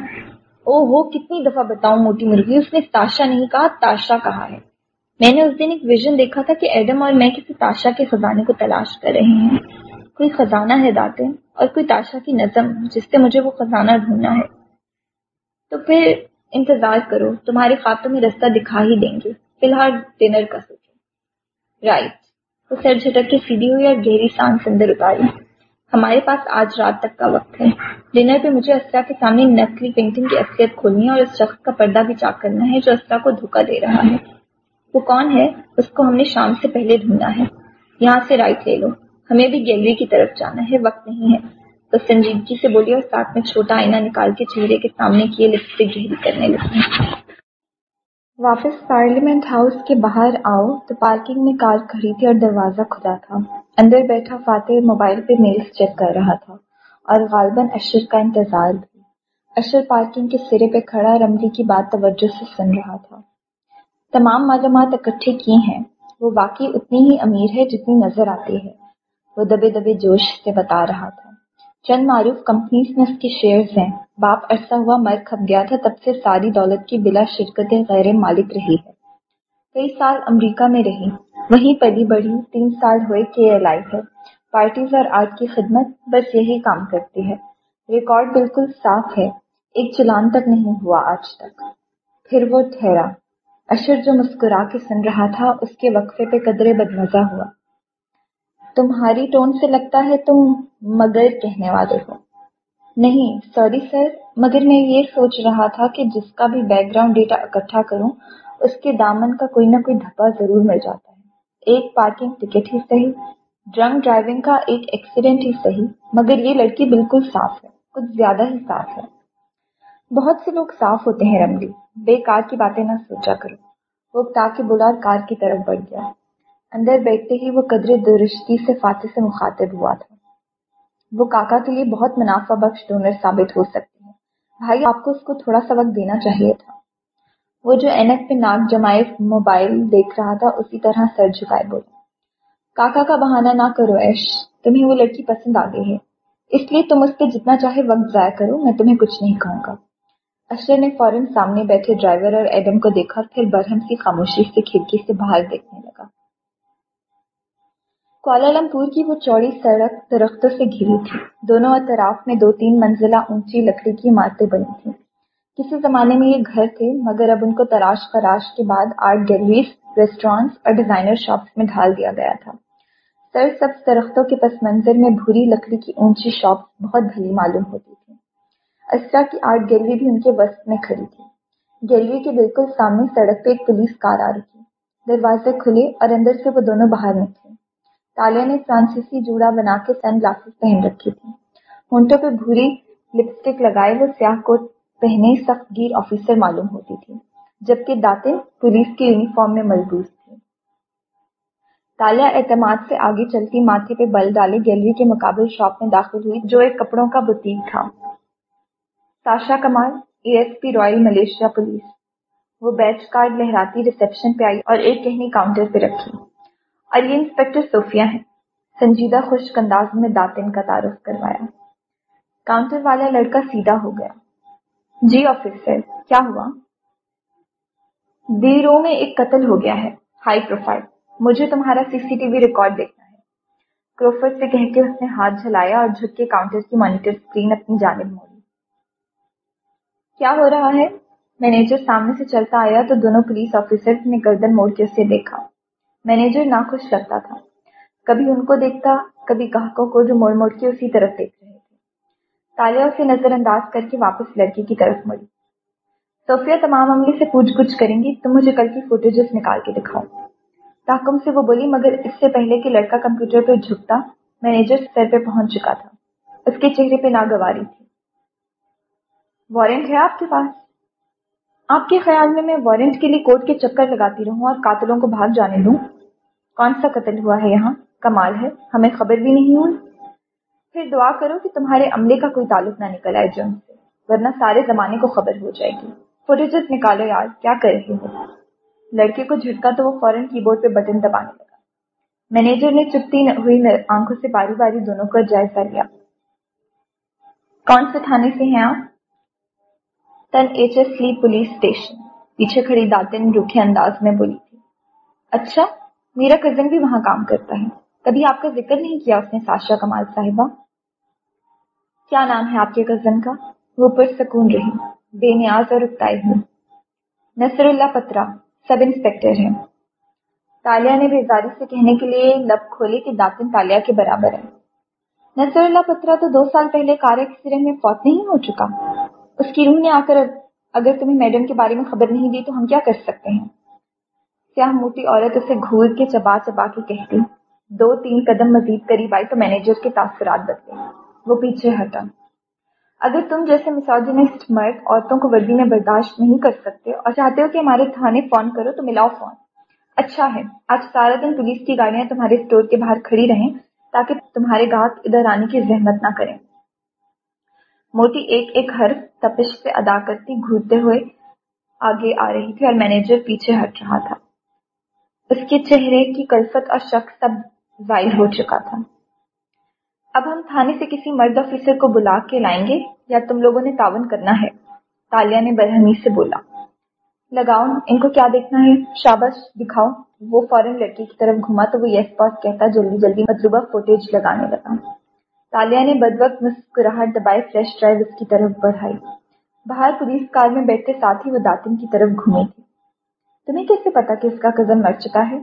او ہو کتنی دفعہ بتاؤں موٹی مرغی، اس نے تاشا نہیں کہا، تاشا کہا ہے۔ میں نے اس دن ایک ویژن دیکھا تھا کہ ایڈم اور میں کسی تاشا کے خزانے کو تلاش کر رہے ہیں۔ کوئی خزانہ ہے داتے اور کوئی تاشا کی نظم، جس سے مجھے وہ خزانہ ڈھونڈنا ہے۔ تو پھر انتظار کرو تمہارے خاتوں میں رستہ دکھا ہی دیں گے۔ فی الحال ڈنر کا سوچو۔ رائٹ۔ وہ سر جھٹک کے سیدھی ہوئی اور گہری سانس اندر اتاری۔ ہمارے پاس آج رات تک کا وقت ہے۔ ڈنر پہ مجھے اسرا کے سامنے نقلی پینٹنگ کی اصلیت کھولنی ہے اور اس شخص کا پردہ بھی چاک کرنا ہے جو اسرا کو دھوکا دے رہا ہے۔ وہ کون ہے؟ اس کو ہم نے شام سے پہلے ڈھونڈنا ہے۔ یہاں سے رائٹ لے لو۔ ہمیں بھی گیلری کی طرف جانا ہے، وقت نہیں ہے۔ تو سنجیدگی سے بولی اور ساتھ میں چھوٹا آئینہ نکال کے چہرے کے سامنے کیے لپسٹک گہری کرنے لگی۔ واپس پارلیمنٹ ہاؤس کے باہر آؤ تو پارکنگ میں کار کھڑی تھی اور دروازہ کھلا تھا۔ اندر بیٹھا فاتح موبائل پہ میلز چیک کر رہا تھا اور غالباً اشر کا انتظار بھی۔ اشر پارکنگ کے سرے پہ کھڑا رملی کی بات توجہ سے سن رہا تھا۔ تمام معلومات اکٹھے کی ہیں۔ وہ واقعی اتنی ہی امیر ہے جتنی نظر آتی ہے۔ وہ دبے دبے جوش سے بتا رہا تھا۔ چند معروف کمپنیز میں اس کے شیئرز ہیں۔ باپ عرصہ ہوا مر کھپ گیا تھا، تب سے ساری دولت کی بلا شرکت غیر مالک رہی ہے کئی سال امریکہ میں رہی۔ وہیں پلی بڑھی تین سال ہوئے کے ایل آئی ہے۔ پارٹیز اور آرٹ کی خدمت بس یہی کام کرتی ہے۔ ریکارڈ بالکل صاف ہے۔ ایک چلان تک نہیں ہوا آج تک۔ پھر وہ ٹھہرا۔ اشر جو مسکرا کے سن رہا تھا، اس کے وقفے پہ قدرے بدمزہ ہوا۔ تمہاری ٹون سے لگتا ہے تم مگر کہنے والے ہو۔ نہیں سوری سر مگر میں یہ سوچ رہا تھا کہ جس کا بھی بیک گراؤنڈ ڈیٹا اکٹھا کروں، اس کے دامن کا کوئی نہ کوئی دھپا ضرور مل جاتا ہے۔ ایک پارکنگ ٹکٹ ہی صحیح ڈرنک ڈرائیونگ کا ایک ایکسیڈنٹ ہی صحیح، مگر یہ لڑکی بالکل صاف ہے، کچھ زیادہ ہی صاف ہے۔ بہت سے لوگ صاف ہوتے ہیں رملی بے کار کی باتیں نہ سوچا کرو۔ وہ اکتا کے بلا کار کی طرف بڑھ گیا۔ اندر بیٹھتے ہی وہ قدر درستی سے فاتح سے مخاطب ہوا تھا۔ وہ کاکا کے لیے بہت منافع بخش ڈونر ثابت ہو سکتی ہے بھائی، آپ کو اس کو تھوڑا سا وقت دینا چاہیے تھا۔ وہ جو اینک پہ ناک جمائے موبائل دیکھ رہا تھا، اسی طرح سر جھکائے بولا۔ کاکا کا بہانہ نہ کرو، ایش۔ تمہیں وہ لڑکی پسند آ گئی ہے۔ اس لیے تم اس پہ جتنا چاہے وقت ضائع کرو، میں تمہیں کچھ نہیں کہوں گا۔ اشر نے فوراً سامنے بیٹھے ڈرائیور اور ایڈم کو دیکھا، پھر برہم سی خاموشی سے کھڑکی سے باہر دیکھنے کوالالمپور کی وہ چوڑی سڑک درختوں سے گھری تھی۔ دونوں اطراف میں دو تین منزلہ اونچی لکڑی کی عمارتیں بنی تھیں۔ کسی زمانے میں یہ گھر تھے، مگر اب ان کو تراش فراش کے بعد آرٹ گیلریز ریسٹورانٹس اور ڈیزائنر شاپس میں ڈھال دیا گیا تھا۔ سر سب درختوں کے پس منظر میں بھوری لکڑی کی اونچی شاپ بہت بھلی معلوم ہوتی تھی۔ اسرا کی آرٹ گیلری بھی ان کے وسط میں کھڑی تھی۔ گیلری کے بالکل سامنے سڑک پہ ایک پولیس کار آ رہی تھی۔ دروازے کھلے اور اندر سے وہ دونوں باہر نکلے۔ تالیا نے فرانسیسی جوڑا بنا کے سن گلاسز پہن رکھی تھی۔ ہونٹوں پہ بھوری لپسٹک لگائے وہ سیاہ کوٹ پہنے سخت گیر آفیسر معلوم ہوتی تھی، جبکہ دانتیں پولیس کے یونیفارم میں ملبوس تھی تالیا اعتماد سے آگے چلتی ماتھے پہ بل ڈالے گیلری کے مقابل شاپ میں داخل ہوئی، جو ایک کپڑوں کا بتیک تھا۔ Sasha Kamal A S P Royal Malaysia Police وہ بیچ کارڈ لہراتی ریسپشن پہ آئی اور ایک کہنی کاؤنٹر پہ رکھی۔ اور یہ انسپیکٹر صوفیہ ہے سنجیدہ خشک انداز میں داتن کا تعارف کروایا۔ کاؤنٹر والا لڑکا سیدھا ہو گیا۔ جی آفیسر کیا ہوا؟ بیرو میں ایک قتل ہو گیا ہے۔ High profile. مجھے تمہارا سی سی ٹی وی ریکارڈ دیکھنا ہے۔ کروفر سے کہہ کے اس نے ہاتھ جھلایا اور جھک کے کاؤنٹر کی مانیٹر اسکرین اپنی جانب موڑی۔ کیا ہو رہا ہے؟ مینیجر سامنے سے چلتا آیا تو دونوں پولیس آفیسر نے گردن موڑ کے اسے دیکھا۔ مینیجر ناخوش لگتا تھا۔ کبھی ان کو دیکھتا، کبھی گاہکوں کو جو مڑ مڑ کے اسی طرف دیکھ رہے تھے۔ تالیا اسے نظر انداز کر کے واپس لڑکی کی طرف مڑی۔ صوفیہ تمام عملے سے پوچھ گچھ کریں گی، تم مجھے کل کی فوٹیجز نکال کے دکھاؤ۔ تاکم سے وہ بولی، مگر اس سے پہلے کہ لڑکا کمپیوٹر پہ جھکتا مینیجر سر پہ پہنچ چکا تھا۔ اس کے چہرے پہ ناگواری تھی۔ وارنٹ ہے آپ کے پاس؟ آپ کے خیال میں میں وارنٹ کے لیے کورٹ کے چکر لگاتی رہوں اور قاتلوں کو بھاگ جانے دوں؟ کون سا قتل ہوا ہے یہاں؟ کمال ہے، ہمیں خبر بھی نہیں ہوئی۔ پھر دعا کرو کہ تمہارے عملے کا کوئی تعلق نہ نکل آئے جن سے، ورنہ سارے زمانے کو خبر ہو جائے گی۔ فوٹیجز نکالو یار، کیا کر رہے ہو؟ لڑکے کو جھٹکا تو وہ فوراً کی بورڈ پہ بٹن دبانے لگا۔ مینیجر نے چپتی ہوئی آنکھوں سے باری باری دونوں کا جائزہ لیا۔ کون سے تھانے سے ہیں آپ؟ تن ایچ ایس لی پولیس اسٹیشن۔ پیچھے کھڑی داتن روکھے انداز میں بولی تھی۔ اچھا میرا کزن بھی وہاں کام کرتا ہے۔ کبھی آپ کا ذکر نہیں کیا اس نے ساشا کمال صاحبہ؟ کیا نام ہے آپ کے کزن کا؟ وہ پر سکون رہی، بے نیاز اور اکتائی ہوں نصر اللہ پترا سب انسپیکٹر ہیں۔ تالیا نے بیزاری سے کہنے کے لیے لب کھولے کہ داتن تالیا کے برابر ہے نصر اللہ پترا تو دو سال پہلے کار ایکسیڈنٹ میں فوت نہیں ہو چکا۔ اس کی روح نے آ کر اگر تمہیں میڈم کے بارے میں خبر نہیں دی تو ہم کیا کر سکتے ہیں؟ سیاہ موٹی عورت اسے گھور کے چبا چبا کے کہتی دو تین قدم مزید قریب آئی تو مینیجر کے تاثرات بدلے وہ پیچھے ہٹا۔ اگر تم جیسے مساجنسٹ مرد عورتوں کو وردی میں برداشت نہیں کر سکتے اور چاہتے ہو کہ ہمارے تھانے فون کرو تو ملاؤ فون۔ اچھا ہے، آج سارا دن پولیس کی گاڑیاں تمہارے اسٹور کے باہر کھڑی رہیں تاکہ تمہارے گاہک ادھر آنے کی زحمت نہ کریں۔ موٹی ایک ایک حرف تپش سے ادا کرتی، گھورتے ہوئے آگے آ رہی تھی اور مینیجر پیچھے ہٹ رہا تھا۔ اس کے چہرے کی کلفت اور شخص سب ظاہر ہو چکا تھا۔ اب ہم تھانے سے کسی مرد آفیسر کو بلا کے لائیں گے یا تم لوگوں نے تعاون کرنا ہے؟ تالیا نے برہمی سے بولا۔ لگاؤ، ان کو کیا دیکھنا ہے؟ شابش دکھاؤ۔ وہ فوراً لڑکی کی طرف گھما تو وہ یس پاس کہتا، جلدی جلدی مطلوبہ فوٹیج لگانے لگا۔ تالیا نے بد وقت مسکراہٹ دبائے فریش ڈرائیو اس کی طرف بڑھائی۔ باہر پولیس کار میں بیٹھتے ساتھ ہی وہ داتن کی طرف گھومے تھی تمہیں کیسے پتا کہ اس کا کزن مر چکا ہے؟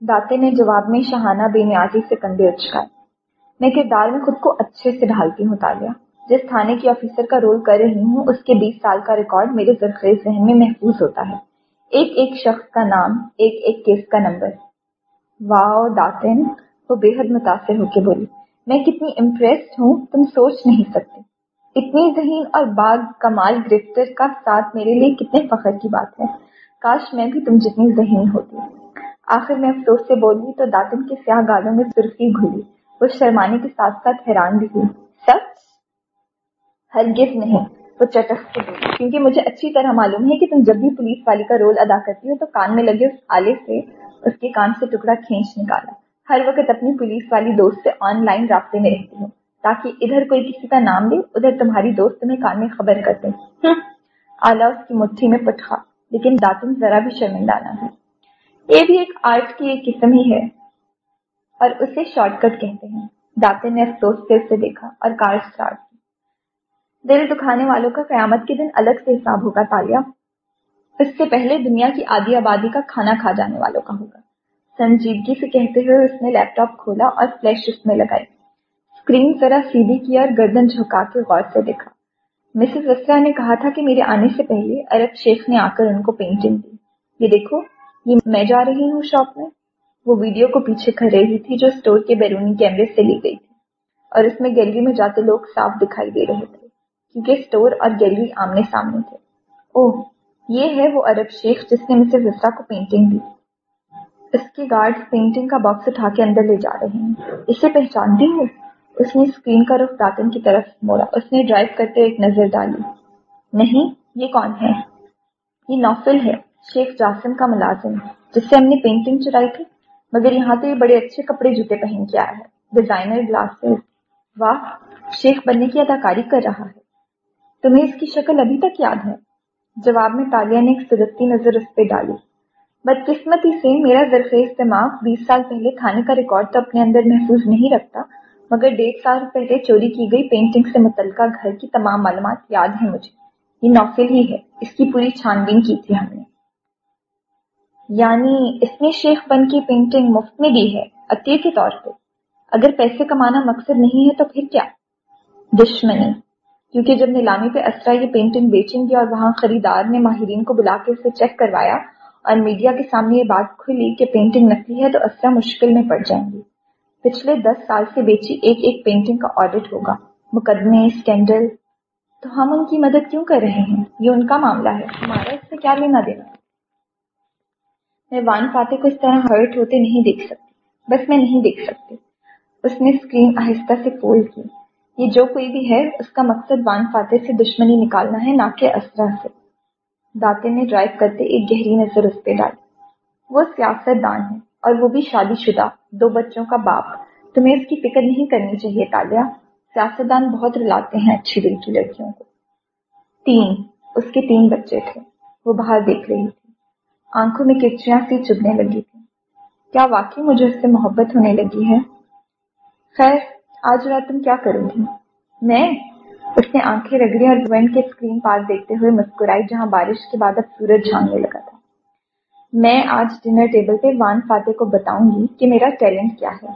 داتے نے جواب میں شہانہ بے نیازی سے کندھے اچکائے میں کردار میں خود کو اچھے سے ڈھالتی ہوں، تالیا۔ جس تھانے کی آفیسر کا رول کر رہی ہوں، اس کے بیس سال کا ریکارڈ میرے زرخیز ذہن میں محفوظ ہوتا ہے۔ ایک ایک شخص کا نام، ایک ایک کیس کا نمبر۔ واؤ، داتن! وہ بے حد متاثر ہو کے بولی۔ میں کتنی امپریسڈ ہوں، تم سوچ نہیں سکتے۔ اتنی ذہین اور باغ کمال گرفتر کا ساتھ میرے لیے کتنے فخر کی بات ہے۔ کاش میں بھی تم جتنی ذہین ہوتی۔ آخر میں افسوس سے بولی تو داتن کے سیاہ گالوں میں سرخی گھلی۔ وہ شرمانے کے ساتھ ساتھ حیران بھی ہوئی۔ سچ؟ ہرگز نہیں۔ وہ چٹک سے بولی۔ کیونکہ مجھے اچھی طرح معلوم ہے کہ تم جب بھی پولیس والی کا رول ادا کرتی ہو تو کان میں لگے اس آلے سے اس کے کان سے ٹکڑا کھینچ نکالا۔ ہر وقت اپنی پولیس والی دوست سے آن لائن رابطے میں رہتی ہوں۔ تاکہ ادھر کوئی کسی کا نام لے، ادھر تمہاری دوست تمہیں کان میں خبر کرتے آلہ اس کی مٹھی میں پٹھا، لیکن داتن ذرا بھی شرمندہ نہ ہے۔ یہ بھی ایک آرٹ کی ایک قسم ہی ہے۔ اور اسے شارٹ کٹ کہتے ہیں۔ داتن نے افسوس سے اسے دیکھا اور کار اسٹارٹ کی۔ دل دکھانے والوں کا قیامت کے دن الگ سے حساب ہوگا تالیا اس سے پہلے دنیا کی آدھی آبادی کا کھانا کھا جانے والوں کا ہوگا۔ سنجیدگی سے کہتے ہوئے اس نے لیپ ٹاپ کھولا اور فلیش اس میں لگائی۔ اسکرین ذرا سیدھی کی اور گردن جھکا کے غور سے دیکھا۔ مسز اسرا نے کہا تھا کہ میرے آنے سے پہلے ارب شیخ نے آ کر ان کو پینٹنگ دی۔ یہ دیکھو، یہ میں جا رہی ہوں شاپ میں۔ وہ ویڈیو کو پیچھے کر رہی تھی جو اسٹور کے بیرونی کیمرے سے لی گئی تھی۔ اور اس میں گیلری میں جاتے لوگ صاف دکھائی دے رہے تھے، کیونکہ اسٹور اور گیلری آمنے سامنے تھے۔ اوہ، یہ ہے وہ ارب شیخ جس نے مسز اسرا کو پینٹنگ دی۔ اس کے گارڈ پینٹنگ کا باکس اٹھا کے اندر لے جا رہے ہیں۔ اسے پہچانتی ہوں؟ اس نے اسکرین کا رخ داتن کی طرف موڑا۔ اس نے ڈرائیو کرتے ایک نظر ڈالی۔ نہیں، یہ کون ہے؟ یہ نوفل ہے، شیخ جاسم کا ملازم، جس سے ہم نے پینٹنگ چرائی تھی۔ مگر یہاں تو یہ بڑے اچھے کپڑے جوتے پہن کے آیا ہے۔ ڈیزائنر گلاسز واہ، شیخ بننے کی اداکاری کر رہا ہے۔ تمہیں اس کی شکل ابھی تک یاد ہے؟ جواب میں تالیہ نے ایک سرکتی نظر اس پہ ڈالی۔ بدقسمتی سے میرا زرخیز دماغ بیس سال پہلے کھانے کا ریکارڈ تو اپنے اندر محفوظ نہیں رکھتا، مگر ڈیڑھ سال پہلے چوری کی گئی پینٹنگ سے متعلقہ گھر کی تمام معلومات یاد ہیں مجھے۔ یہ نوفل ہی ہے۔ اس کی پوری چھان بین کی تھی ہم نے۔ یعنی اس نے شیخ بن کی پینٹنگ مفت میں دی ہے، عطیے کے طور پہ۔ اگر پیسے کمانا مقصد نہیں ہے تو پھر کیا؟ دشمنی۔ کیونکہ جب نیلامی پہ اسرا یہ پینٹنگ بیچیں گی اور وہاں خریدار نے ماہرین کو بلا کے اسے چیک کروایا اور میڈیا کے سامنے یہ بات کھلی کہ پینٹنگ نکلی ہے تو اسرا مشکل میں پڑ جائیں گی۔ پچھلے دس سال سے بیچی ایک ایک پینٹنگ کا آڈٹ ہوگا۔ مقدمے اسکینڈل تو ہم ان کی مدد کیوں کر رہے ہیں؟ یہ ان کا معاملہ ہے۔ ہمارا اس سے کیا لینا دینا؟ میں وان فاتح کو اس طرح ہرٹ ہوتے نہیں دیکھ سکتی۔ بس میں نہیں دیکھ سکتی۔ اس نے اسکرین آہستہ سے فولڈ کی۔ یہ جو کوئی بھی ہے، اس کا مقصد وان فاتح سے دشمنی نکالنا ہے، نہ کہ اسرا سے۔ داتے نے ڈرائیو کرتے ایک گہری نظر اس پہ ڈالی۔ وہ سیاست دان ہے اور وہ بھی شادی شدہ، دو بچوں کا باپ۔ تمہیں اس کی فکر نہیں کرنی چاہیے، تالیہ۔ سیاستدان بہت رلاتے ہیں اچھی دل کی لڑکیوں کو۔ تین، اس کے تین بچے تھے۔ وہ باہر دیکھ رہی تھی۔ آنکھوں میں کچریاں سی چبنے لگی تھی کیا واقعی مجھے اس سے محبت ہونے لگی ہے؟ خیر، آج رات تم کیا کرو گی؟ میں؟ اس نے آنکھیں رگڑی اور کے اسکرین پاس دیکھتے ہوئے مسکرائی جہاں بارش کے بعد اب سورج جھاننے لگا تھا۔ میں آج ڈنر ٹیبل پہ وان فاتح کو بتاؤں گی کہ میرا ٹیلنٹ کیا ہے۔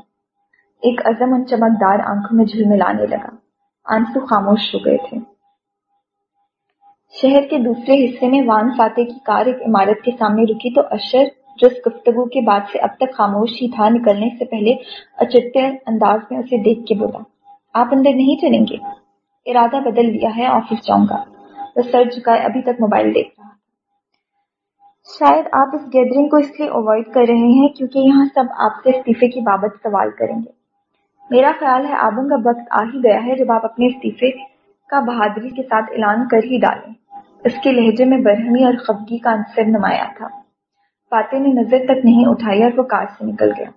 ایک عزم ان چمکدار آنکھوں میں جھلملانے لگا۔ آنسو خاموش ہو گئے تھے۔ شہر کے دوسرے حصے میں وان فاتح کی کار ایک عمارت کے سامنے رکی تو اشر، جو اس گفتگو کے بعد سے اب تک خاموش ہی تھا، نکلنے سے پہلے اچتے انداز میں اسے دیکھ کے بولا۔ آپ اندر نہیں چلیں گے؟ ارادہ بدل لیا ہے آفس جاؤں گا۔ وہ سر جھکائے ابھی تک موبائل دیکھ رہا شاید آپ اس گیدرنگ کو اس لیے اوائڈ کر رہے ہیں کیونکہ یہاں سب آپ سے استعفے کی بابت سوال کریں گے۔ میرا خیال ہے آبوں کا وقت آ ہی گیا ہے جب آپ اپنے استعفے کا بہادری کے ساتھ اعلان کر ہی ڈالیں۔ اس کے لہجے میں برہمی اور خفگی کا عنصر نمایاں تھا۔ فاتح نے نظر تک نہیں اٹھائی اور وہ کار سے نکل گیا۔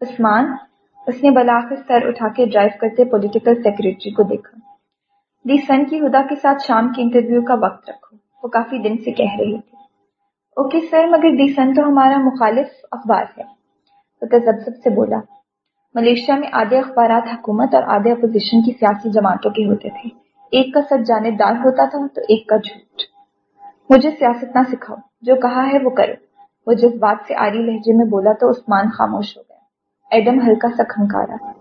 عثمان، اس نے بلاخر سر اٹھا کے ڈرائیو کرتے پولیٹیکل سیکرٹری کو دیکھا۔ دی سن کی ہدا کے ساتھ شام کی انٹرویو کا وقت رکھو۔ وہ کافی دن سے کہہ رہی تھی۔ اوکے سر، مگر دی سن تو ہمارا مخالف اخبار ہے۔ وہ تجزب سے بولا، ملیشیا میں آدھے اخبارات حکومت اور آدھے اپوزیشن کی سیاسی جماعتوں کے ہوتے تھے۔ ایک کا سچ جانبدار ہوتا تھا تو ایک کا جھوٹ۔ مجھے سیاست نہ سکھاؤ، جو کہا ہے وہ کرو۔ وہ جس بات سے آری لہجے میں بولا تو عثمان خاموش ہو گیا۔ ایڈم ہلکا سا کھنکارا۔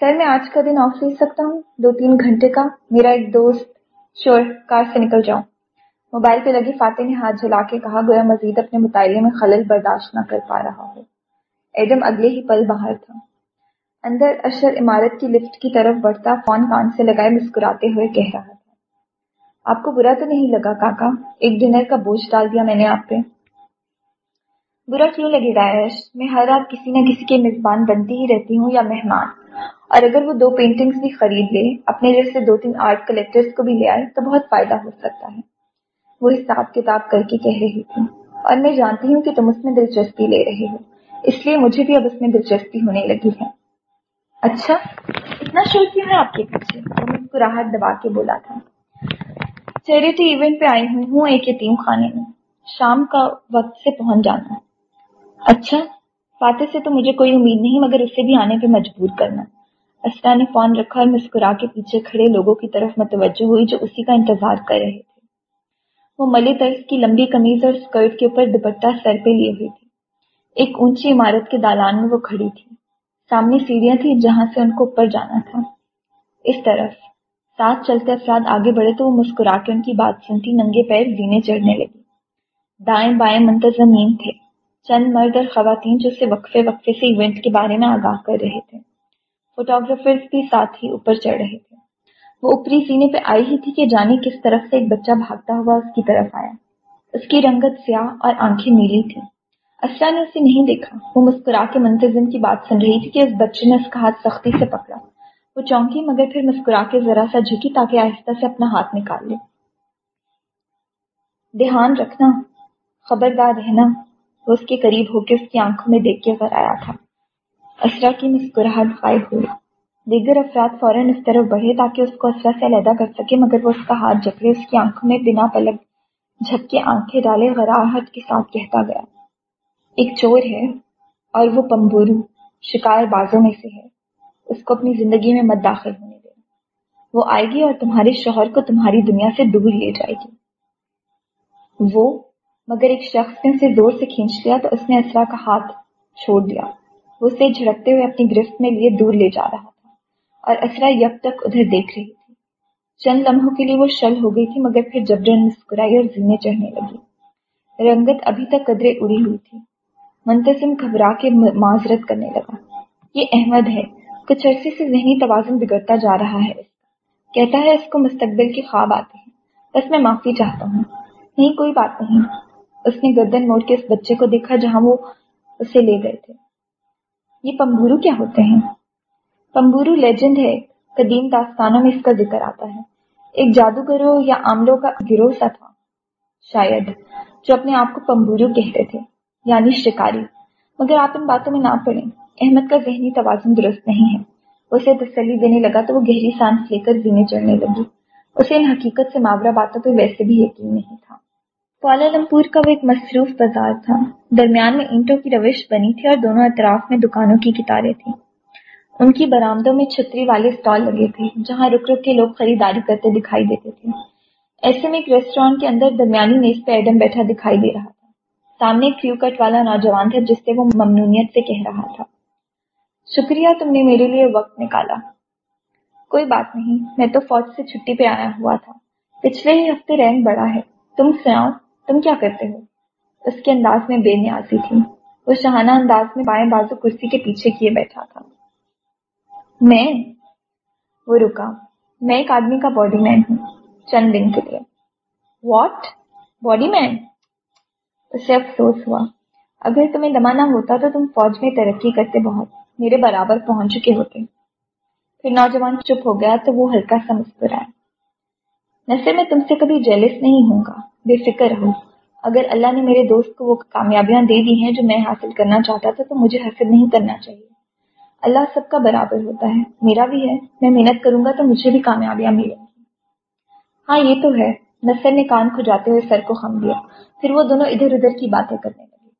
سر، میں آج کا دن آف لے سکتا ہوں۔ دو تین گھنٹے کا۔ میرا ایک دوست شور کار سے نکل جاؤں۔ موبائل پہ لگی فاتح نے ہاتھ جلا کے کہا، گویا مزید اپنے مطالعے میں خلل برداشت نہ کر پا رہا ہو۔ ایڈم اگلے ہی پل باہر تھا۔ اندر اشر عمارت کی لفٹ کی طرف بڑھتا فون کان سے لگائے مسکراتے ہوئے کہہ رہا تھا۔ آپ کو برا تو نہیں لگا کاکا؟ ایک ڈنر کا بوجھ ڈال دیا میں نے آپ پہ۔ برا کیوں لگے گا ایش؟ میں ہر رات کسی نہ کسی کے میزبان بنتی ہی رہتی ہوں یا مہمان۔ اور اگر وہ دو پینٹنگز بھی خرید لے، اپنے جیسے دو تین آرٹ کلیکٹرز کو بھی لے آئے، تو بہت فائدہ ہو سکتا ہے۔ وہ حساب کتاب کر کے کہہ رہی تھی اور میں جانتی ہوں کہ تم اس میں دلچسپی لے رہے ہو، اس لیے مجھے بھی اب اس میں دلچسپی ہونے لگی ہے۔ اچھا اتنا شور کیوں ہے آپ کے پیچھے؟ وہ مسکراہٹ دبا کے بولا تھا۔ چیریٹی ایونٹ پہ آئی ہوئی ہوں ایک یتیم خانے میں۔ شام کا وقت سے پہنچ جانا۔ اچھا فاتح سے تو مجھے کوئی امید نہیں، مگر اسے بھی آنے پہ مجبور کرنا۔ اسرا نے فون رکھا اور مسکرا کے پیچھے کھڑے لوگوں کی طرف متوجہ ہوئی جو اسی کا انتظار کر رہے تھے۔ وہ ملی طرز کی لمبی کمیز اور اسکرٹ کے اوپر دوپٹہ سر پہ لیے ہوئی تھی ایک اونچی عمارت کے دالان میں وہ کھڑی تھی۔ سامنے سیڑھیاں تھی جہاں سے ان کو اوپر جانا تھا۔ اس طرف ساتھ چلتے افراد آگے بڑھے تو وہ مسکرا کے ان کی بات سنتی ننگے پیر زینے چڑھنے لگی دائیں بائیں منتظمین تھے۔ چند مرد اور خواتین جو اسے وقفے وقفے سے ایونٹ کے بارے میں آگاہ کر رہے تھے۔ فوٹوگرافرز بھی ساتھ ہی اوپر چڑھ رہے تھے۔ وہ اوپری سینے پہ آئی ہی تھی کہ جانے کس طرف سے ایک بچہ بھاگتا ہوا اس کی طرف آیا۔ اس کی رنگت سیاہ اور آنکھیں نیلی تھی اسرا نے اسے نہیں دیکھا۔ وہ مسکرا کے منتظم کی بات سن رہی تھی کہ اس بچے نے اس کا ہاتھ سختی سے پکڑا۔ وہ چونکی مگر پھر مسکرا کے ذرا سا جھکی تاکہ آہستہ سے اپنا ہاتھ نکال لے۔ دھیان رکھنا، خبردار رہنا۔ وہ اس کے قریب ہو کے اس کی آنکھوں میں دیکھ کے آیا تھا۔ اسرا کی مسکراہٹ غائب ہوئی۔ دیگر افراد فوراً اس طرف بڑھے تاکہ اس کو اسرا سے علیحدہ کر سکے، مگر وہ اس کا ہاتھ جکڑے، اس کی آنکھوں میں بنا پلک جھپ کے آنکھیں ڈالے، غراہٹ کے ساتھ کہتا گیا۔ ایک چور ہے اور وہ پمبورو، شکار بازوں میں سے ہے۔ اس کو اپنی زندگی میں مت داخل ہونے دے۔ وہ آئے گی اور تمہارے شوہر کو تمہاری دنیا سے دور لے جائے گی۔ وہ، مگر ایک شخص نے اسے زور سے کھینچ لیا تو اس نے اسرا کا ہاتھ چھوڑ دیا۔ وہ اسے جھڑکتے ہوئے اپنی گرفت میں لیے دور لے جا رہا تھا اور اسرا یب تک ادھر دیکھ رہی تھی۔ چند لمحوں کے لیے وہ شل ہو گئی تھی، مگر پھر جبرن مسکرائی اور زینے چڑھنے لگی۔ رنگت ابھی تک قدرے اڑی ہوئی تھی۔ منتظم گھبرا کے معذرت کرنے لگا۔ یہ احمد ہے، کچھ عرصے سے ذہنی توازن بگڑتا جا رہا ہے۔ کہتا ہے اس کو مستقبل کے خواب آتے ہیں۔ بس میں معافی چاہتا ہوں۔ نہیں، کوئی بات نہیں۔ اس نے گردن موڑ کے اس بچے کو دیکھا جہاں وہ اسے لے گئے تھے۔ یہ پمبورو کیا ہوتے ہیں؟ پمبورو لیجنڈ ہے، قدیم داستانوں میں اس کا ذکر آتا ہے۔ ایک جادوگروں یا عاملوں کا گروہ سا تھا، شاید، جو اپنے آپ کو پمبورو کہتے تھے یعنی شکاری۔ مگر آپ ان باتوں میں نہ پڑیں احمد کا ذہنی توازن درست نہیں ہے۔ اسے تسلی دینے لگا تو وہ گہری سانس لے کر زینے چڑھنے لگی۔ اسے ان حقیقت سے ماورہ باتوں پہ ویسے بھی یقین نہیں تھا۔ لمپور کا وہ ایک مصروف بازار تھا۔ درمیان میں اینٹوں کی روش بنی تھی اور دونوں اطراف میں دکانوں کی کتاریں تھیں۔ ان کی برآمدوں میں چھتری والے اسٹال لگے تھے، جہاں رک رک کے لوگ خریداری کرتے دکھائی دیتے تھے۔ ایسے میں ایک ریسٹورینٹ کے اندر درمیانی میز پہ ایڈم بیٹھا دکھائی دے رہا تھا۔ سامنے کیو کٹ والا نوجوان تھا، جس سے وہ ممنونیت سے کہہ رہا تھا۔ شکریہ، تم نے میرے لیے وقت نکالا۔ کوئی بات نہیں، میں تو فوج سے چھٹی پہ آیا ہوا تھا۔ پچھلے ہی ہفتے رینک بڑا ہے۔ تم سناؤ تم کیا کرتے ہو؟ اس کے انداز میں بے نیازی تھی۔ وہ شہانہ انداز میں بائیں بازو کرسی کے پیچھے کیے بیٹھا تھا۔ میں؟ وہ رکا۔ میں ایک آدمی کا باڈی مین ہوں، چند دن کے لیے۔ واٹ؟ Body man? اسے افسوس ہوا۔ اگر تمہیں دمانا ہوتا تو تم فوج میں ترقی کرتے بہت۔ میرے برابر پہنچ چکے ہوتے۔ پھر نوجوان چپ ہو گیا تو وہ ہلکا سا مسکرایا۔ نصر، میں تم سے کبھی جیلس نہیں ہوں گا، بے فکر ہو اگر اللہ نے میرے دوست کو وہ کامیابیاں دے دی ہیں جو میں حاصل کرنا چاہتا تھا، تو مجھے حاصل نہیں کرنا چاہیے۔ اللہ سب کا برابر ہوتا ہے، میرا بھی ہے۔ میں محنت کروں گا تو مجھے بھی کامیابیاں ملیں گی۔ ہاں یہ تو ہے۔ نصر نے کان کھجاتے ہوئے سر کو خم دیا۔ پھر وہ دونوں ادھر ادھر کی باتیں کرنے لگے۔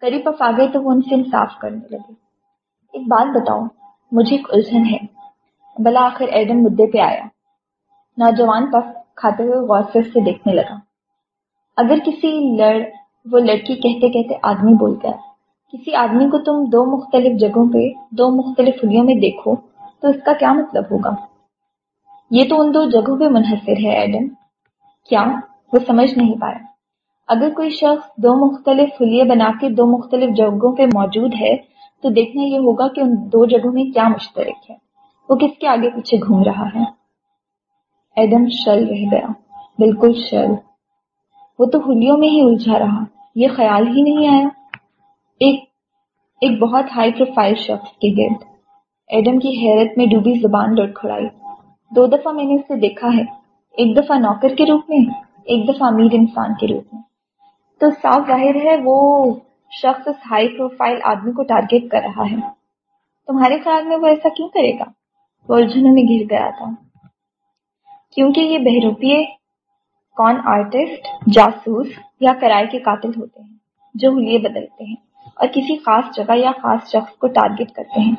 قریب پف آ گئے تو وہ ان سے انصاف کرنے لگے۔ ایک بات بتاؤ مجھے ایک الجھن ہے۔ بلا آخر ایڈم مدے پہ آیا۔ نوجوان پف کھاتے ہوئے غور سے دیکھنے لگا۔ اگر کسی لڑ، وہ لڑکی کہتے کہتے آدمی بول گیا۔ کسی آدمی کو تم دو مختلف جگہوں پہ، دو مختلف فلیوں میں دیکھو، تو اس کا کیا مطلب ہوگا؟ یہ تو ان دو جگہوں پہ منحصر ہے، ایڈم۔ کیا؟ وہ سمجھ نہیں پایا۔ اگر کوئی شخص دو مختلف فلیے بنا کے دو مختلف جگہوں پہ موجود ہے، تو دیکھنا یہ ہوگا کہ ان دو جگہوں میں کیا مشترک ہے۔ وہ کس کے آگے پیچھے گھوم رہا ہے؟ ایڈم شل رہ گیا۔ بالکل شل۔ وہ تو ہولیوں میں ہی الجھا رہا۔ یہ خیال ہی نہیں آیا۔ ایک ایک بہت ہائی پروفائل شخص کے گرد۔ ایڈم کی حیرت میں ڈوبی زبان لڑ کھڑائی دو دفعہ میں نے اسے دیکھا ہے۔ ایک دفعہ نوکر کے روپ میں، ایک دفعہ امیر انسان کے روپ میں۔ تو صاف ظاہر ہے، وہ شخص اس ہائی پروفائل آدمی کو ٹارگیٹ کر رہا ہے۔ تمہارے خیال میں وہ ایسا کیوں کرے گا؟ وہ الجھنوں میں گر گیا تھا۔ کیونکہ یہ بہروپیے کون آرٹسٹ جاسوس یا کرائے کے قاتل ہوتے ہیں، جو حلیے بدلتے ہیں اور کسی خاص جگہ یا خاص شخص کو ٹارگٹ کرتے ہیں۔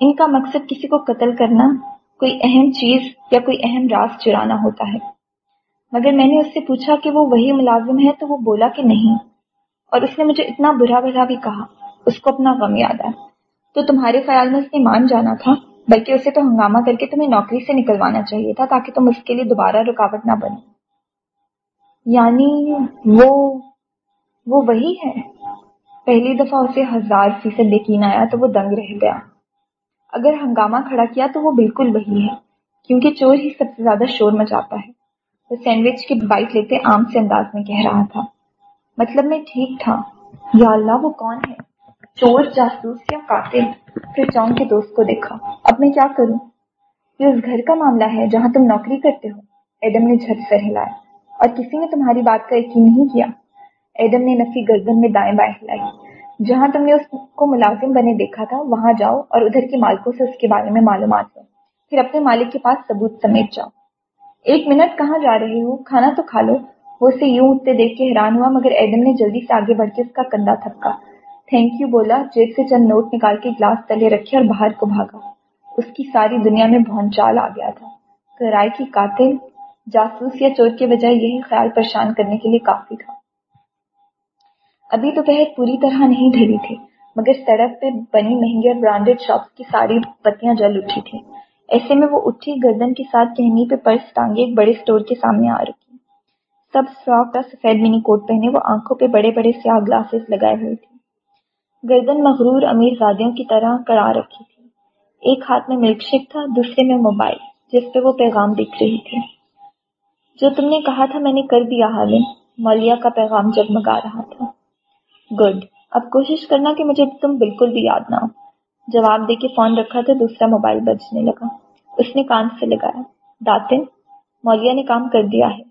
ان کا مقصد کسی کو قتل کرنا کوئی اہم چیز یا کوئی اہم راز چرانا ہوتا ہے۔ مگر میں نے اس سے پوچھا کہ وہ وہی ملازم ہے تو وہ بولا کہ نہیں۔ اور اس نے مجھے اتنا برا بھلا بھی کہا، اس کو اپنا غم یاد آیا۔ تو تمہارے خیال میں اس نے مان جانا تھا؟ بلکہ اسے تو ہنگامہ کر کے تمہیں نوکری سے نکلوانا چاہیے تھا تاکہ تم اس کے لیے دوبارہ رکاوٹ نہ بنو۔ یعنی وہ وہ وہی ہے۔ پہلی دفعہ اسے ہزار فیصد یقین آیا تو وہ دنگ رہ گیا۔ اگر ہنگامہ کھڑا کیا تو وہ بالکل وہی ہے، کیونکہ چور ہی سب سے زیادہ شور مچاتا ہے۔ وہ سینڈوچ کی بائٹ لیتے عام سے انداز میں کہہ رہا تھا۔ مطلب میں ٹھیک تھا۔ یا اللہ وہ کون ہے؟ چور، جاسوس یا قاتل؟ پھر چون کے دوست کو دیکھا۔ اب میں کیا کروں؟ یہ اس گھر کا معاملہ ہے جہاں تم نوکری کرتے ہو۔ ایڈم نے جھٹ سر ہلایا۔ اور کسی نے تمہاری بات کا یقین نہیں کیا؟ ایڈم نے نفی گردن میں دائیں بائیں ہلائی۔ جہاں تم نے اس کو ملازم بنے دیکھا تھا، وہاں جاؤ اور ادھر کے مالکوں سے اس کے بارے میں معلومات لو۔ پھر اپنے مالک کے پاس ثبوت سمیت جاؤ۔ ایک منٹ کہاں جا رہے ہو؟ کھانا تو کھا لو۔ وہ اسے یوں اٹھتے دیکھ کے حیران ہوا، مگر ایڈم نے جلدی سے آگے بڑھ کے اس کا کندھا تھپکا۔ تھینک یو بولا جیب سے چند نوٹ نکال کے گلاس تلے رکھے اور باہر کو بھاگا اس کی ساری دنیا میں بھونچال آ گیا تھا کرائے کی قاتل جاسوس یا چور کے بجائے یہی خیال پریشان کرنے کے لیے کافی تھا ابھی تو پوری طرح نہیں ڈھلی تھی مگر سڑک پہ بنی مہنگی اور برانڈیڈ شاپس کی ساری پتیاں جل اٹھی تھی ایسے میں وہ اٹھی گردن کے ساتھ کہنی پہ پرس ٹانگے ایک بڑے اسٹور کے سامنے آ رکی سب فراک کا سفید منی کوٹ پہنے وہ آنکھوں پہ بڑے بڑے سیاہ گلاسز لگائے ہوئے تھے گردن مغرور امیر زادیوں کی طرح کرا رکھی تھی۔ ایک ہاتھ میں ملک شیک تھا، دوسرے میں موبائل، جس پہ وہ پیغام دکھ رہی تھی۔ جو تم نے کہا تھا، میں نے کر دیا حالم مولیا کا پیغام جگمگا رہا تھا۔ گڈ۔ اب کوشش کرنا کہ مجھے تم بالکل بھی یاد نہ ہو۔ جواب دے کے فون رکھا تو دوسرا موبائل بجنے لگا۔ اس نے کان سے لگایا۔ داتن مولیا نے کام کر دیا ہے۔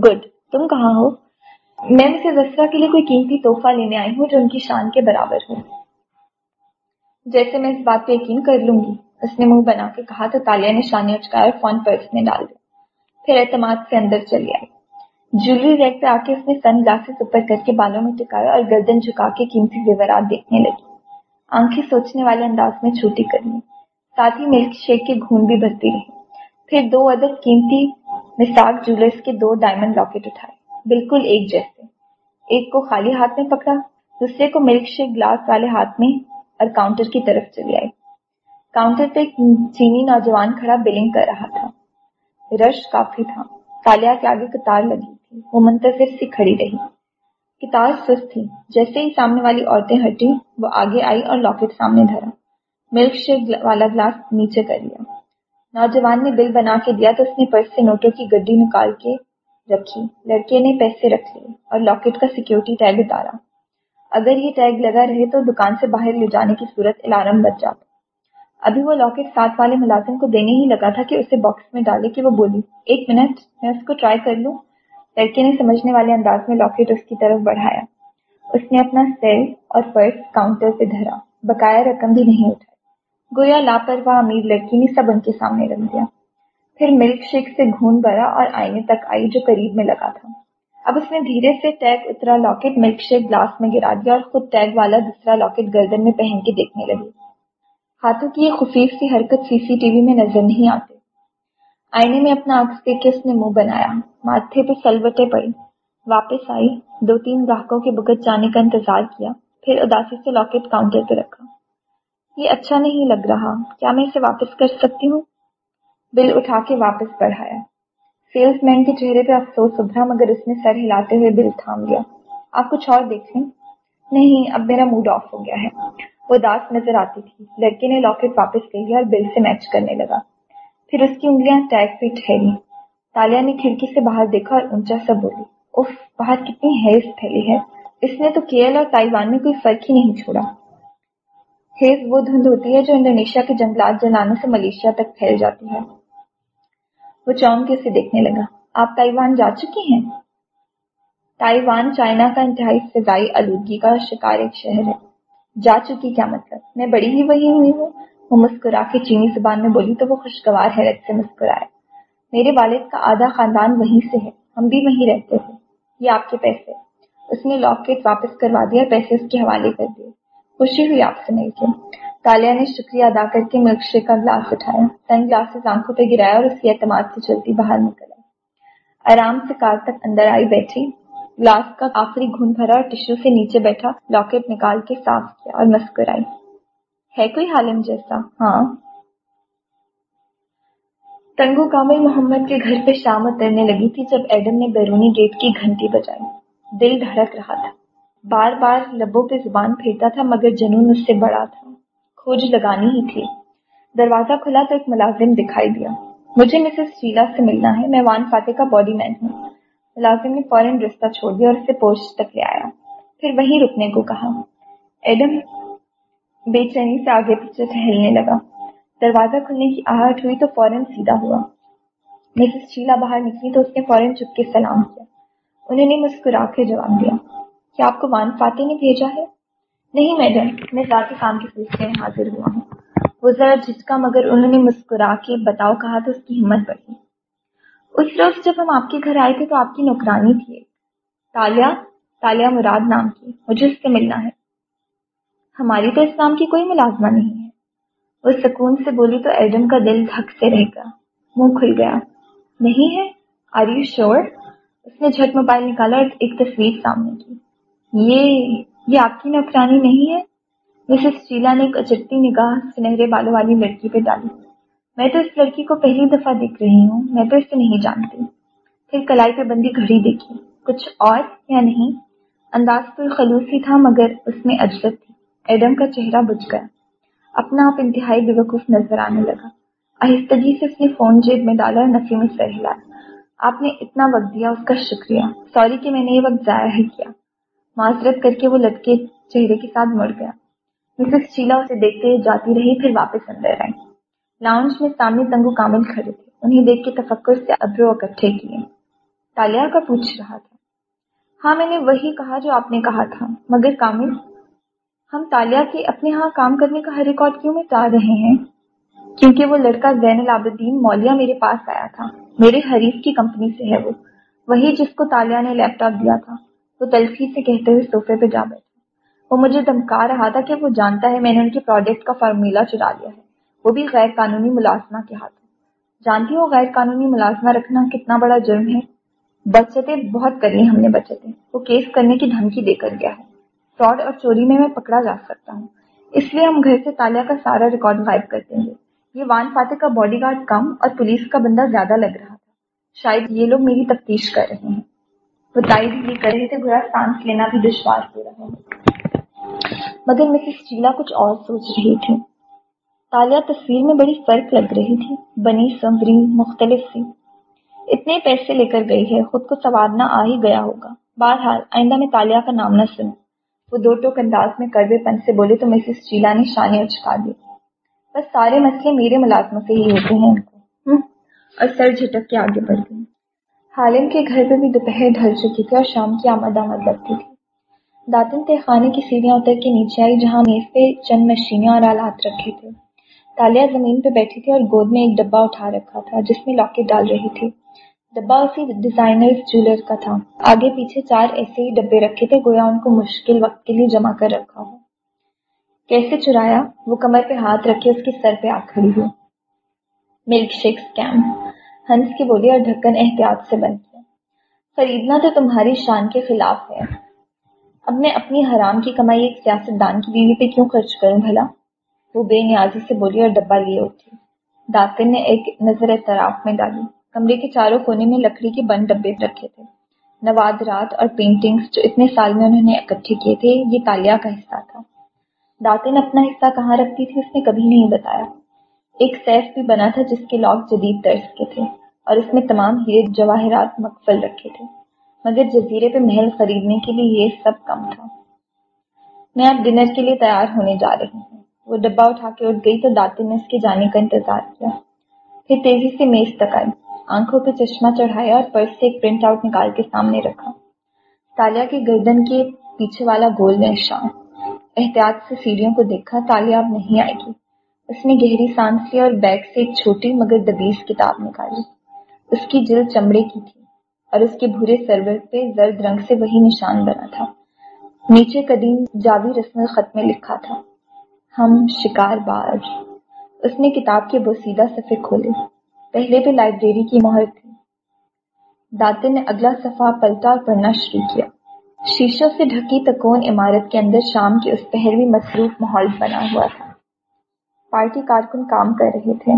گڈ۔ تم کہاں ہو؟ میں اسے دسرا کے لیے کوئی قیمتی تحفہ لینے آئی ہوں جو ان کی شان کے برابر ہو۔ جیسے میں اس بات پہ یقین کر لوں گی، اس نے منہ بنا کے کہا تو تالیا نے شانے اچکایا اور فون پرس میں ڈال دیا۔ پھر اعتماد سے اندر چلی آئی جولی ریک پہ آ کے اس نے سن گلاسز اوپر کر کے بالوں میں ٹکایا اور گردن جھکا کے قیمتی زیورات دیکھنے لگی۔ آنکھیں سوچنے والے انداز میں چھوٹی کرنی ساتھ ہی ملک شیک کے گھون بھی بھرتی رہی پھر دو عدد قیمتی مساک جولرس کے دو ڈائمنڈ لاکٹ اٹھائے۔ بالکل ایک جیسے۔ ایک کو خالی ہاتھ میں پکڑا، دوسرے کو ملک شیک گلاس والے ہاتھ میں اور کاؤنٹر کی طرف چلی آئی۔ کاؤنٹر پہ ایک چینی نوجوان کھڑا بلنگ کر رہا تھا۔ رش کافی تھا۔ تالیا کے آگے کتار لگی تھی۔ وہ منتظر سی کھڑی رہی۔ کتار سست تھی۔ جیسے ہی سامنے والی عورتیں ہٹی وہ آگے آئی اور لاکٹ سامنے دھرا۔ ملک شیک والا گلاس نیچے کر لیا۔ نوجوان نے بل بنا کے دیا تو اس نے پرس سے نوٹوں کی گڈی نکال کے رکھی، لڑکے نے پیسے رکھ لیے اور لاکٹ کا سیکیورٹی ٹیگ اتارا۔ اگر یہ ٹیگ لگا رہے تو دکان سے باہر لے جانے کی صورت الارم بچ جاتا۔ ابھی وہ لاکٹ ساتھ والے ملازم کو دینے ہی لگا تھا کہ اسے باکس میں ڈالے کہ وہ بولی، ایک منٹ، میں اس کو ٹرائی کر لوں لڑکے نے سمجھنے والے انداز میں لاکٹ اس کی طرف بڑھایا۔ اس نے اپنا سیل اور پرس کاؤنٹر پہ دھرا، بقایا رقم بھی نہیں اٹھائی۔ گویا لاپرواہ امیر لڑکی نے سب ان کے سامنے رکھ دیا۔ پھر ملک شیک سے گھون بھرا اور آئینے تک آئی جو قریب میں لگا تھا۔ اب اس نے دھیرے سے ٹیگ اترا لاکٹ ملک شیک گلاس میں گرا دیا اور خود ٹیگ والا دوسرا لاکٹ گردن میں پہن کے دیکھنے لگی۔ ہاتھوں کی یہ خفیف سی حرکت سی سی ٹی وی میں نظر نہیں آتی۔ آئینے میں اپنا عکس دیکھ کے اس نے منہ بنایا۔ ماتھے پہ سلوٹیں پڑی واپس آئی۔ دو تین گاہکوں کے بگت جانے کا انتظار کیا۔ پھر اداسی سے لاکٹ کاؤنٹر پہ رکھا۔ یہ اچھا نہیں لگ رہا۔ کیا میں اسے واپس کر سکتی ہوں؟ بل اٹھا کے واپس بڑھایا۔ سیلس مین کے چہرے پہ افسوس ابھرا، مگر اس نے سر ہلاتے ہوئے بل تھام لیا۔ آپ کچھ اور دیکھ لیں نہیں، اب میرا موڈ آف ہو گیا ہے۔ وہ داس نظر آتی تھی۔ لڑکے نے لاکٹ واپس لے لیا اور بل سے میچ کرنے لگا۔ پھر اس کی انگلیاں ٹیگ پہ ٹھہری۔ تالیا نے کھڑکی سے باہر دیکھا اور اونچا سا بولی اف باہر کتنی ہیز پھیلی ہے۔ اس نے تو کیل اور تائیوان میں کوئی فرق ہی نہیں چھوڑا۔ ہیز وہ دھند ہوتی ہے جو انڈونیشیا کے جنگلات جلانے سے ملیشیا تک پھیل جاتی ہے۔ وہ چونک کے اسے دیکھنے لگا۔ آپ تائیوان جا چکی ہیں؟ تائیوان چائنا کا انتہائی فضائی آلودگی کا شکار ایک شہر ہے۔ جا چکی کیا مطلب؟ میں بڑی ہی وہی ہوئی ہوں۔ وہ مسکرا کے چینی زبان میں بولی، تو وہ خوشگوار حیرت سے مسکرائے۔ میرے والد کا آدھا خاندان وہیں سے ہے۔ ہم بھی وہیں رہتے تھے یہ آپ کے پیسے۔ اس نے لاکٹ واپس کروا دیا پیسے اس کے حوالے کر دیے۔ خوشی ہوئی آپ سے مل کے۔ تالیا نے شکریہ ادا کر کے ملک شیک کا گلاس اٹھایا۔ سن گلاسز آنکھوں پہ گرایا اور اس اعتماد سے چلتی باہر نکل آئی۔ آرام سے کار تک اندر آئی بیٹھی۔ گلاس کا آخری گھن بھرا اور ٹشو سے نیچے بیٹھا لاکٹ نکال کے صاف کیا اور مسکرائی۔ ہے کوئی حالم جیسا؟ ہاں۔ تنگو کامل محمد کے گھر پہ شام اترنے لگی تھی جب ایڈم نے بیرونی گیٹ کی گھنٹی بجائی۔ دل دھڑک رہا تھا۔ بار بار لبوں پہ زبان پھیرتا تھا مگر جنون اس سے بڑا تھا۔ کھوج لگانی ہی تھی۔ دروازہ کھلا تو ایک ملازم دکھائی دیا۔ مجھے مسز شیلا سے ملنا ہے، میں وان فاتح کا باڈی مین ہوں۔ ملازم نے فوراً رستہ چھوڑ دیا اور اسے پوسٹ تک لے آیا۔ پھر وہیں رکنے کو کہا۔ ایڈم بے چینی سے آگے پیچھے ٹہلنے لگا۔ دروازہ کھلنے کی آہٹ ہوئی تو فوراً سیدھا ہوا۔ مسز شیلا باہر نکلی تو اس نے فوراً چپ کے سلام کیا۔ انہوں نے مسکرا کے جواب دیا۔ کیا آپ کو وان فاتح نے بھیجا ہے؟ نہیں میڈم، میں ذاتی کام کے سلسلے میں حاضر ہوا ہوں۔ وہ ذرا جھجکا مگر انہوں نے مسکرا کے بتاؤ، کہا تو اس کی ہمت بڑھی۔ اس روز جب ہم آپ کے گھر آئے تھے تو آپ کی نوکرانی تھی۔ تالیا تالیا مراد نام کی، مجھے اس سے ملنا ہے۔ ہماری تو اس نام کی کوئی ملازمہ نہیں ہے۔ وہ سکون سے بولی تو ایڈم کا دل دھک سے رہ گیا۔ منہ کھل گیا۔ نہیں ہے؟ آر یو شیور اس نے جھٹ موبائل نکالا اور ایک تصویر سامنے کی۔ یہ یہ آپ کی نوکرانی نہیں ہے؟ مسز شیلا نے ایک اچٹتی نگاہ سنہرے بالوں والی لڑکی پہ ڈالی۔ میں تو اس لڑکی کو پہلی دفعہ دیکھ رہی ہوں، میں تو اسے نہیں جانتی۔ پھر کلائی پہ بندی گھڑی دیکھی۔ کچھ اور یا نہیں؟ انداز تو خلوص ہی تھا، مگر اس میں اجرت تھی۔ ایڈم کا چہرہ بج گیا۔ اپنا آپ انتہائی بے وقوف نظر آنے لگا۔ آہستگی سے اس نے فون جیب میں ڈالا اور نفی میں سر ہلایا۔ آپ نے اتنا وقت دیا، اس کا شکریہ۔ سوری کہ میں نے یہ وقت ضائع ہی کیا۔ معذرت کر کے وہ لٹکے چہرے کے ساتھ مڑ گیا۔ مسز شیلا اسے دیکھتے جاتی رہی، پھر واپس اندر آئی۔ لاؤنج میں سامنے تنگو کامل کھڑے تھے۔ انہیں دیکھ کے تفکر سے ابرو اکٹھے کیے۔ تالیا کا پوچھ رہا تھا۔ ہاں میں نے وہی کہا جو آپ نے کہا تھا۔ مگر کامل، ہم تالیا کے اپنے ہاں کام کرنے کا ہر ریکارڈ کیوں میں چاہ رہے ہیں؟ کیونکہ وہ لڑکا زین العابدین مولیا میرے پاس آیا تھا۔ میرے حریف کی کمپنی سے ہے وہ۔ وہی جس کو تالیا نے لیپ ٹاپ دیا تھا۔ وہ تلخی سے کہتے ہوئے صوفے پہ جا بیٹھا۔ وہ مجھے دمکا رہا تھا کہ وہ جانتا ہے میں نے ان کے پروڈکٹ کا فارمولا چرا لیا ہے۔ وہ بھی غیر قانونی ملازمہ کے ہاتھ جانتی ہو غیر قانونی ملازمہ رکھنا کتنا بڑا جرم ہے؟ بچتیں بہت کری ہم نے بچتیں۔ وہ کیس کرنے کی دھمکی دے کر گیا ہے۔ فراڈ اور چوری میں میں پکڑا جا سکتا ہوں۔ اس لیے ہم گھر سے تالیا کا سارا ریکارڈ غائب کر دیں گے۔ یہ وان فاتح کا باڈی گارڈ کم اور پولیس کا بندہ زیادہ لگ رہا تھا۔ شاید یہ لوگ میری تفتیش کر رہے ہیں۔ وہ تائید بھی کر رہے تھے، برا سانس لینا بھی دشوار ہو رہا ہے۔ مگر مسز چیلا کچھ اور سوچ رہی تھی۔ تالیا تصویر میں بڑی فرق لگ رہی تھی۔ بنی سمری مختلف سی۔ اتنے پیسے لے کر گئی ہے، خود کو سوارنا آ ہی گیا ہوگا۔ بہرحال، آئندہ میں تالیا کا نام نہ سنوں۔ وہ دو ٹوک انداز میں کڑوے پن سے بولے تو مسز شیلا نے شانے اچکا دی۔ بس سارے مسئلے میرے ملازموں سے ہی ہوتے ہیں۔ ان کو اور سر جھٹک کے آگے بڑھ گئی۔ حالم کے گھر پہ بھی دوپہر ڈھل چکی تھی اور شام کی آمد آمد لگتی تھی۔ داتن تہ خانے کی سیڑھیاں اتر کے نیچے آئی جہاں میز پہ چند مشینیں اور آلات رکھے تھے۔ تالیا زمین پہ بیٹھی تھی اور گود میں ایک ڈبہ اٹھا رکھا تھا جس میں لاکٹ ڈال رہی تھی۔ ڈبا اسی ڈیزائنر جولر کا تھا۔ آگے پیچھے چار ایسے ہی ڈبے رکھے تھے گویا ان کو مشکل وقت کے لیے جمع کر رکھا ہو۔ کیسے چرایا؟ وہ کمر پہ ہاتھ رکھے اس کے سر پہ آ کھڑی ہوئی۔ ملک شیک اسکیم ہنس کی بولی اور ڈھکن احتیاط سے بند کیا۔ خریدنا تو تمہاری شان کے خلاف ہے۔ اب میں اپنی حرام کی کمائی ایک سیاست دان کی بیوی پہ کیوں خرچ کروں بھلا؟ وہ بے نیازی سے بولی اور ڈبا لیے اٹھی داتن نے ایک نظر اعتراف میں ڈالی۔ کمرے کے چاروں کونے میں لکڑی کے بند ڈبے رکھے تھے۔ نوادرات اور پینٹنگز جو اتنے سال میں انہوں نے اکٹھے کیے تھے، یہ تالیا کا حصہ تھا۔ داتن اپنا حصہ کہاں رکھتی تھی، اس نے کبھی نہیں بتایا۔ ایک سیف بھی بنا تھا جس کے لاک جدید طرز کے تھے اور اس میں تمام ہیرے جواہرات مقفل رکھے تھے۔ مگر جزیرے پہ محل خریدنے کے لیے یہ سب کم تھا۔ میں اب ڈنر کے لیے تیار ہونے جا رہی ہوں۔ وہ ڈبا اٹھا کے اٹھ گئی تو داتے نے اس کے جانے کا انتظار کیا۔ پھر تیزی سے میز تک آئی۔ آنکھوں پہ چشمہ چڑھایا اور پرس سے ایک پرنٹ آؤٹ نکال کے سامنے رکھا۔ تالیا کے گردن کے پیچھے والا گول نشان احتیاط سے سیڑھیوں کو دیکھا، تالیا اب نہیں آئے گی۔ اس نے گہری سانس لی اور بیگ سے ایک چھوٹی مگر دبیز کتاب نکالی۔ اس کی جلد چمڑے کی تھی اور اس کے بھورے سرور پہ زرد رنگ سے وہی نشان بنا تھا۔ نیچے قدیم جاوی رسم الخط میں لکھا تھا، ہم شکار باز۔ اس نے کتاب کے بوسیدہ صفحے کھولے۔ پہلے پہ لائبریری کی مہر تھی۔ داتے نے اگلا صفحہ پلٹا اور پڑھنا شروع کیا۔ شیشوں سے ڈھکی تکون عمارت کے اندر شام کے اس پہلوی مصروف ماحول بنا ہوا تھا۔ پارٹی کارکن کام کر رہے تھے۔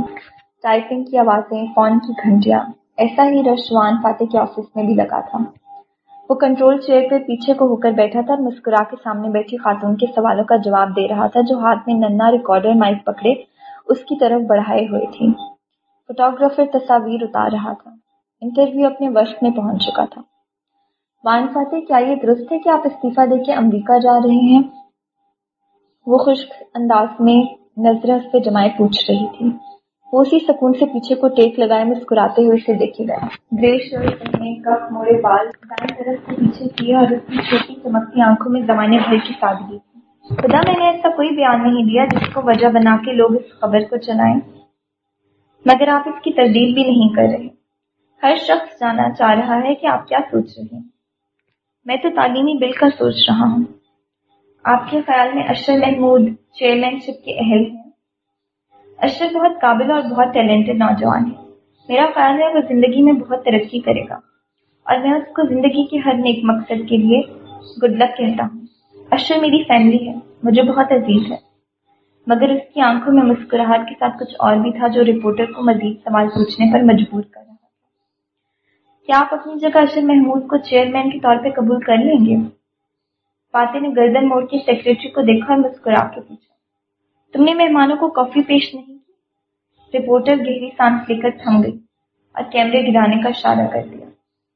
ٹائپنگ کی آوازیں، فون کی گھنٹیاں، ایسا ہی رشوان فاتح کے آفس میں بھی لگا تھا۔ وہ کنٹرول چیئر پہ پیچھے کو ہو کر بیٹھا تھا اور مسکرا کے سامنے بیٹھی خاتون کے سوالوں کا جواب دے رہا تھا، جو ہاتھ میں ننا ریکارڈر مائک پکڑے اس کی طرف بڑھائے ہوئے تھی فوٹوگرافر تصاویر اتار رہا تھا۔ انٹرویو اپنے وقت میں پہنچ چکا تھا۔ وان فاتح، کیا یہ درست ہے کہ آپ استعفیٰ دے کے امریکہ جا رہے ہیں؟ وہ خشک انداز میں نظریں اس پہ جمائے پوچھ رہی تھی۔ وہ اسی سکون سے پیچھے کو ٹیک لگائے مسکراتے ہوئے اسے دیکھے گئے۔ گرے شرٹ پہنے کپ موڑے بال دائیں طرف سے پیچھے کیا اور اس کی چھوٹی چمکتی آنکھوں میں زمانے بھر کی سادگی۔ تھی خدا میں نے ایسا کوئی بیان نہیں دیا جس کو وجہ بنا کے لوگ اس خبر کو چلائیں۔ مگر آپ اس کی تردید بھی نہیں کر رہے۔ ہر شخص جانا چاہ رہا ہے کہ آپ کیا سوچ رہے ہیں۔ میں تو تعلیمی بل کا سوچ رہا ہوں۔ آپ کے خیال میں اشر محمود چیئرمین شپ کے اہل ہیں؟ اشرف بہت قابل اور بہت ٹیلنٹڈ نوجوان ہے میرا خیال ہے وہ زندگی میں بہت ترقی کرے گا۔ اور میں اس کو زندگی کے ہر نیک مقصد کے لیے گڈ لک کہتا ہوں۔ اشر میری فیملی ہے، مجھے بہت عزیز ہے۔ مگر اس کی آنکھوں میں مسکراہٹ کے ساتھ کچھ اور بھی تھا جو رپورٹر کو مزید سوال پوچھنے پر مجبور کر رہا تھا۔ کیا آپ اپنی جگہ اشر محمود کو چیئرمین کے طور پہ قبول کر لیں گے؟ فاتح نے گردن موڑ کے سیکرٹری کو دیکھا اور مسکرا کے پوچھا، تم نے مہمانوں کو کافی پیش نہیں کی رپورٹر گہری سانس لے کر تھم گئی اور کیمرے گرانے کا اشارہ کر دیا،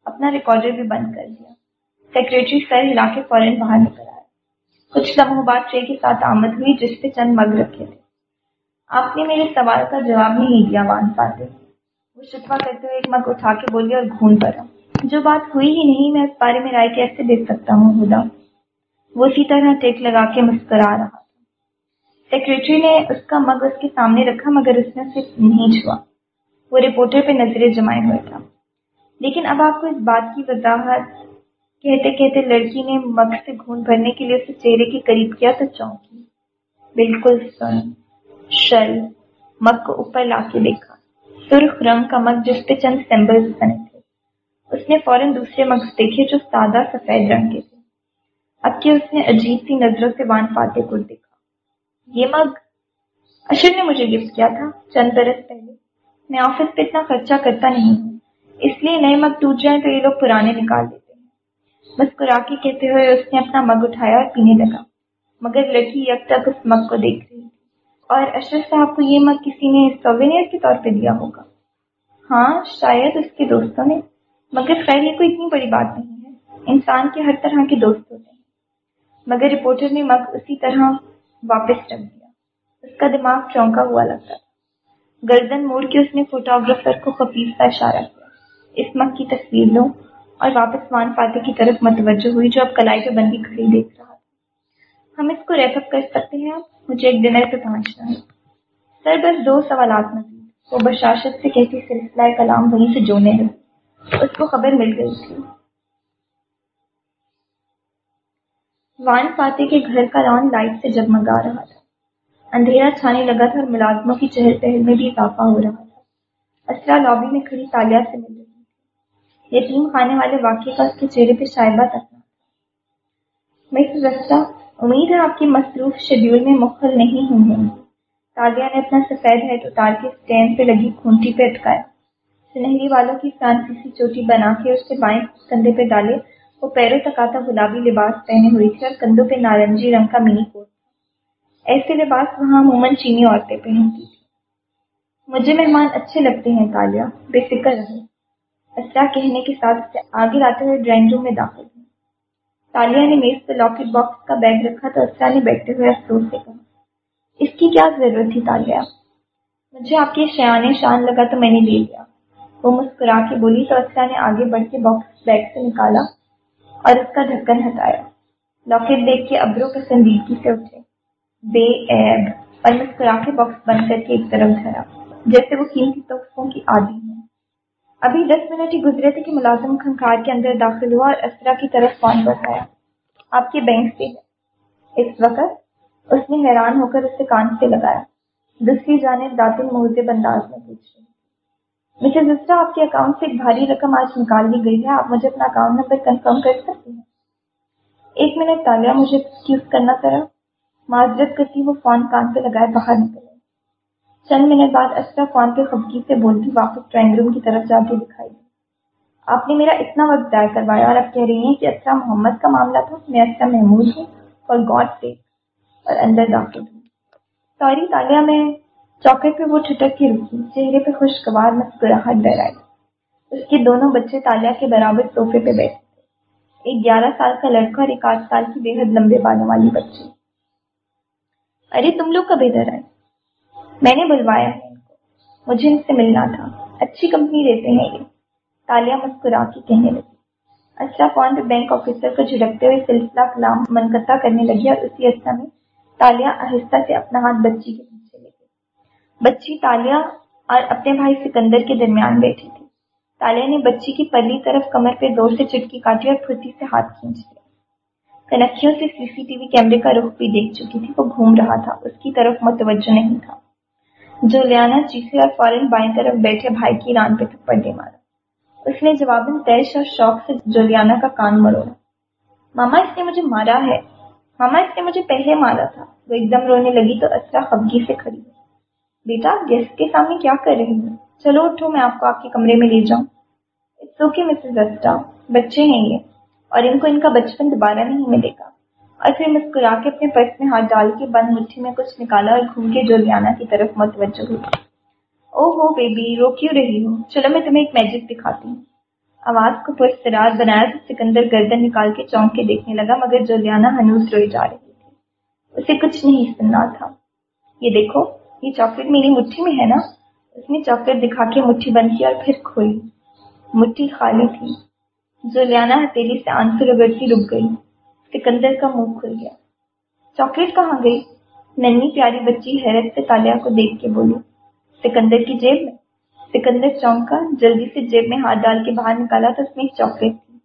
اپنا ریکارڈر بھی بند کر دیا سیکرٹری سر ہلا کے فوراً باہر نکل آیا کچھ لمحوں بعد ٹرے کے ساتھ آمد ہوئی جس پہ چند مگ رکھے تھے، آپ نے میرے سوال کا جواب نہیں دیا، وان پاتے وہ شکوا کرتے ہوئے ایک مگ اٹھا کے بولی اور گھون پڑا، جو بات ہوئی ہی نہیں، میں اس بارے میں رائے کیسے دے سکتا ہوں، خدا؟ وہ اسی طرح ٹیک لگا کے مسکرا رہا تھا۔ سیکرٹری نے اس کا مگ اس کے سامنے رکھا، مگر اس نے صرف نہیں چھوا وہ رپورٹر پہ نظریں جمائے ہوئے تھا لیکن اب آپ کو اس بات کی وضاحت کہتے کہتے لڑکی نے مگ سے گھون بھرنے کے لیے اسے چہرے کے قریب کیا تو چونکی۔ بالکل سن، شل مگ کو اوپر لا کے دیکھا۔ سرخ رنگ کا مگ جس پہ چند سیمبل بنے تھے۔ اس نے فوراً دوسرے مگز دیکھے جو سادہ سفید رنگ کے تھے۔ اب کہ اس نے عجیب سی نظروں سے وان فاتح کو دیکھا؟ یہ مگ۔ اشر نے مجھے گفٹ کیا تھا چند برس پہلے۔ میں آفس پہ اتنا خرچہ کرتا نہیں ہوں۔ اس لیے نئے مگ ٹوٹ جائیں تو یہ لوگ پرانے نکال دیتے ہیں۔ مسکرا کے کہتے ہوئے اس نے اپنا مگ اٹھایا اور پینے لگا۔ مگر لڑکی یک تک اس مگ کو دیکھ رہی تھی۔ اور اشرف صاحب کو یہ مگ کسی نے سوینئر کے طور پہ دیا ہوگا۔ ہاں شاید اس کے دوستوں نے۔ مگر خیر، یہ کوئی اتنی بڑی بات نہیں ہے۔ انسان کے ہر طرح کے دوست ہوتے ہیں۔ مگر رپورٹر نے مگ اسی طرح واپس رکھ دیا۔ اس کا دماغ چونکا ہوا لگتا تھا۔ گردن موڑ کے اس نے فوٹوگرافر کو خفیف سا اشارہ کیا۔ اس مک کی تصویر لو اور واپس مان فاتح کی طرف متوجہ ہوئی جو اب کلائی پہ بندی کھڑی دیکھ رہا تھا۔ ہم اس کو ریپ اپ کر سکتے ہیں مجھے ایک ڈنر پہ پہنچنا ہے۔ سر، بس دو سوالات مزید۔ وہ بشاشت سے کہتی سلسلہ کلام وہیں سے جونے لگے اس کو خبر مل گئی تھی۔ وان فاتح کے گھر کا ران لائٹ سے جگمگا رہا تھا۔ اندھیرا چھانے لگا تھا اور ملازموں کی چہل پہل میں بھی اضافہ ہو رہا تھا۔ اسرا لابی میں کھڑی تالیا سے مل رہی تھی یتیم خانے والے واقعے کا اس کے چہرے پہ شائبہ تھا۔ مس رستہ، امید ہے آپ کی مصروف شیڈیول میں مخل نہیں ہوں گے۔ تالیہ نے اپنا سفید ہیڈ اتار کے اسٹینڈ پہ لگی کھونٹی پہ اٹکایا۔ سنہری والوں کی فرانسیسی چوٹی بنا کے اس کے بائیں کندھے پہ ڈالے۔ وہ پیروں تک آتا گلابی لباس پہنے ہوئی تھی اور کندھوں پہ نارنجی رنگ کا منی کوٹ ایسے لباس وہاں عموماً چینی عورتیں پہنتی تھی مجھے مہمان اچھے لگتے ہیں تالیہ بے فکر رہے اسرا کہنے کے ساتھ اسے آگے لاتے ہوئے ڈرائنگ روم میں داخل ہوئی تالیہ نے میز پہ لاکٹ باکس کا بیگ رکھا تو اسرا نے بیٹھتے ہوئے افسوس سے کہا، اس کی کیا ضرورت تھی تالیہ مجھے آپ کے شیان شان لگا تو میں نے لے لیا۔ وہ مسکرا کے بولی تو اسرا نے آگے بڑھ کے باکس بیگ سے نکالا۔ اور اس کا ڈھکن ہٹایا۔ لاکٹ دیکھ کے ابرو پسندیدگی سے اٹھے۔ بے ایب اور مسکرا کے باکس بند کر کے ایک طرف دھرا جیسے وہ قیمتی تحفوں کی عادی ہیں ابھی دس منٹ ہی گزرے تھے کہ ملازم کھنکار کے اندر داخل ہوا اور اسرا کی طرف فون بڑھایا آپ کے بینک سے ہے۔ اس وقت اس نے حیران ہو کر اسے کان سے لگایا۔ دوسری جانب دات المحب انداز میں پوچھ رہی مسز اسرا آپ کے اکاؤنٹ سے ایک بھاری رقم آج نکال لی گئی ہے آپ مجھے اپنا اکاؤنٹ نمبر کنفرم کر سکتے ہیں ایک منٹ تالیہ مجھے ایکسکیوز کرنا ذرا معذرت کرتی وہ فون کان پہ لگائے باہر نکلے چند منٹ بعد اسرا فون پہ خبکی سے بولتی واپس ڈرائنگ روم کی طرف جا کے دکھائی دی آپ نے میرا اتنا وقت ضائع کروایا اور اب کہہ رہی ہیں کہ اسرا محمد کا معاملہ تھا میں اسرا محمود ہوں اور گاڈ سے اور اندر داخل ہوں سوری تالیہ میں چوکٹ پہ وہ ٹھٹک کے رکی، چہرے پہ خوشگوار مسکراہٹ ڈر آئی اس کے دونوں بچے تالیہ کے برابر صوفے پہ بیٹھے۔ تھے ایک گیارہ سال کا لڑکا اور ایک آٹھ سال کی بے حد لمبے بالوں والی بچی۔ ارے، تم لوگ کب ادھر آئے؟ میں نے بلوایا۔ ہے ان کو مجھے ان سے ملنا تھا۔ اچھی کمپنی دیتے ہیں یہ۔ تالیہ مسکرا کے کہنے لگی۔ اچھا فون پہ بینک آفیسر کو جھڑکتے ہوئے سلسلہ کلام منقطع کرنے لگی اور اسی عرصہ میں تالیہ آہستہ سے اپنا ہاتھ بچی کے گئی۔ بچی تالیہ اور اپنے بھائی سکندر کے درمیان بیٹھی تھی۔ تالیہ نے بچی کی پرلی طرف کمر پہ زور سے چٹکی کاٹی اور پھرتی سے ہاتھ کھینچ لیا۔ کنکھیوں سے سی سی ٹی وی کیمرے کا رخ بھی دیکھ چکی تھی، وہ گھوم رہا تھا، اس کی طرف متوجہ نہیں تھا۔ جولیانا چیخے اور فوراً بائیں طرف بیٹھے بھائی کی ران پہ تھپڑ دے مارا۔ اس نے جواباً تیش اور شوق سے جولیانا کا کان مروڑا۔ ماما، اس نے مجھے مارا ہے۔ ماما، اس نے مجھے پہلے مارا تھا۔ وہ ایک دم رونے لگی تو اسرا خبگی سے کھڑی بیٹا گیسٹ کے سامنے کیا کر رہی ہوں؟ چلو اٹھو، میں آپ کو آپ کے کمرے میں لے جاؤں۔ اٹس اوکے مسز اسٹا بچے ہیں یہ۔ اور ان کو ان کا بچپن دوبارہ نہیں ملے گا۔ اور پھر مسکرا کے اپنے پرس میں ہاتھ ڈال کے بند مٹھی میں کچھ نکالا اور گھوم کے جولیانا کی طرف متوجہ ہوئی او ہو بیبی رو کیوں رہی ہوں چلو، میں تمہیں ایک میجک دکھاتی ہوں۔ آواز کو پرسترار بنایا تو سکندر گردن نکال کے چونک کے دیکھنے لگا، مگر جولیانا ہنوز روئی جا رہی تھی۔ اسے کچھ نہیں سننا تھا۔ یہ دیکھو یہ چاکلیٹ میری مٹھی میں ہے نا، اس نے چاکلیٹ دکھا کے مٹھی بند کی اور پھر کھولی مٹھی خالی تھی۔ جولیانا ہتیلی سے آنسو رگڑتی رک گئی۔ سکندر کا منہ کھل گیا۔ چاکلیٹ کہاں گئی؟ ننی پیاری بچی حیرت سے تالیا کو دیکھ کے بولی سکندر کی جیب میں؟ سکندر چونکا جلدی سے جیب میں ہاتھ ڈال کے باہر نکالا تو اس میں ایک چاکلیٹ تھی۔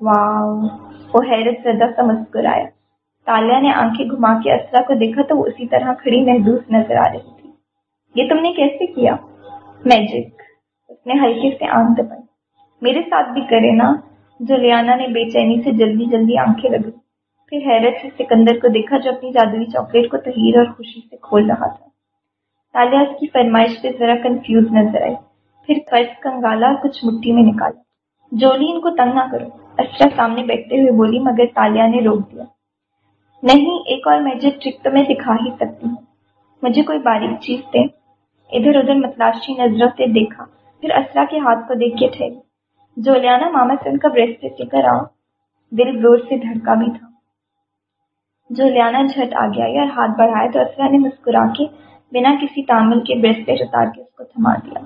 واؤ وہ حیرت زدہ سا مسکرایا۔ تالیا نے آنکھیں گھما کے اسرا کو دیکھا تو وہ اسی طرح کھڑی محدود نظر آ رہی تھی۔ یہ تم نے کیسے کیا؟ میجک اس نے ہلکے سے آنکھ دبائی۔ میرے ساتھ بھی کرے نا۔ جولیانا نے بے چینی سے جلدی جلدی آنکھیں لگی پھر حیرت سے سکندر کو دیکھا جو اپنی جادوئی چاکلیٹ کو تہیر اور خوشی سے کھول رہا تھا۔ تالیہ اس کی فرمائش پہ ذرا کنفیوز نظر آئی۔ پھر فرض کنگالا کچھ مٹی میں نکالا۔ جولی ان کو تنگ نہ کرو۔ اچھا سامنے بیٹھتے ہوئے بولی، مگر تالیہ نے روک دیا۔ نہیں، ایک اور میجک ٹرک تو میں دکھا ہی سکتی ہوں۔ مجھے کوئی باریک چیز دے۔ ادھر ادھر متلاشی نظروں سے دیکھا۔ پھر اسرا کے ہاتھ کو دیکھ کے ٹھہری۔ جولیانا ماما سے ان کا بریسلیٹ لے کر آؤ۔ دل زور سے دھڑکا بھی تھا۔ جولیانا جھٹ آ گیا اور ہاتھ بڑھایا تو اسرا نے مسکرا کے بنا کسی تعمل کے بریسلیٹ اتار کے اس کو تھما دیا۔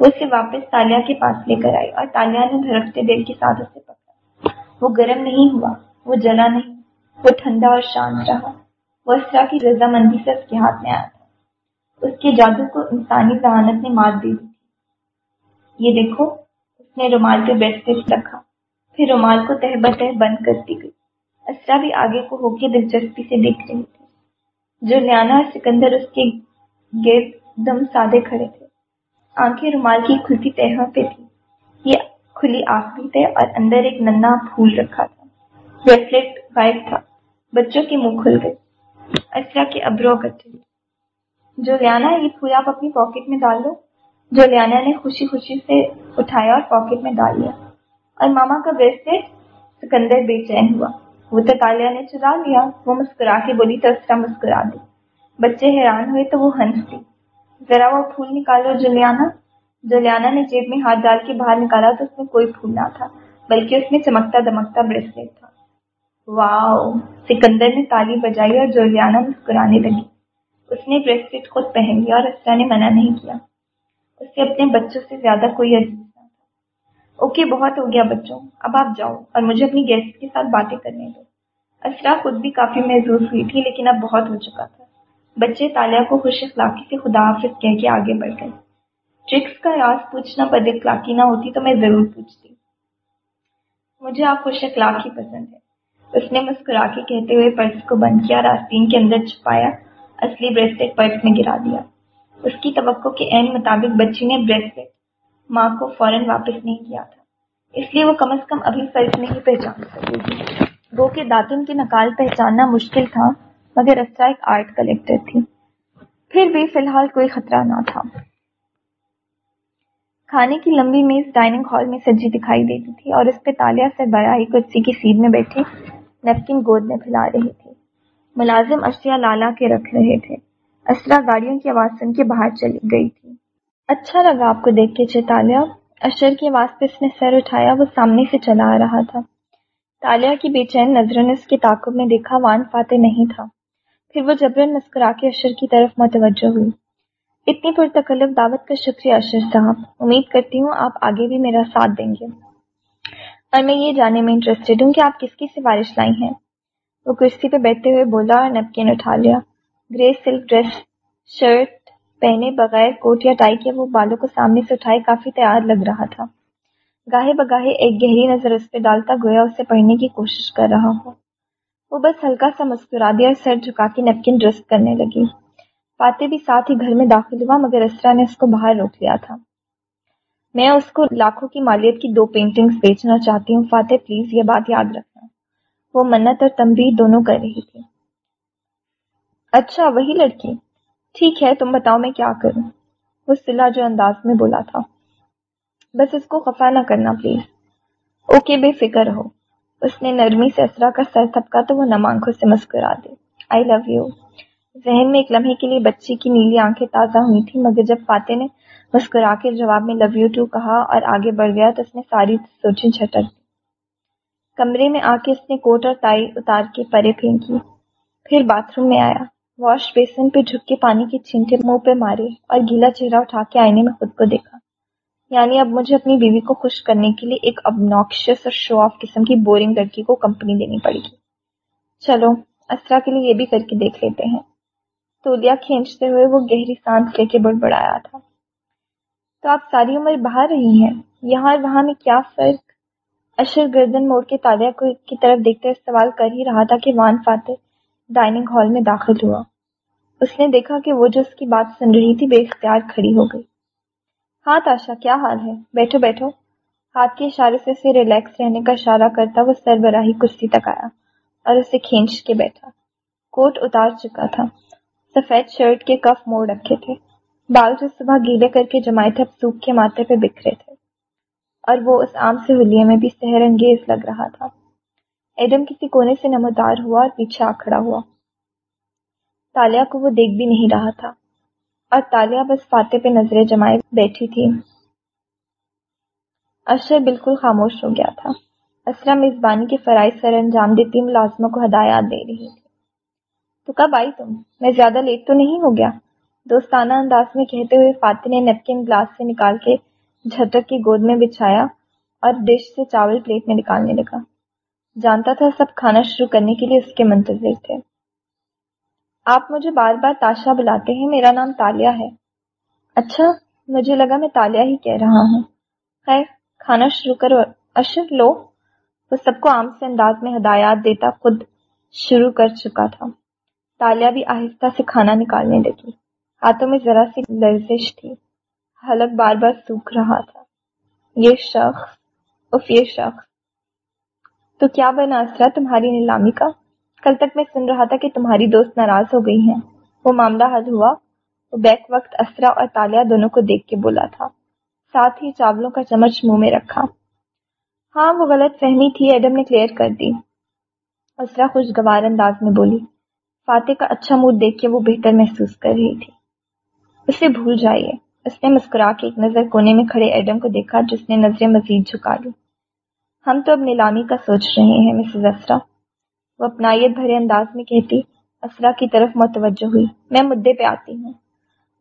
وہ اسے واپس تالیا کے پاس لے کر آئی اور تالیا نے دھڑکتے دل کے ساتھ اسے پکڑا۔ وہ گرم نہیں ہوا، وہ جلا نہیں۔ وہ ٹھنڈا اور شانت رہا۔ وہ اسرا کی رضامندی سے اس کے ہاتھ میں آیا تھا۔ اس کے جادو کو انسانی ذہانت نے مات دے دی تھی۔ یہ دیکھو، اس نے رومال کے بریسلیٹ رکھا۔ پھر رومال کو تہ بتہ بند کرتی گئی۔ اسرا بھی آگے کو ہو کے دلچسپی سے دیکھ رہی تھی۔ جو لیانا اور سکندر اس کے گرد دم سادے کھڑے تھے۔ آنکھیں رومال کی کھلتی تہوں پہ تھی یہ کھلی آخری تھے اور اندر ایک ننا پھول رکھا تھا۔ بریسلیٹ غائب تھا۔ بچوں کے منہ کھل گئے اسرا کے ابرو کٹے جو لیانا یہ پھول آپ اپنی پاکٹ میں ڈال دو جو لیانا نے خوشی خوشی سے اٹھایا اور پاکٹ میں ڈال لیا۔ اور ماما کا بریسلیٹ سکندر بے چین ہوا۔ وہ تو تالیا نے چرا لیا۔ وہ مسکرا کے بولی تو اسرا مسکرا دی بچے حیران ہوئے تو وہ ہنس دی ذرا وہ پھول نکالو جلیانا جلیانا نے جیب میں ہاتھ ڈال کے باہر نکالا تو اس میں کوئی پھول نہ تھا، بلکہ اس میں چمکتا دمکتا بریسلیٹ تھا۔ واؤ، سکندر نے تالی بجائی اور جولیانا مسکرانے لگی۔ اس نے بریسلیٹ خود پہن لیا اور اسرا نے منع نہیں کیا۔ اسے اپنے بچوں سے زیادہ کوئی عزیز نہ تھا۔ اوکے، بہت ہو گیا بچوں، اب آپ جاؤ اور مجھے اپنی گیسٹ کے ساتھ باتیں کرنے دو۔ اسرا خود بھی کافی محظوظ ہوئی تھی، لیکن اب بہت ہو چکا تھا۔ بچے تالیہ کو خوش اخلاقی سے خدا حافظ کہہ کے آگے بڑھ گئے۔ ٹرکس کا راز پوچھنا بد اخلاقی نہ ہوتی تو میں ضرور پوچھتی۔ مجھے آپ خوش اخلاقی پسند ہے اس نے مسکرا کے کہتے ہوئے پرس کو بند کیا، راستین کے اندر چھپایا، اصلی بریسلیٹ پرس میں گرا دیا۔ اس کی توقع کے عین مطابق بچی نے بریسلیٹ ماں کو فوراً واپس نہیں کیا تھا۔ اس لیے وہ کم از کم ابھی فرق نہیں پہچان سکے گی وہ کے داتن کی نکال پہچاننا مشکل تھا، مگر اسرا ایک آرٹ کلیکٹر تھی۔ پھر بھی فی الحال کوئی خطرہ نہ تھا۔ کھانے کی لمبی میز ڈائننگ ہال میں سجی دکھائی دیتی تھی اور اس پہ تالیا سے برائی کرسی کی سیٹ میں بیٹھے نیپکن گود میں پھیلا رہی تھی۔ ملازم اشیاء لالا کے رکھ رہے تھے۔ اسرا گاڑیوں کی آواز سن کے باہر چلی گئی تھی۔ اچھا لگا آپ کو دیکھ کے چیتالیہ اشر کی آواز پہ اس نے سر اٹھایا، وہ سامنے سے چلا آ رہا تھا۔ تالیہ کی بے چین نظروں نے اس کے تعقب میں دیکھا، وان فاتح نہیں تھا۔ پھر وہ جبرن مسکرا کے اشر کی طرف متوجہ ہوئی۔ اتنی پرتکلف دعوت کا شکریہ اشر صاحب۔ امید کرتی ہوں آپ آگے بھی میرا ساتھ دیں گے۔ اور میں یہ جاننے میں انٹرسٹیڈ ہوں کہ آپ کس کی سفارش لائی ہیں؟ وہ کرسی پہ بیٹھتے ہوئے بولا اور نپکن اٹھا لیا۔ گرے سلک ڈریس شرٹ پہنے بغیر کوٹ یا ٹائی کے وہ بالوں کو سامنے سے اٹھائے کافی تیار لگ رہا تھا۔ گاہے بگاہے ایک گہری نظر اس پہ ڈالتا گویا اسے پڑھنے کی کوشش کر رہا ہو۔ وہ بس ہلکا سا مسکرا دیا اور سر جھکا کے نیپکن ڈرسٹ کرنے لگی۔ فاتح بھی ساتھ ہی گھر میں داخل ہوا مگر اسرا نے اس کو باہر روک لیا تھا۔ میں اس کو لاکھوں کی مالیت کی دو پینٹنگز بیچنا چاہتی ہوں۔ فاتح پلیز یہ بات یاد رکھنا۔ وہ منت اور تمبی دونوں کر رہی تھی۔ اچھا وہی لڑکی۔ ٹھیک ہے، تم بتاؤ میں کیا کروں۔ وہ سلا جو انداز میں بولا تھا۔ بس اس کو خفا نہ کرنا پلیز اوکے، بے فکر ہو۔ اس نے نرمی سے اسرا کا سر تھپکا تو وہ نم آنکھوں سے مسکرا دی آئی لو یو ذہن میں ایک لمحے کے لیے بچی کی نیلی آنکھیں تازہ ہوئی تھی مگر جب فاتح نے مسکرا کے جواب میں لو یو ٹو کہا اور آگے بڑھ گیا تو اس نے ساری سوچیں چھٹک دی۔ کمرے میں آ کے اس نے کوٹ اور تائی اتار کے پرے پھینکی پھر باتھ روم میں آیا۔ واش بیسن پہ جھک کے پانی کی چھینٹے منہ پہ مارے اور گیلا چہرہ اٹھا کے آئینے میں خود کو دیکھا۔ یعنی اب مجھے اپنی بیوی کو خوش کرنے کے لیے ایک ابنوکشس اور شو آف قسم کی بورنگ لڑکی کو کمپنی دینی پڑے گی۔ چلو، اسرا کے لیے یہ بھی کر کے دیکھ لیتے ہیں۔ تولیا کھینچتے ہوئے وہ گہری سانس لے کے بڑبڑایا تھا۔ تو آپ ساری عمر باہر رہی ہیں، یہاں اور وہاں میں کیا فرق؟ اشر گردن موڑ کے تالیہ کو کی طرف دیکھتے سوال کر ہی رہا تھا کہ وان فاتح ڈائننگ ہال میں داخل ہوا۔ اس نے دیکھا کہ وہ جو اس کی بات سن رہی تھی بے اختیار کھڑی ہو گئی۔ ہاں تاشا، کیا حال ہے؟ بیٹھو بیٹھو۔ ہاتھ کے اشارے سے اسے ریلیکس رہنے کا اشارہ کرتا وہ سر براہی کرسی تک آیا اور اسے کھینچ کے بیٹھا۔ کوٹ اتار چکا تھا۔ سفید شرٹ کے کف موڑ رکھے تھے۔ بال جو صبح گیلے کر کے جمائے تھے، اب سوکھ کے ماتھے پہ بکھرے تھے۔ اور وہ اس عام سے ہولیے میں بھی سحر انگیز لگ رہا تھا۔ ایڈم کسی کونے سے نمودار ہوا اور پیچھے آ کھڑا ہوا۔ تالیا کو وہ دیکھ بھی نہیں رہا تھا۔ اور تالیہ بس فاتح پہ نظریں جمائے بیٹھی تھی۔ اشر بالکل خاموش ہو گیا تھا۔ اسرا میزبانی کے فرائض سر انجام دیتی ملازموں کو ہدایات دے رہی تھی۔ تو کب آئی تم؟ میں زیادہ لیٹ تو نہیں ہو گیا۔ دوستانہ انداز میں کہتے ہوئے فاتح نے نیپکن گلاس سے نکال کے جھٹک کی گود میں بچھایا اور ڈش سے چاول پلیٹ میں نکالنے لگا۔ جانتا تھا سب کھانا شروع کرنے کے لیے اس کے منتظر تھے۔ آپ مجھے بار بار تاشا بلاتے ہیں، میرا نام تالیہ ہے۔ اچھا مجھے لگا میں تالیہ ہی کہہ رہا ہوں۔ خیر، کھانا شروع کرو۔ اشر، لو۔ وہ سب کو عام سے انداز میں ہدایات دیتا خود شروع کر چکا تھا۔ تالیہ بھی آہستہ سے کھانا نکالنے لگی۔ ہاتھوں میں ذرا سی لرزش تھی۔ حلق بار بار سوکھ رہا تھا۔ یہ شخص، اف، یہ شخص۔ تو کیا بنا اسرا تمہاری نیلامی کا؟ کل تک میں سن رہا تھا کہ تمہاری دوست ناراض ہو گئی ہیں۔ وہ معاملہ حل ہوا۔ وہ بیک وقت اسرا اور تالیہ دونوں کو دیکھ کے بولا تھا۔ ساتھ ہی چاولوں کا چمچ منہ میں رکھا۔ ہاں وہ غلط فہمی تھی، ایڈم نے کلیئر کر دی۔ اسرا خوشگوار انداز میں بولی، فاتح کا اچھا موڈ دیکھ کے وہ بہتر محسوس کر رہی تھی۔ اسے بھول جائیے۔ اس نے مسکرا کے ایک نظر کونے میں کھڑے ایڈم کو دیکھا جس نے نظریں مزید جھکا لی۔ ہم تو اب نیلامی کا سوچ رہے ہیں مسز اسرا وہ اپنائیت بھرے انداز میں کہتی اسرا کی طرف متوجہ ہوئی۔ میں مدعے پہ آتی ہوں۔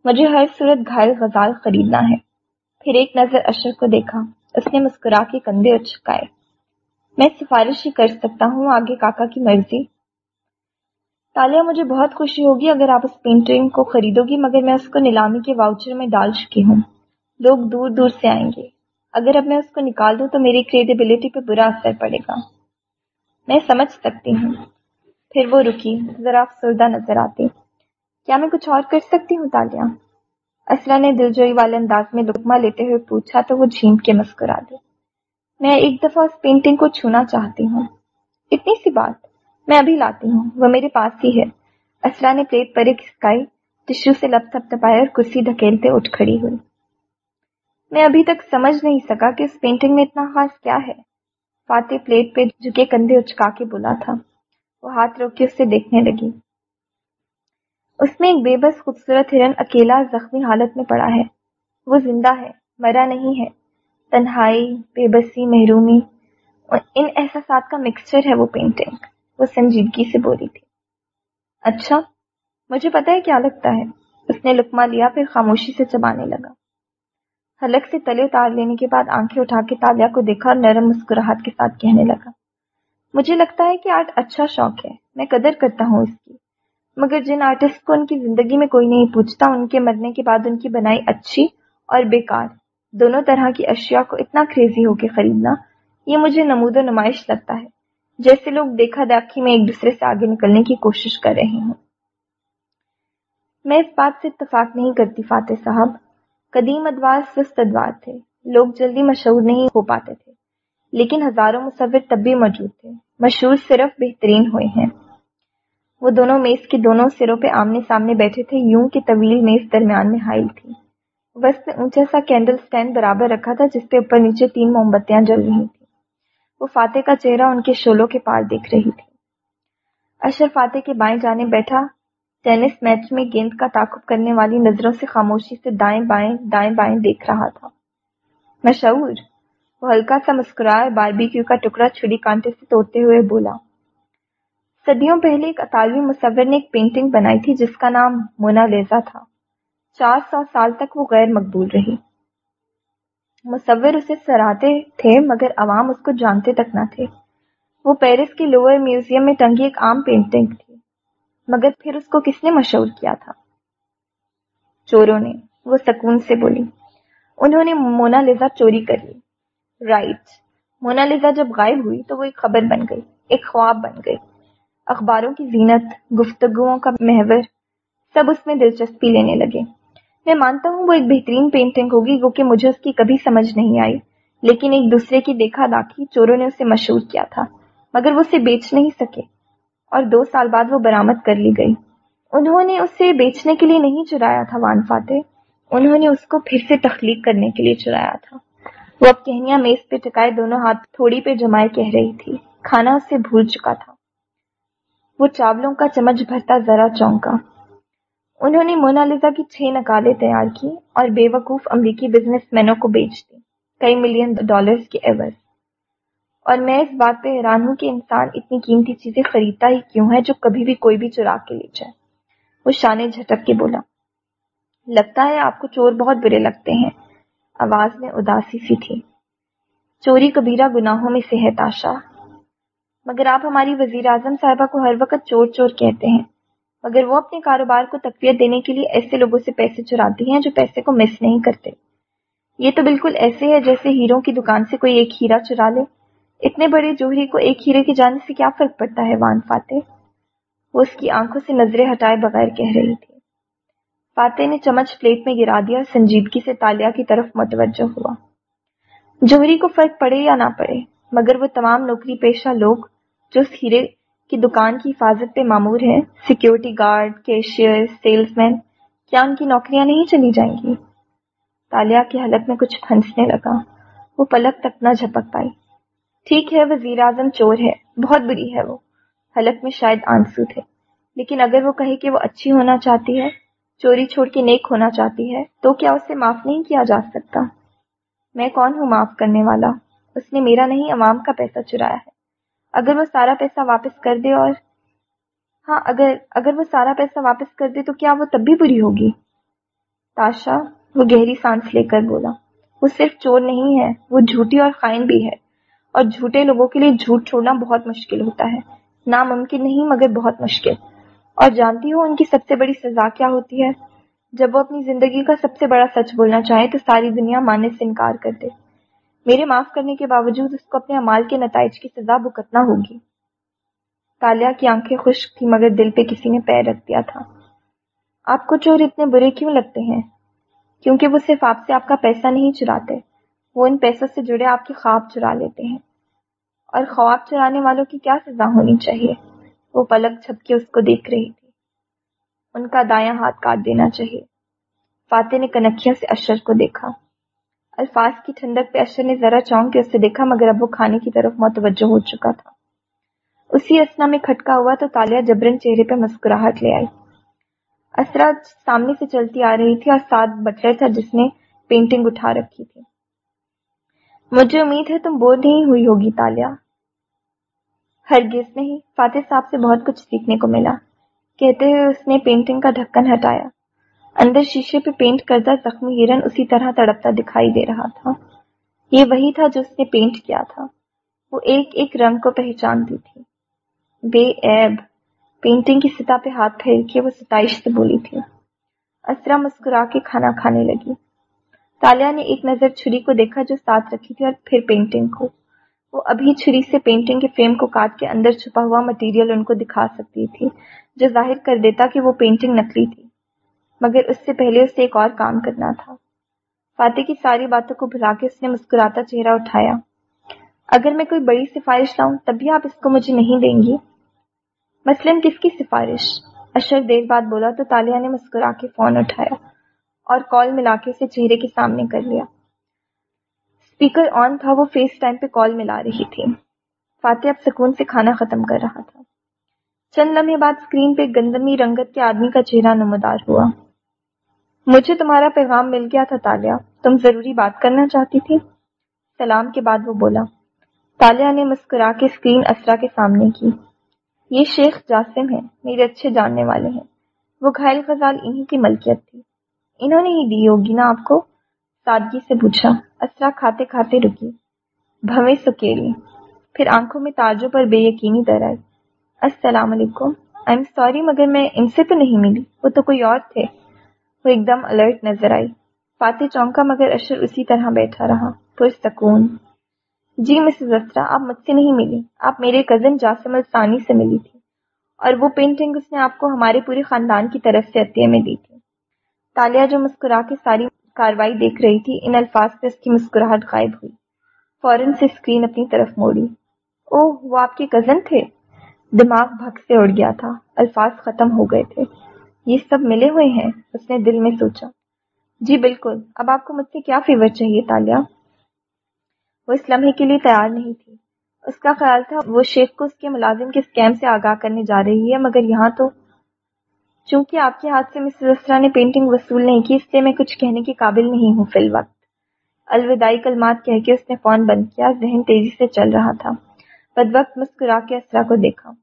مجھے ہر صورت گھائل غزال خریدنا ہے۔ پھر ایک نظر اشرف کو دیکھا۔ اس نے مسکرا کے کندھے اچکائے میں سفارش ہی کر سکتا ہوں آگے کاکا کی مرضی۔ تالیہ مجھے بہت خوشی ہوگی اگر آپ اس پینٹنگ کو خریدو گی، مگر میں اس کو نیلامی کے واؤچر میں ڈال چکی ہوں۔ لوگ دور دور سے آئیں گے۔ اگر اب میں اس کو نکال دوں تو میری کریڈیبلٹی پہ برا اثر پڑے گا۔ میں سمجھ سکتی ہوں۔ پھر وہ رکی، ذرا افسردہ نظر آتی۔ کیا میں کچھ اور کر سکتی ہوں تالیہ اسرا نے دلجوئی والے انداز میں لکما لیتے ہوئے پوچھا تو وہ جھیم کے مسکرا دی۔ میں ایک دفعہ اس پینٹنگ کو چھونا چاہتی ہوں۔ اتنی سی بات۔ میں ابھی لاتی ہوں۔ وہ میرے پاس ہی ہے۔ اسرا نے پلیٹ پر ایک اسکائی ٹشو سے لپ تھپ تپایا اور کرسی دھکیلتے اٹھ کھڑی ہوئی۔ میں ابھی تک سمجھ نہیں سکا کہ اس پینٹنگ میں اتنا خاص کیا ہے۔ فاتح پلیٹ پہ جھکے کندھے اچکا کے بولا تھا۔ وہ ہاتھ روک کے اسے دیکھنے لگی۔ اس میں ایک بے بس خوبصورت ہرن اکیلا زخمی حالت میں پڑا ہے۔ وہ زندہ ہے، مرا نہیں ہے۔ تنہائی، بے بسی، محرومی اور ان احساسات کا مکسچر ہے وہ پینٹنگ وہ سنجیدگی سے بولی تھی۔ اچھا مجھے پتا ہے کیا لگتا ہے؟ اس نے لکما لیا، پھر خاموشی سے چبانے لگا۔ حلق سے تلے اتار لینے کے بعد آنکھیں اٹھا کے تالیا کو دیکھا اور نرم مسکراہٹ کے ساتھ کہنے لگا۔ مجھے لگتا ہے کہ آرٹ اچھا شوق ہے، میں قدر کرتا ہوں اس کی۔ مگر جن آرٹسٹ کو ان کی زندگی میں کوئی نہیں پوچھتا، ان کے مرنے کے بعد ان کی بنائی اچھی اور بیکار۔ دونوں طرح کی اشیاء کو اتنا کریزی ہو کے خریدنا، یہ مجھے نمود و نمائش لگتا ہے۔ جیسے لوگ دیکھا دیکھی میں ایک دوسرے سے آگے نکلنے کی کوشش کر رہے ہوں۔ میں اس بات سے اتفاق نہیں کرتی فاتح صاحب۔ قدیم ادوار سست ادوار تھے۔ لوگ جلدی مشہور نہیں ہو پاتے تھے۔ لیکن ہزاروں مصور تب بھی موجود تھے۔ مشہور صرف بہترین ہوئے ہیں۔ وہ دونوں میز کے دونوں سروں پہ آمنے سامنے بیٹھے تھے۔ یوں کہ طویل میز درمیان میں حائل تھی۔ وسط اونچا سا کینڈل سٹینڈ برابر رکھا تھا، جس پہ اوپر نیچے تین موم بتیاں جل رہی تھیں۔ وہ فاتح کا چہرہ ان کے شولوں کے پار دیکھ رہی تھی۔ اشر فاتح کے بائیں جانے بیٹھا، ٹینس میچ میں گیند کا تعاقب کرنے والی نظروں سے خاموشی سے دائیں بائیں دائیں بائیں دیکھ رہا تھا۔ مشہور وہ ہلکا سا مسکرائے باربی کیو کا ٹکڑا چھڑی کانٹے سے توڑتے ہوئے بولا۔ صدیوں پہلے ایک اطالوی مصور نے ایک پینٹنگ بنائی تھی جس کا نام مونا لیزا تھا۔ چار سو سال تک وہ غیر مقبول رہی۔ مصور اسے سراہتے تھے مگر عوام اس کو جانتے تک نہ تھے۔ وہ پیرس کے لوور میوزیم میں ٹنگی ایک عام پینٹنگ تھی، مگر پھر اس کو کس نے مشہور کیا تھا؟ چوروں نے، وہ سکون سے بولی۔ انہوں نے مونا لیزا چوری کر لی۔ رائٹ مونا لیزا جب غائب ہوئی تو وہ ایک خبر بن گئی، ایک خواب بن گئی۔ اخباروں کی زینت، گفتگوؤں کا محور، سب اس میں دلچسپی لینے لگے۔ میں مانتا ہوں وہ ایک بہترین پینٹنگ ہوگی وہ کہ مجھے اس کی کبھی سمجھ نہیں آئی۔ لیکن ایک دوسرے کی دیکھا داکھی چوروں نے اسے مشہور کیا تھا، مگر وہ اسے بیچ نہیں سکے۔ اور دو سال بعد وہ برامد کر لی گئی۔ انہوں نے اسے بیچنے کے لیے نہیں چرایا تھا، وان فاتح۔ انہوں نے اس کو پھر سے تخلیق کرنے کے لیے چرایا تھا۔ وہ اب کہنیاں میز پہ ٹکائے دونوں ہاتھ تھوڑی پہ جمائے کہہ رہی تھی۔ کھانا اسے بھول چکا تھا۔ وہ چاولوں کا چمچ بھرتا ذرا چونکا۔ انہوں نے مونالیزا کی چھ نکالیں تیار کی اور بے وقوف امریکی بزنس مینوں کو بیچ دی، کئی ملین ڈالرز کے ایورز اور میں اس بات پہ حیران ہوں کہ انسان اتنی قیمتی چیزیں خریدتا ہی کیوں ہے جو کبھی بھی کوئی بھی چرا کے لے جائے۔ وہ شانے جھٹک کے بولا، لگتا ہے آپ کو چور بہت برے لگتے ہیں۔ آواز میں اداسی سی تھی۔ چوری کبیرہ گناہوں میں سے ہے تاشا مگر آپ ہماری وزیر اعظم صاحبہ کو ہر وقت چور چور کہتے ہیں۔ مگر وہ اپنے کاروبار کو تقویت دینے کے لیے ایسے لوگوں سے پیسے چراتی ہیں جو پیسے کو مس نہیں کرتے۔ یہ تو بالکل ایسے ہے جیسے ہیروں کی دکان سے کوئی ایک ہیرا چرا لے۔ اتنے بڑے جوہری کو ایک ہیرے کے جانے سے کیا فرق پڑتا ہے؟ وان فاتح۔ وہ اس کی آنکھوں سے نظریں ہٹائے بغیر کہہ رہی تھی۔ فاتح نے چمچ پلیٹ میں گرا دیا سنجیدگی سے تالیا کی طرف متوجہ ہوا۔ جوہری کو فرق پڑے یا نہ پڑے، مگر وہ تمام نوکری پیشہ لوگ جو اس ہیرے کی دکان کی حفاظت پہ معمور ہے security guard cashier salesman کیا ان کی نوکریاں نہیں چلی جائیں گی؟ تالیا کے حلق میں کچھ پھنسنے لگا۔ وہ پلک تک نہ جھپک پائی۔ ٹھیک ہے، وزیر اعظم چور ہے۔ بہت بری ہے وہ۔ حلق میں شاید آنسو تھے۔ لیکن اگر وہ کہے کہ وہ اچھی ہونا چاہتی ہے، چوری چھوڑ کے نیک ہونا چاہتی ہے، تو کیا اسے معاف نہیں کیا جا سکتا؟ میں کون ہوں معاف کرنے والا؟ اس نے میرا نہیں، عوام کا پیسہ چرایا ہے۔ اگر وہ سارا پیسہ واپس کر دے اور ہاں اگر اگر وہ سارا پیسہ واپس کر دے تو کیا وہ تب بھی بری ہوگی؟ تاشا وہ گہری سانس لے کر بولا۔ وہ صرف چور نہیں ہے، وہ جھوٹی اور خائن بھی ہے۔ اور جھوٹے لوگوں کے لیے جھوٹ چھوڑنا بہت مشکل ہوتا ہے۔ ناممکن نہیں، مگر بہت مشکل۔ اور جانتی ہو ان کی سب سے بڑی سزا کیا ہوتی ہے؟ جب وہ اپنی زندگی کا سب سے بڑا سچ بولنا چاہے تو ساری دنیا ماننے سے انکار کر دے۔ میرے معاف کرنے کے باوجود اس کو اپنے امال کے نتائج کی سزا بکتنا ہوگی۔ تالیا کی آنکھیں خشک تھی مگر دل پہ کسی نے پیر رکھ دیا تھا۔ آپ کو چور اتنے برے کیوں لگتے ہیں؟ کیونکہ وہ صرف آپ سے آپ کا پیسہ نہیں چراتے، وہ ان پیسوں سے جڑے آپ کے خواب چرا لیتے ہیں۔ اور خواب چرانے والوں کی کیا سزا ہونی چاہیے؟ وہ پلک چھپ کے اس کو دیکھ رہی تھی۔ ان کا دایاں ہاتھ کاٹ دینا چاہیے۔ فاتح نے کنکھیوں سے اشر کو دیکھا۔ الفاظ کی ٹھنڈک پہ اشر نے ذرا چونک کے اس سے دیکھا، مگر اب وہ کھانے کی طرف متوجہ ہو چکا تھا۔ اسی اسنا میں کھٹکا ہوا تو تالیا جبرن چہرے پہ مسکراہٹ لے آئی۔ اسرا سامنے سے چلتی آ رہی تھی اور ساتھ بٹلر تھا جس نے پینٹنگ اٹھا رکھی تھی۔ مجھے امید ہے تم بور نہیں ہوئی ہوگی، تالیا۔ ہرگز نہیں۔ فاتح صاحب سے بہت کچھ سیکھنے کو ملا۔ کہتے ہوئے اس نے پینٹنگ کا ڈھکن ہٹایا۔ اندر شیشے پہ پینٹ کردہ زخمی ہرن اسی طرح تڑپتا دکھائی دے رہا تھا۔ یہ وہی تھا جو اس نے پینٹ کیا تھا۔ وہ ایک ایک رنگ کو پہچانتی تھی۔ بے عیب۔ پینٹنگ کی سطح پہ ہاتھ پھیر کے وہ ستائش سے بولی تھی۔ اسرا مسکرا کے کھانا کھانے لگی۔ تالیا نے ایک نظر چھری کو دیکھا جو ساتھ رکھی تھی اور پھر پینٹنگ کو۔ وہ ابھی چھری سے پینٹنگ کے فریم کو کاٹ کے اندر چھپا ہوا مٹیریل ان کو دکھا سکتی تھی، جو ظاہر کر دیتا کہ وہ پینٹنگ نکلی تھی۔ مگر اس سے پہلے اسے ایک اور کام کرنا تھا۔ فاتح کی ساری باتوں کو بھلا کے اس نے مسکراتا چہرہ اٹھایا۔ اگر میں کوئی بڑی سفارش لاؤں، تب بھی آپ اس کو مجھے نہیں دیں گی۔ مثلاً کس کی سفارش؟ اشر دیر بعد بولا تو تالیہ نے مسکرا کے فون اٹھایا اور کال ملا کے اسے چہرے کے سامنے کر لیا۔ اسپیکر آن تھا، وہ فیس ٹائم پہ کال ملا رہی تھی۔ فاتح اب سکون سے کھانا ختم کر رہا تھا۔ چند لمحے بعد اسکرین پہ گندمی رنگت کے آدمی کا چہرہ نمودار ہوا۔ مجھے تمہارا پیغام مل گیا تھا تالیہ۔ تم ضروری بات کرنا چاہتی تھی؟ سلام کے بعد وہ بولا۔ تالیہ نے مسکرا کے اسکرین اسرا کے سامنے کی۔ یہ شیخ جاسم ہیں، میرے اچھے جاننے والے ہیں۔ وہ گھائل غزال انہی کی ملکیت تھی۔ انہوں نے ہی دی ہوگی نا آپ کو؟ سادگی سے پوچھا۔ اسرا کھاتے کھاتے رکی۔ بھویں سکیلی۔ پھر آنکھوں میں تاجوں پر بے یقینی در آئی۔ السلام علیکم۔ آئی ایم سوری مگر میں ان سے تو نہیں ملی۔ وہ تو کوئی اور تھے۔ وہ ایک دم الرٹ نظر آئی۔ فاتح چونکا مگر اشر اسی طرح بیٹھا رہا۔ پرسکون۔ جی مسز اسرا آپ مجھ سے نہیں ملی۔ آپ میرے کزن جاسم الثانی سے ملی تھی۔ اور وہ پینٹنگ اس نے آپ کو ہمارے پورے خاندان کی طرف سے عطیے میں دی تھی۔ تالیہ جو مسکرا کے ساری کاروائی دیکھ رہی تھی، ان الفاظ سے اس کی مسکراہٹ غائب ہوئی۔ فوراً سے اسکرین اپنی طرف موڑی۔ اوہ، وہ آپ کے کزن تھے؟ دماغ بھگ سے اڑ گیا تھا۔ الفاظ ختم ہو گئے تھے۔ یہ سب ملے ہوئے ہیں۔ اس نے دل میں سوچا۔ جی بالکل۔ اب آپ کو مجھ سے کیا فیور چاہیے تالیہ؟ وہ اس لمحے کے لیے تیار نہیں تھی۔ اس کا خیال تھا، وہ شیخ کو اس کے ملازم کے اسکیم سے آگاہ کرنے جا رہی ہے، مگر یہاں تو چونکہ آپ کے ہاتھ سے مسز اسرا نے پینٹنگ وصول نہیں کی، اس لیے میں کچھ کہنے کے قابل نہیں ہوں فی الوقت۔ الوداعی کلمات کہہ کے اس نے فون بند کیا۔ ذہن تیزی سے چل رہا تھا۔ بد وقت مسکرا کے اسرا کو دیکھا۔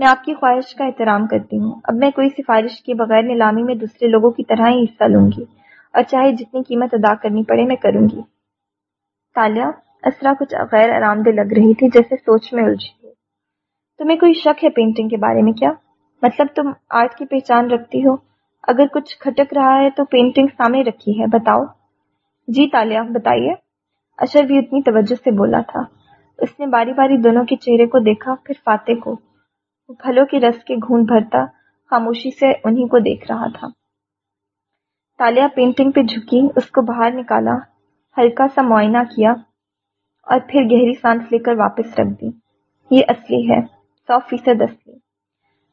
میں آپ کی خواہش کا احترام کرتی ہوں۔ اب میں کوئی سفارش کے بغیر نیلامی میں دوسرے لوگوں کی طرح ہی حصہ لوں گی اور چاہے جتنی قیمت ادا کرنی پڑے میں کروں گی۔ تالیہ اسرا کچھ غیر آرام دہ لگ رہی تھی، جیسے سوچ میں الجھی ہو تمہیں کوئی شک ہے پینٹنگ کے بارے میں کیا؟ مطلب تم آرٹ کی پہچان رکھتی ہو۔ اگر کچھ کھٹک رہا ہے تو پینٹنگ سامنے رکھی ہے، بتاؤ۔ جی تالیہ بتائیے۔ اشر بھی اتنی توجہ سے بولا تھا۔ اس نے باری باری دونوں کے چہرے کو دیکھا، پھر فاتح کو۔ وہ پھلوں کے رس کے گھون بھرتا خاموشی سے انہیں کو دیکھ رہا تھا۔ تالیہ پینٹنگ پہ جھکی، اس کو باہر نکالا، ہلکا سا معائنہ کیا اور پھر گہری سانس لے کر واپس رکھ دی۔ یہ اصلی ہے، سو فیصد اصلی۔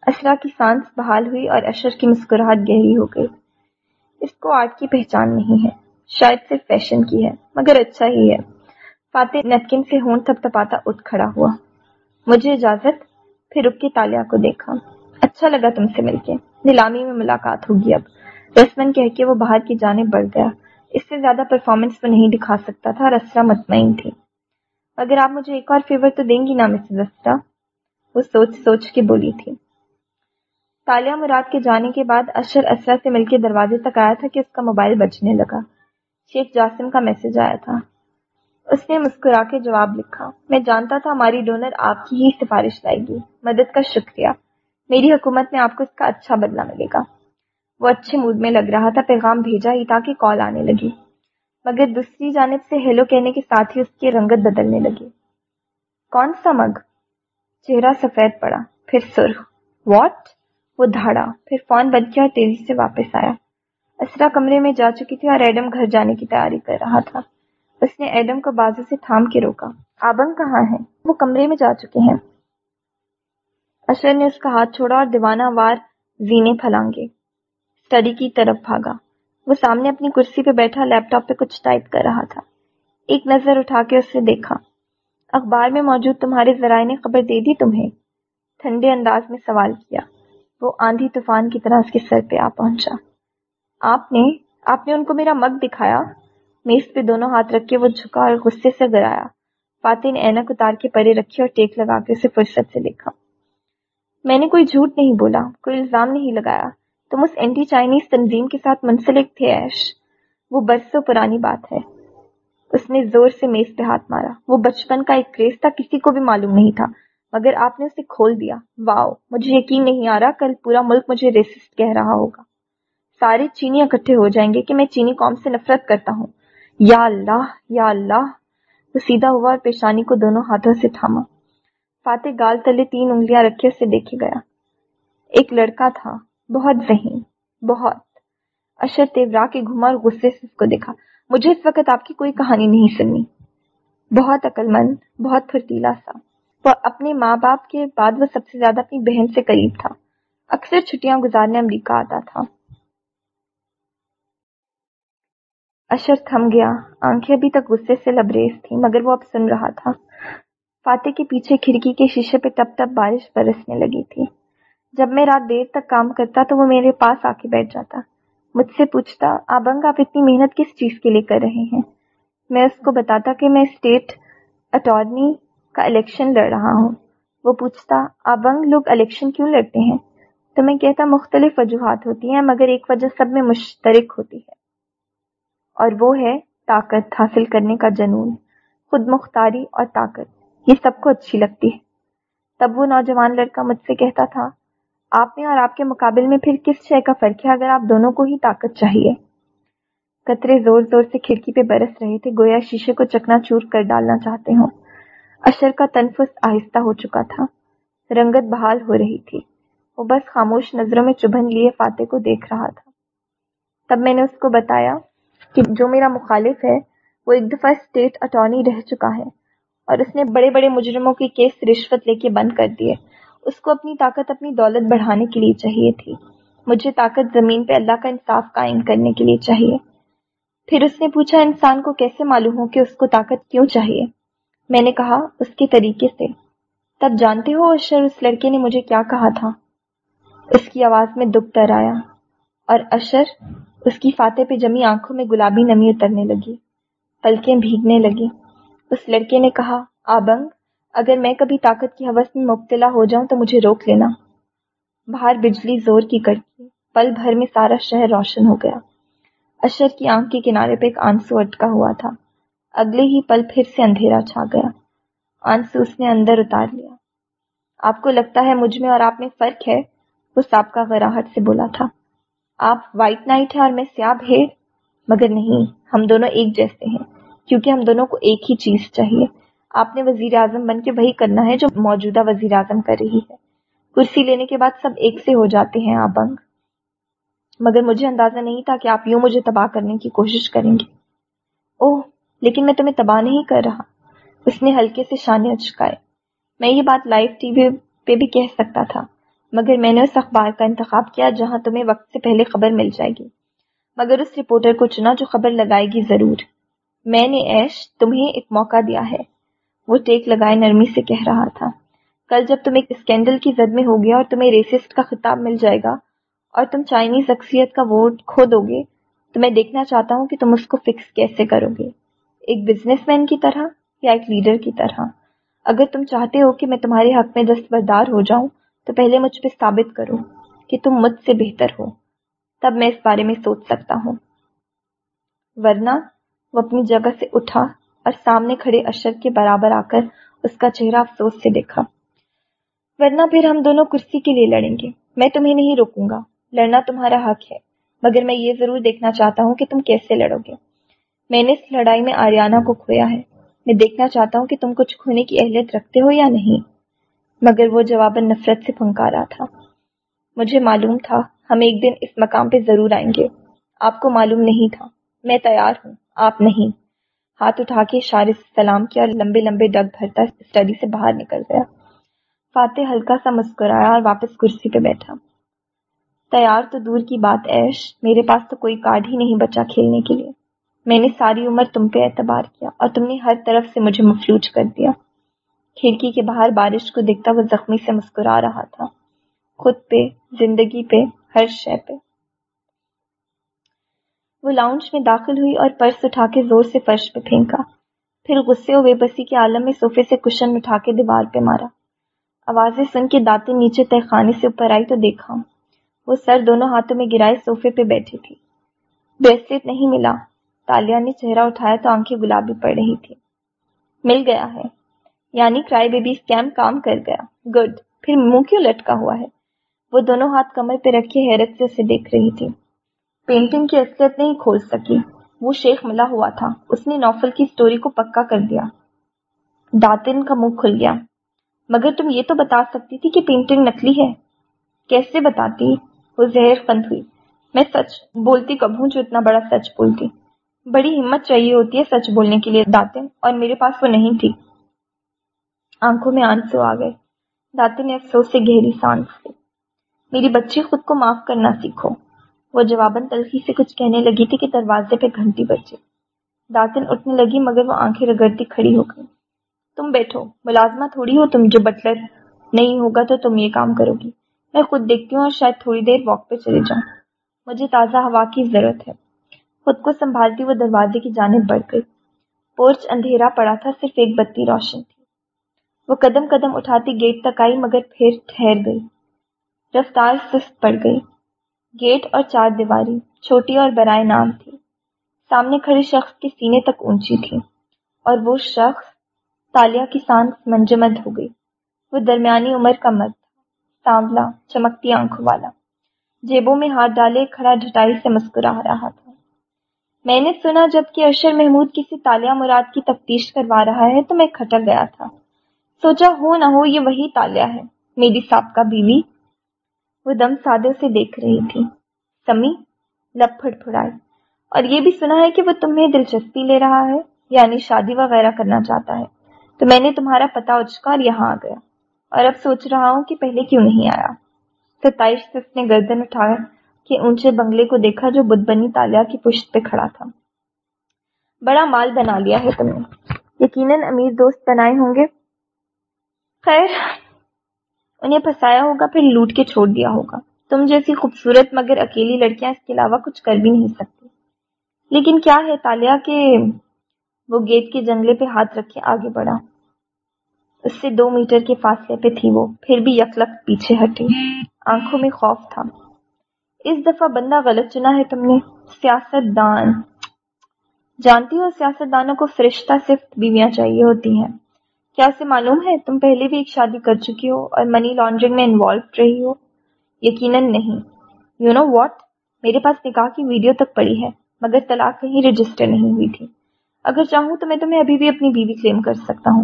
اشرا کی سانس بحال ہوئی اور اشر کی مسکراہٹ گہری ہو گئی۔ اس کو آرٹ کی پہچان نہیں ہے، شاید صرف فیشن کی ہے، مگر اچھا ہی ہے۔ فاتح نتکن سے ہون تھپ تپاتا اٹھ کھڑا ہوا۔ مجھے اجازت؟ پھر رک کے تالیا کو دیکھا۔ اچھا لگا تم سے مل کے۔ نیلامی میں ملاقات ہوگی اب۔ رسمن کہہ کے وہ باہر کی جانب بڑھ گیا۔ اس سے زیادہ پرفارمنس وہ نہیں دکھا سکتا تھا اور اسرا مطمئن تھی۔ اگر آپ مجھے ایک اور فیور تو دیں گی نا مسز اسرا وہ سوچ سوچ کے بولی تھی۔ تالیہ مراد کے جانے کے بعد اشر اسرا سے مل کے دروازے تک آیا تھا کہ اس کا موبائل بجنے لگا۔ شیخ جاسم کا میسج آیا تھا۔ اس نے مسکرا کے جواب لکھا، میں جانتا تھا ہماری ڈونر آپ کی ہی سفارش لائے گی، مدد کا شکریہ، میری حکومت میں آپ کو اس کا اچھا بدلہ ملے گا. وہ اچھے موڈ میں لگ رہا تھا، پیغام بھیجا ہی تاکہ کال آنے لگی، مگر دوسری جانب سے ہیلو کہنے کے ساتھ ہی اس کی رنگت بدلنے لگی۔ کون سا مگ چہرہ سفید پڑا، پھر سرخ واٹ وہ دھاڑا، پھر فون بند کیا اور تیزی سے واپس آیا۔ اسرا کمرے میں جا چکی تھی اور ایڈم گھر جانے کی تیاری کر رہا تھا۔ اس نے ایڈم کو بازو سے تھام کے روکا۔ آبنگ کہاں ہے؟ وہ کمرے میں جا چکے ہیں۔ اشر نے اس کا ہاتھ چھوڑا اور دیوانہ وار زینے پھلانگے۔ اسٹڈی کی طرف بھاگا۔ وہ سامنے اپنی کرسی پہ بیٹھا، لیپ ٹاپ پہ کچھ ٹائپ کر رہا تھا۔ ایک نظر اٹھا کے اس سے دیکھا۔ اخبار میں موجود تمہارے ذرائع نے خبر دے دی تمہیں۔ ٹھنڈے انداز میں سوال کیا۔ وہ آندھی طوفان کی طرح اس کے سر پہ آ پہنچا۔ آپ نے آپ نے ان کو میرا مگ دکھایا؟ میز پہ دونوں ہاتھ رکھ کے وہ جھکا اور غصے سے گرایا۔ فاتح نے اینک اتار کے پرے رکھی اور ٹیک لگا کے اسے فرصت سے دیکھا۔ میں نے کوئی جھوٹ نہیں بولا، کوئی الزام نہیں لگایا۔ تم اس اینٹی چائنیز تنظیم کے ساتھ منسلک تھے، ایش۔ وہ برسوں پرانی بات ہے۔ اس نے زور سے میز پہ ہاتھ مارا۔ وہ بچپن کا ایک کریز تھا، کسی کو بھی معلوم نہیں تھا۔ مگر آپ نے اسے کھول دیا۔ واؤ، مجھے یقین نہیں آ رہا، کل پورا ملک مجھے ریسسٹ کہہ رہا ہوگا۔ سارے چینی اکٹھے ہو جائیں گے کہ میں چینی قوم سے نفرت کرتا ہوں۔ یا اللہ یا اللہ۔ وہ سیدھا ہوا اور پیشانی کو دونوں ہاتھوں سے تھاما۔ فاتح گال تلے تین انگلیاں رکھے اسے دیکھے گیا۔ ایک لڑکا تھا، بہت ذہین، بہت۔ اشر تیورا کے گھما اور غصے سے اس کو دیکھا۔ مجھے اس وقت آپ کی کوئی کہانی نہیں سننی۔ بہت عقل مند بہت پھرتیلا سا۔ وہ اپنے ماں باپ کے بعد وہ سب سے زیادہ اپنی بہن سے قریب تھا۔ اکثر چھٹیاں گزارنے امریکہ آتا تھا۔ اشر تھم گیا۔ آنکھیں ابھی تک غصے سے لبریز تھی مگر وہ اب سن رہا تھا۔ فاتح کے پیچھے کھڑکی کے شیشے پہ تب تب بارش برسنے لگی تھی۔ جب میں رات دیر تک کام کرتا تو وہ میرے پاس آ کے بیٹھ جاتا۔ مجھ سے پوچھتا، آبنگ آپ اتنی محنت کس چیز کے لیے کر رہے ہیں؟ میں اس کو بتاتا کہ میں اسٹیٹ اٹارنی کا الیکشن لڑ رہا ہوں۔ وہ پوچھتا، آبنگ لوگ الیکشن کیوں لڑتے ہیں؟ تو میں کہتا، مختلف وجوہات ہوتی ہیں، مگر ایک وجہ سب میں مشترک ہوتی ہے۔ اور وہ ہے طاقت حاصل کرنے کا جنون، خود مختاری اور طاقت۔ یہ سب کو اچھی لگتی ہے۔ تب وہ نوجوان لڑکا مجھ سے کہتا تھا، آپ میں اور آپ کے مقابل میں پھر کس شے کا فرق ہے اگر آپ دونوں کو ہی طاقت چاہیے؟ قطرے زور زور سے کھڑکی پہ برس رہے تھے، گویا شیشے کو چکنا چور کر ڈالنا چاہتے ہوں۔ اشر کا تنفس آہستہ ہو چکا تھا۔ رنگت بحال ہو رہی تھی۔ وہ بس خاموش نظروں میں چبھن لیے فاتح کو دیکھ رہا تھا۔ تب میں نے اس کو بتایا کہ جو میرا مخالف ہے، وہ ایک دفعہ اسٹیٹ اٹارنی رہ چکا ہے اور اس نے بڑے بڑے مجرموں کے کیس رشوت لے کے بند کر دیے۔ اس کو اپنی طاقت، اپنی دولت بڑھانے کے لیے چاہیے تھی۔ مجھے طاقت زمین پہ اللہ کا انصاف قائم کرنے کے لیے چاہیے۔ پھر اس نے پوچھا، انسان کو کیسے معلوم ہو کہ اس کو طاقت کیوں چاہیے؟ میں نے کہا، اس کے طریقے سے۔ تب جانتے ہو اشر، اس لڑکے نے مجھے کیا کہا تھا؟ اس کی آواز میں دکھ تر آیا اور اشر اس کی فاتح پہ جمی آنکھوں میں گلابی نمی اترنے لگی، پلکیں بھیگنے لگی۔ اس لڑکے نے کہا، آبنگ، اگر میں کبھی طاقت کی حوث میں مبتلا ہو جاؤں تو مجھے روک لینا۔ باہر بجلی زور کی کڑکی، پل بھر میں سارا شہر روشن ہو گیا۔ اشر کی آنکھ کے کنارے پہ ایک آنسو اٹکا ہوا تھا۔ اگلے ہی پل پھر سے اندھیرا چھا گیا۔ آنسو اس نے اندر اتار لیا۔ آپ کو لگتا ہے مجھ میں اور آپ میں فرق ہے؟ وہ سابقہ غراہٹ سے بولا تھا۔ آپ وائٹ نائٹ ہیں اور میں سیاب ہے، مگر نہیں، ہم دونوں ایک جیسے ہیں، کیونکہ ہم دونوں کو ایک ہی چیز چاہیے۔ آپ نے وزیر اعظم بن کے وہی کرنا ہے جو موجودہ وزیر اعظم کر رہی ہے۔ کرسی لینے کے بعد سب ایک سے ہو جاتے ہیں آبنگ مگر مجھے اندازہ نہیں تھا کہ آپ یوں مجھے تباہ کرنے کی کوشش کریں گے۔ اوہ، لیکن میں تمہیں تباہ نہیں کر رہا۔ اس نے ہلکے سے شانے اچکائے۔ میں یہ بات لائیو ٹی وی پہ بھی کہہ سکتا تھا۔ مگر میں نے اس اخبار کا انتخاب کیا جہاں تمہیں وقت سے پہلے خبر مل جائے گی۔ مگر اس رپورٹر کو چنا جو خبر لگائے گی ضرور۔ میں نے ایش تمہیں ایک موقع دیا ہے۔ وہ ٹیک لگائے نرمی سے کہہ رہا تھا۔ کل جب تم ایک اسکینڈل کی زد میں ہو گیا اور تمہیں ریسسٹ کا خطاب مل جائے گا اور تم چائنی شخصیت کا ووٹ کھو دو گے، تو میں دیکھنا چاہتا ہوں کہ تم اس کو فکس کیسے کرو گے۔ ایک بزنس مین کی طرح یا ایک لیڈر کی طرح؟ اگر تم چاہتے ہو کہ میں تمہارے حق میں دستبردار ہو جاؤں تو پہلے مجھ پہ ثابت کرو کہ تم مجھ سے بہتر ہو۔ تب میں اس بارے میں سوچ سکتا ہوں۔ ورنہ وہ اپنی جگہ سے اٹھا اور سامنے کھڑے اشر کے برابر آ کر اس کا چہرہ افسوس سے دیکھا۔ ورنہ پھر ہم دونوں کرسی کے لیے لڑیں گے۔ میں تمہیں نہیں روکوں گا۔ لڑنا تمہارا حق ہے، مگر میں یہ ضرور دیکھنا چاہتا ہوں کہ تم کیسے لڑو گے۔ میں نے اس لڑائی میں آریانہ کو کھویا ہے۔ میں دیکھنا چاہتا ہوں کہ تم کچھ کھونے کی اہلیت رکھتے ہو یا نہیں۔ مگر وہ جواباً نفرت سے پھنکارا تھا۔ مجھے معلوم تھا، ہم ایک دن اس مقام پہ ضرور آئیں گے۔ آپ کو معلوم نہیں تھا۔ میں تیار ہوں، آپ نہیں۔ ہاتھ اٹھا کے اشارے سے سلام کیا اور لمبے لمبے ڈگ بھرتا اسٹڈی سے باہر نکل گیا۔ فاتح ہلکا سا مسکرایا اور واپس کرسی پہ بیٹھا۔ تیار تو دور کی بات ایش میرے پاس تو کوئی کارڈ ہی نہیں بچا کھیلنے کے لیے۔ میں نے ساری عمر تم پہ اعتبار کیا اور تم نے ہر طرف سے مجھے مفلوج کر دیا۔ کھڑکی کے باہر بارش کو دیکھتا وہ زخمی سے مسکرا رہا تھا۔ خود پہ، زندگی پہ، ہر شے پہ۔ وہ لاؤنج میں داخل ہوئی اور پرس اٹھا کے زور سے فرش پہ پھینکا۔ پھر غصے و بے بسی کے عالم میں صوفے سے کشن اٹھا کے دیوار پہ مارا۔ آوازیں سن کے دانتیں نیچے تہ خانے سے اوپر آئی تو دیکھا۔ وہ سر دونوں ہاتھوں میں گرائے صوفے پہ بیٹھی تھی۔ بریسلیٹ نہیں ملا۔ تالیا نے چہرہ اٹھایا تو آنکھیں گلابی پڑ رہی تھی مل گیا ہے۔ یعنی کرائے بیبی اسکیم کام کر گیا۔ گڈ پھر منہ کیوں لٹکا ہوا ہے؟ وہ دونوں ہاتھ کمر پہ رکھے حیرت سے اسے دیکھ رہی تھی۔ پینٹنگ کی اصلیت نہیں کھول سکی۔ وہ شیخ ملا ہوا تھا۔ اس نے نوفل کی سٹوری کو پکا کر دیا۔ داتن کا منہ کھل گیا۔ مگر تم یہ تو بتا سکتی تھی کہ پینٹنگ نکلی ہے۔ کیسے بتاتی؟ وہ زہر فند ہوئی۔ میں سچ بولتی کب ہوں جو اتنا بڑا سچ بولتی؟ بڑی ہمت چاہیے ہوتی ہے سچ بولنے کے لیے داتن۔ اور میرے پاس وہ نہیں تھی۔ آنکھوں میں آنسو آ گئے۔ داتن نے افسوس سے گہری سانس لی۔ میری بچی خود کو معاف کرنا سیکھو۔ وہ جواباً تلخی سے کچھ کہنے لگی تھی کہ دروازے پہ گھنٹی بچے داتن اٹھنے لگی مگر وہ آنکھیں رگڑتی کھڑی ہو گئی تم بیٹھو، ملازمہ تھوڑی ہو تم جو بٹلر نہیں ہوگا تو تم یہ کام کرو گی۔ میں خود دیکھتی ہوں اور شاید تھوڑی دیر واک پہ چلے جاؤں۔ مجھے تازہ ہوا کی ضرورت ہے۔ خود کو سنبھالتی وہ دروازے کی جانب بڑھ گئی۔ پورچ اندھیرا پڑا تھا، صرف ایک بتی روشن تھی۔ وہ قدم قدم اٹھاتی گیٹ تک آئی مگر پھر ٹھہر گئی۔ رفتار سست پڑ گئی۔ گیٹ اور چار دیواری، چھوٹی اور برائے نام تھی۔ سامنے کھڑے شخص کے سینے تک اونچی تھی اور وہ شخص تالیا کی سانس منجمد ہو گئی۔ وہ درمیانی عمر کا مرد تھا سانولا چمکتی آنکھوں والا۔ جیبوں میں ہاتھ ڈالے کھڑا ڈھٹائی سے مسکرا رہا تھا۔ میں نے سنا جبکہ ارشر محمود کسی تالیا مراد کی تفتیش کروا رہا ہے تو میں کھٹک گیا تھا۔ سوچا ہو نہ ہو یہ وہی تالیا ہے۔ میری سابقہ بیوی وہ دم سادے سے دیکھ رہی تھی۔ سمی لب پھڑ پھڑائے اور یہ بھی سنا ہے کہ وہ تمہیں دلچسپی لے رہا ہے یعنی شادی وغیرہ کرنا چاہتا ہے۔ تو میں نے تمہارا پتا اچکا اور یہاں آ گیا۔ اور اب سوچ رہا ہوں کہ پہلے کیوں نہیں آیا۔ ستائش سے اس نے گردن اٹھایا کہ اونچے بنگلے کو دیکھا جو بدھ بنی تالیا کی پشت پہ کھڑا تھا۔ بڑا مال بنا لیا ہے تم نے یقیناً امیر دوست بنائے ہوں گے۔ خیر، انہیں پھنسایا ہوگا، پھر لوٹ کے چھوڑ دیا ہوگا۔ تم جیسی خوبصورت مگر اکیلی لڑکیاں اس کے علاوہ کچھ کر بھی نہیں سکتی۔ لیکن کیا ہے تالیا کہ وہ گیٹ کے جنگلے پہ ہاتھ رکھے آگے بڑھا۔ اس سے دو میٹر کے فاصلے پہ تھی وہ، پھر بھی یکلک پیچھے ہٹی۔ آنکھوں میں خوف تھا۔ اس دفعہ بندہ غلط چنا ہے تم نے۔ سیاست دان جانتی ہو سیاست دانوں کو فرشتہ صرف بیویاں چاہیے ہوتی ہیں۔ کیا اسے معلوم ہے؟ تم پہلے بھی ایک شادی کر چکی ہو اور منی لانڈرنگ میں انوالو رہی ہو۔ یقیناً نہیں۔ یو نو واٹ میرے پاس نکاح کی ویڈیو تک پڑی ہے، مگر طلاق کہیں رجسٹر نہیں ہوئی تھی۔ اگر چاہوں تو میں تمہیں ابھی بھی اپنی بیوی کلیم کر سکتا ہوں۔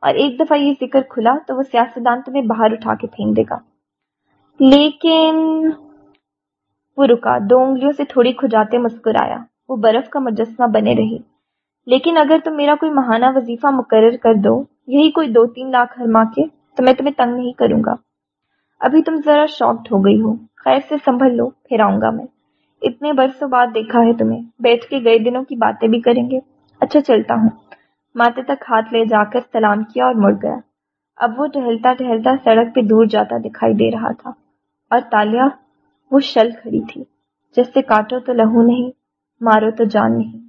اور ایک دفعہ یہ ذکر کھلا تو وہ سیاستدان تمہیں باہر اٹھا کے پھینک دے گا۔ لیکن وہ رکا، دو انگلیوں سے تھوڑی کھجاتے مسکرایا۔ وہ برف کا مجسمہ بنے رہی۔ لیکن اگر تم میرا کوئی ماہانہ وظیفہ مقرر کر دو یہی کوئی دو تین لاکھ ہر ماہ کے، تو میں تمہیں تنگ نہیں کروں گا۔ ابھی تم ذرا شاکڈ ہو گئی ہو۔ خیر سے سنبھل لو، پھر آؤں گا میں۔ اتنے برسوں بعد دیکھا ہے تمہیں۔ بیٹھ کے گئے دنوں کی باتیں بھی کریں گے۔ اچھا چلتا ہوں۔ ماتے تک ہاتھ لے جا کر سلام کیا اور مڑ گیا۔ اب وہ ٹہلتا ٹہلتا سڑک پہ دور جاتا دکھائی دے رہا تھا۔ اور تالیا، وہ شل کھڑی تھی۔ جیسے کاٹو تو لہو نہیں، مارو تو جان نہیں۔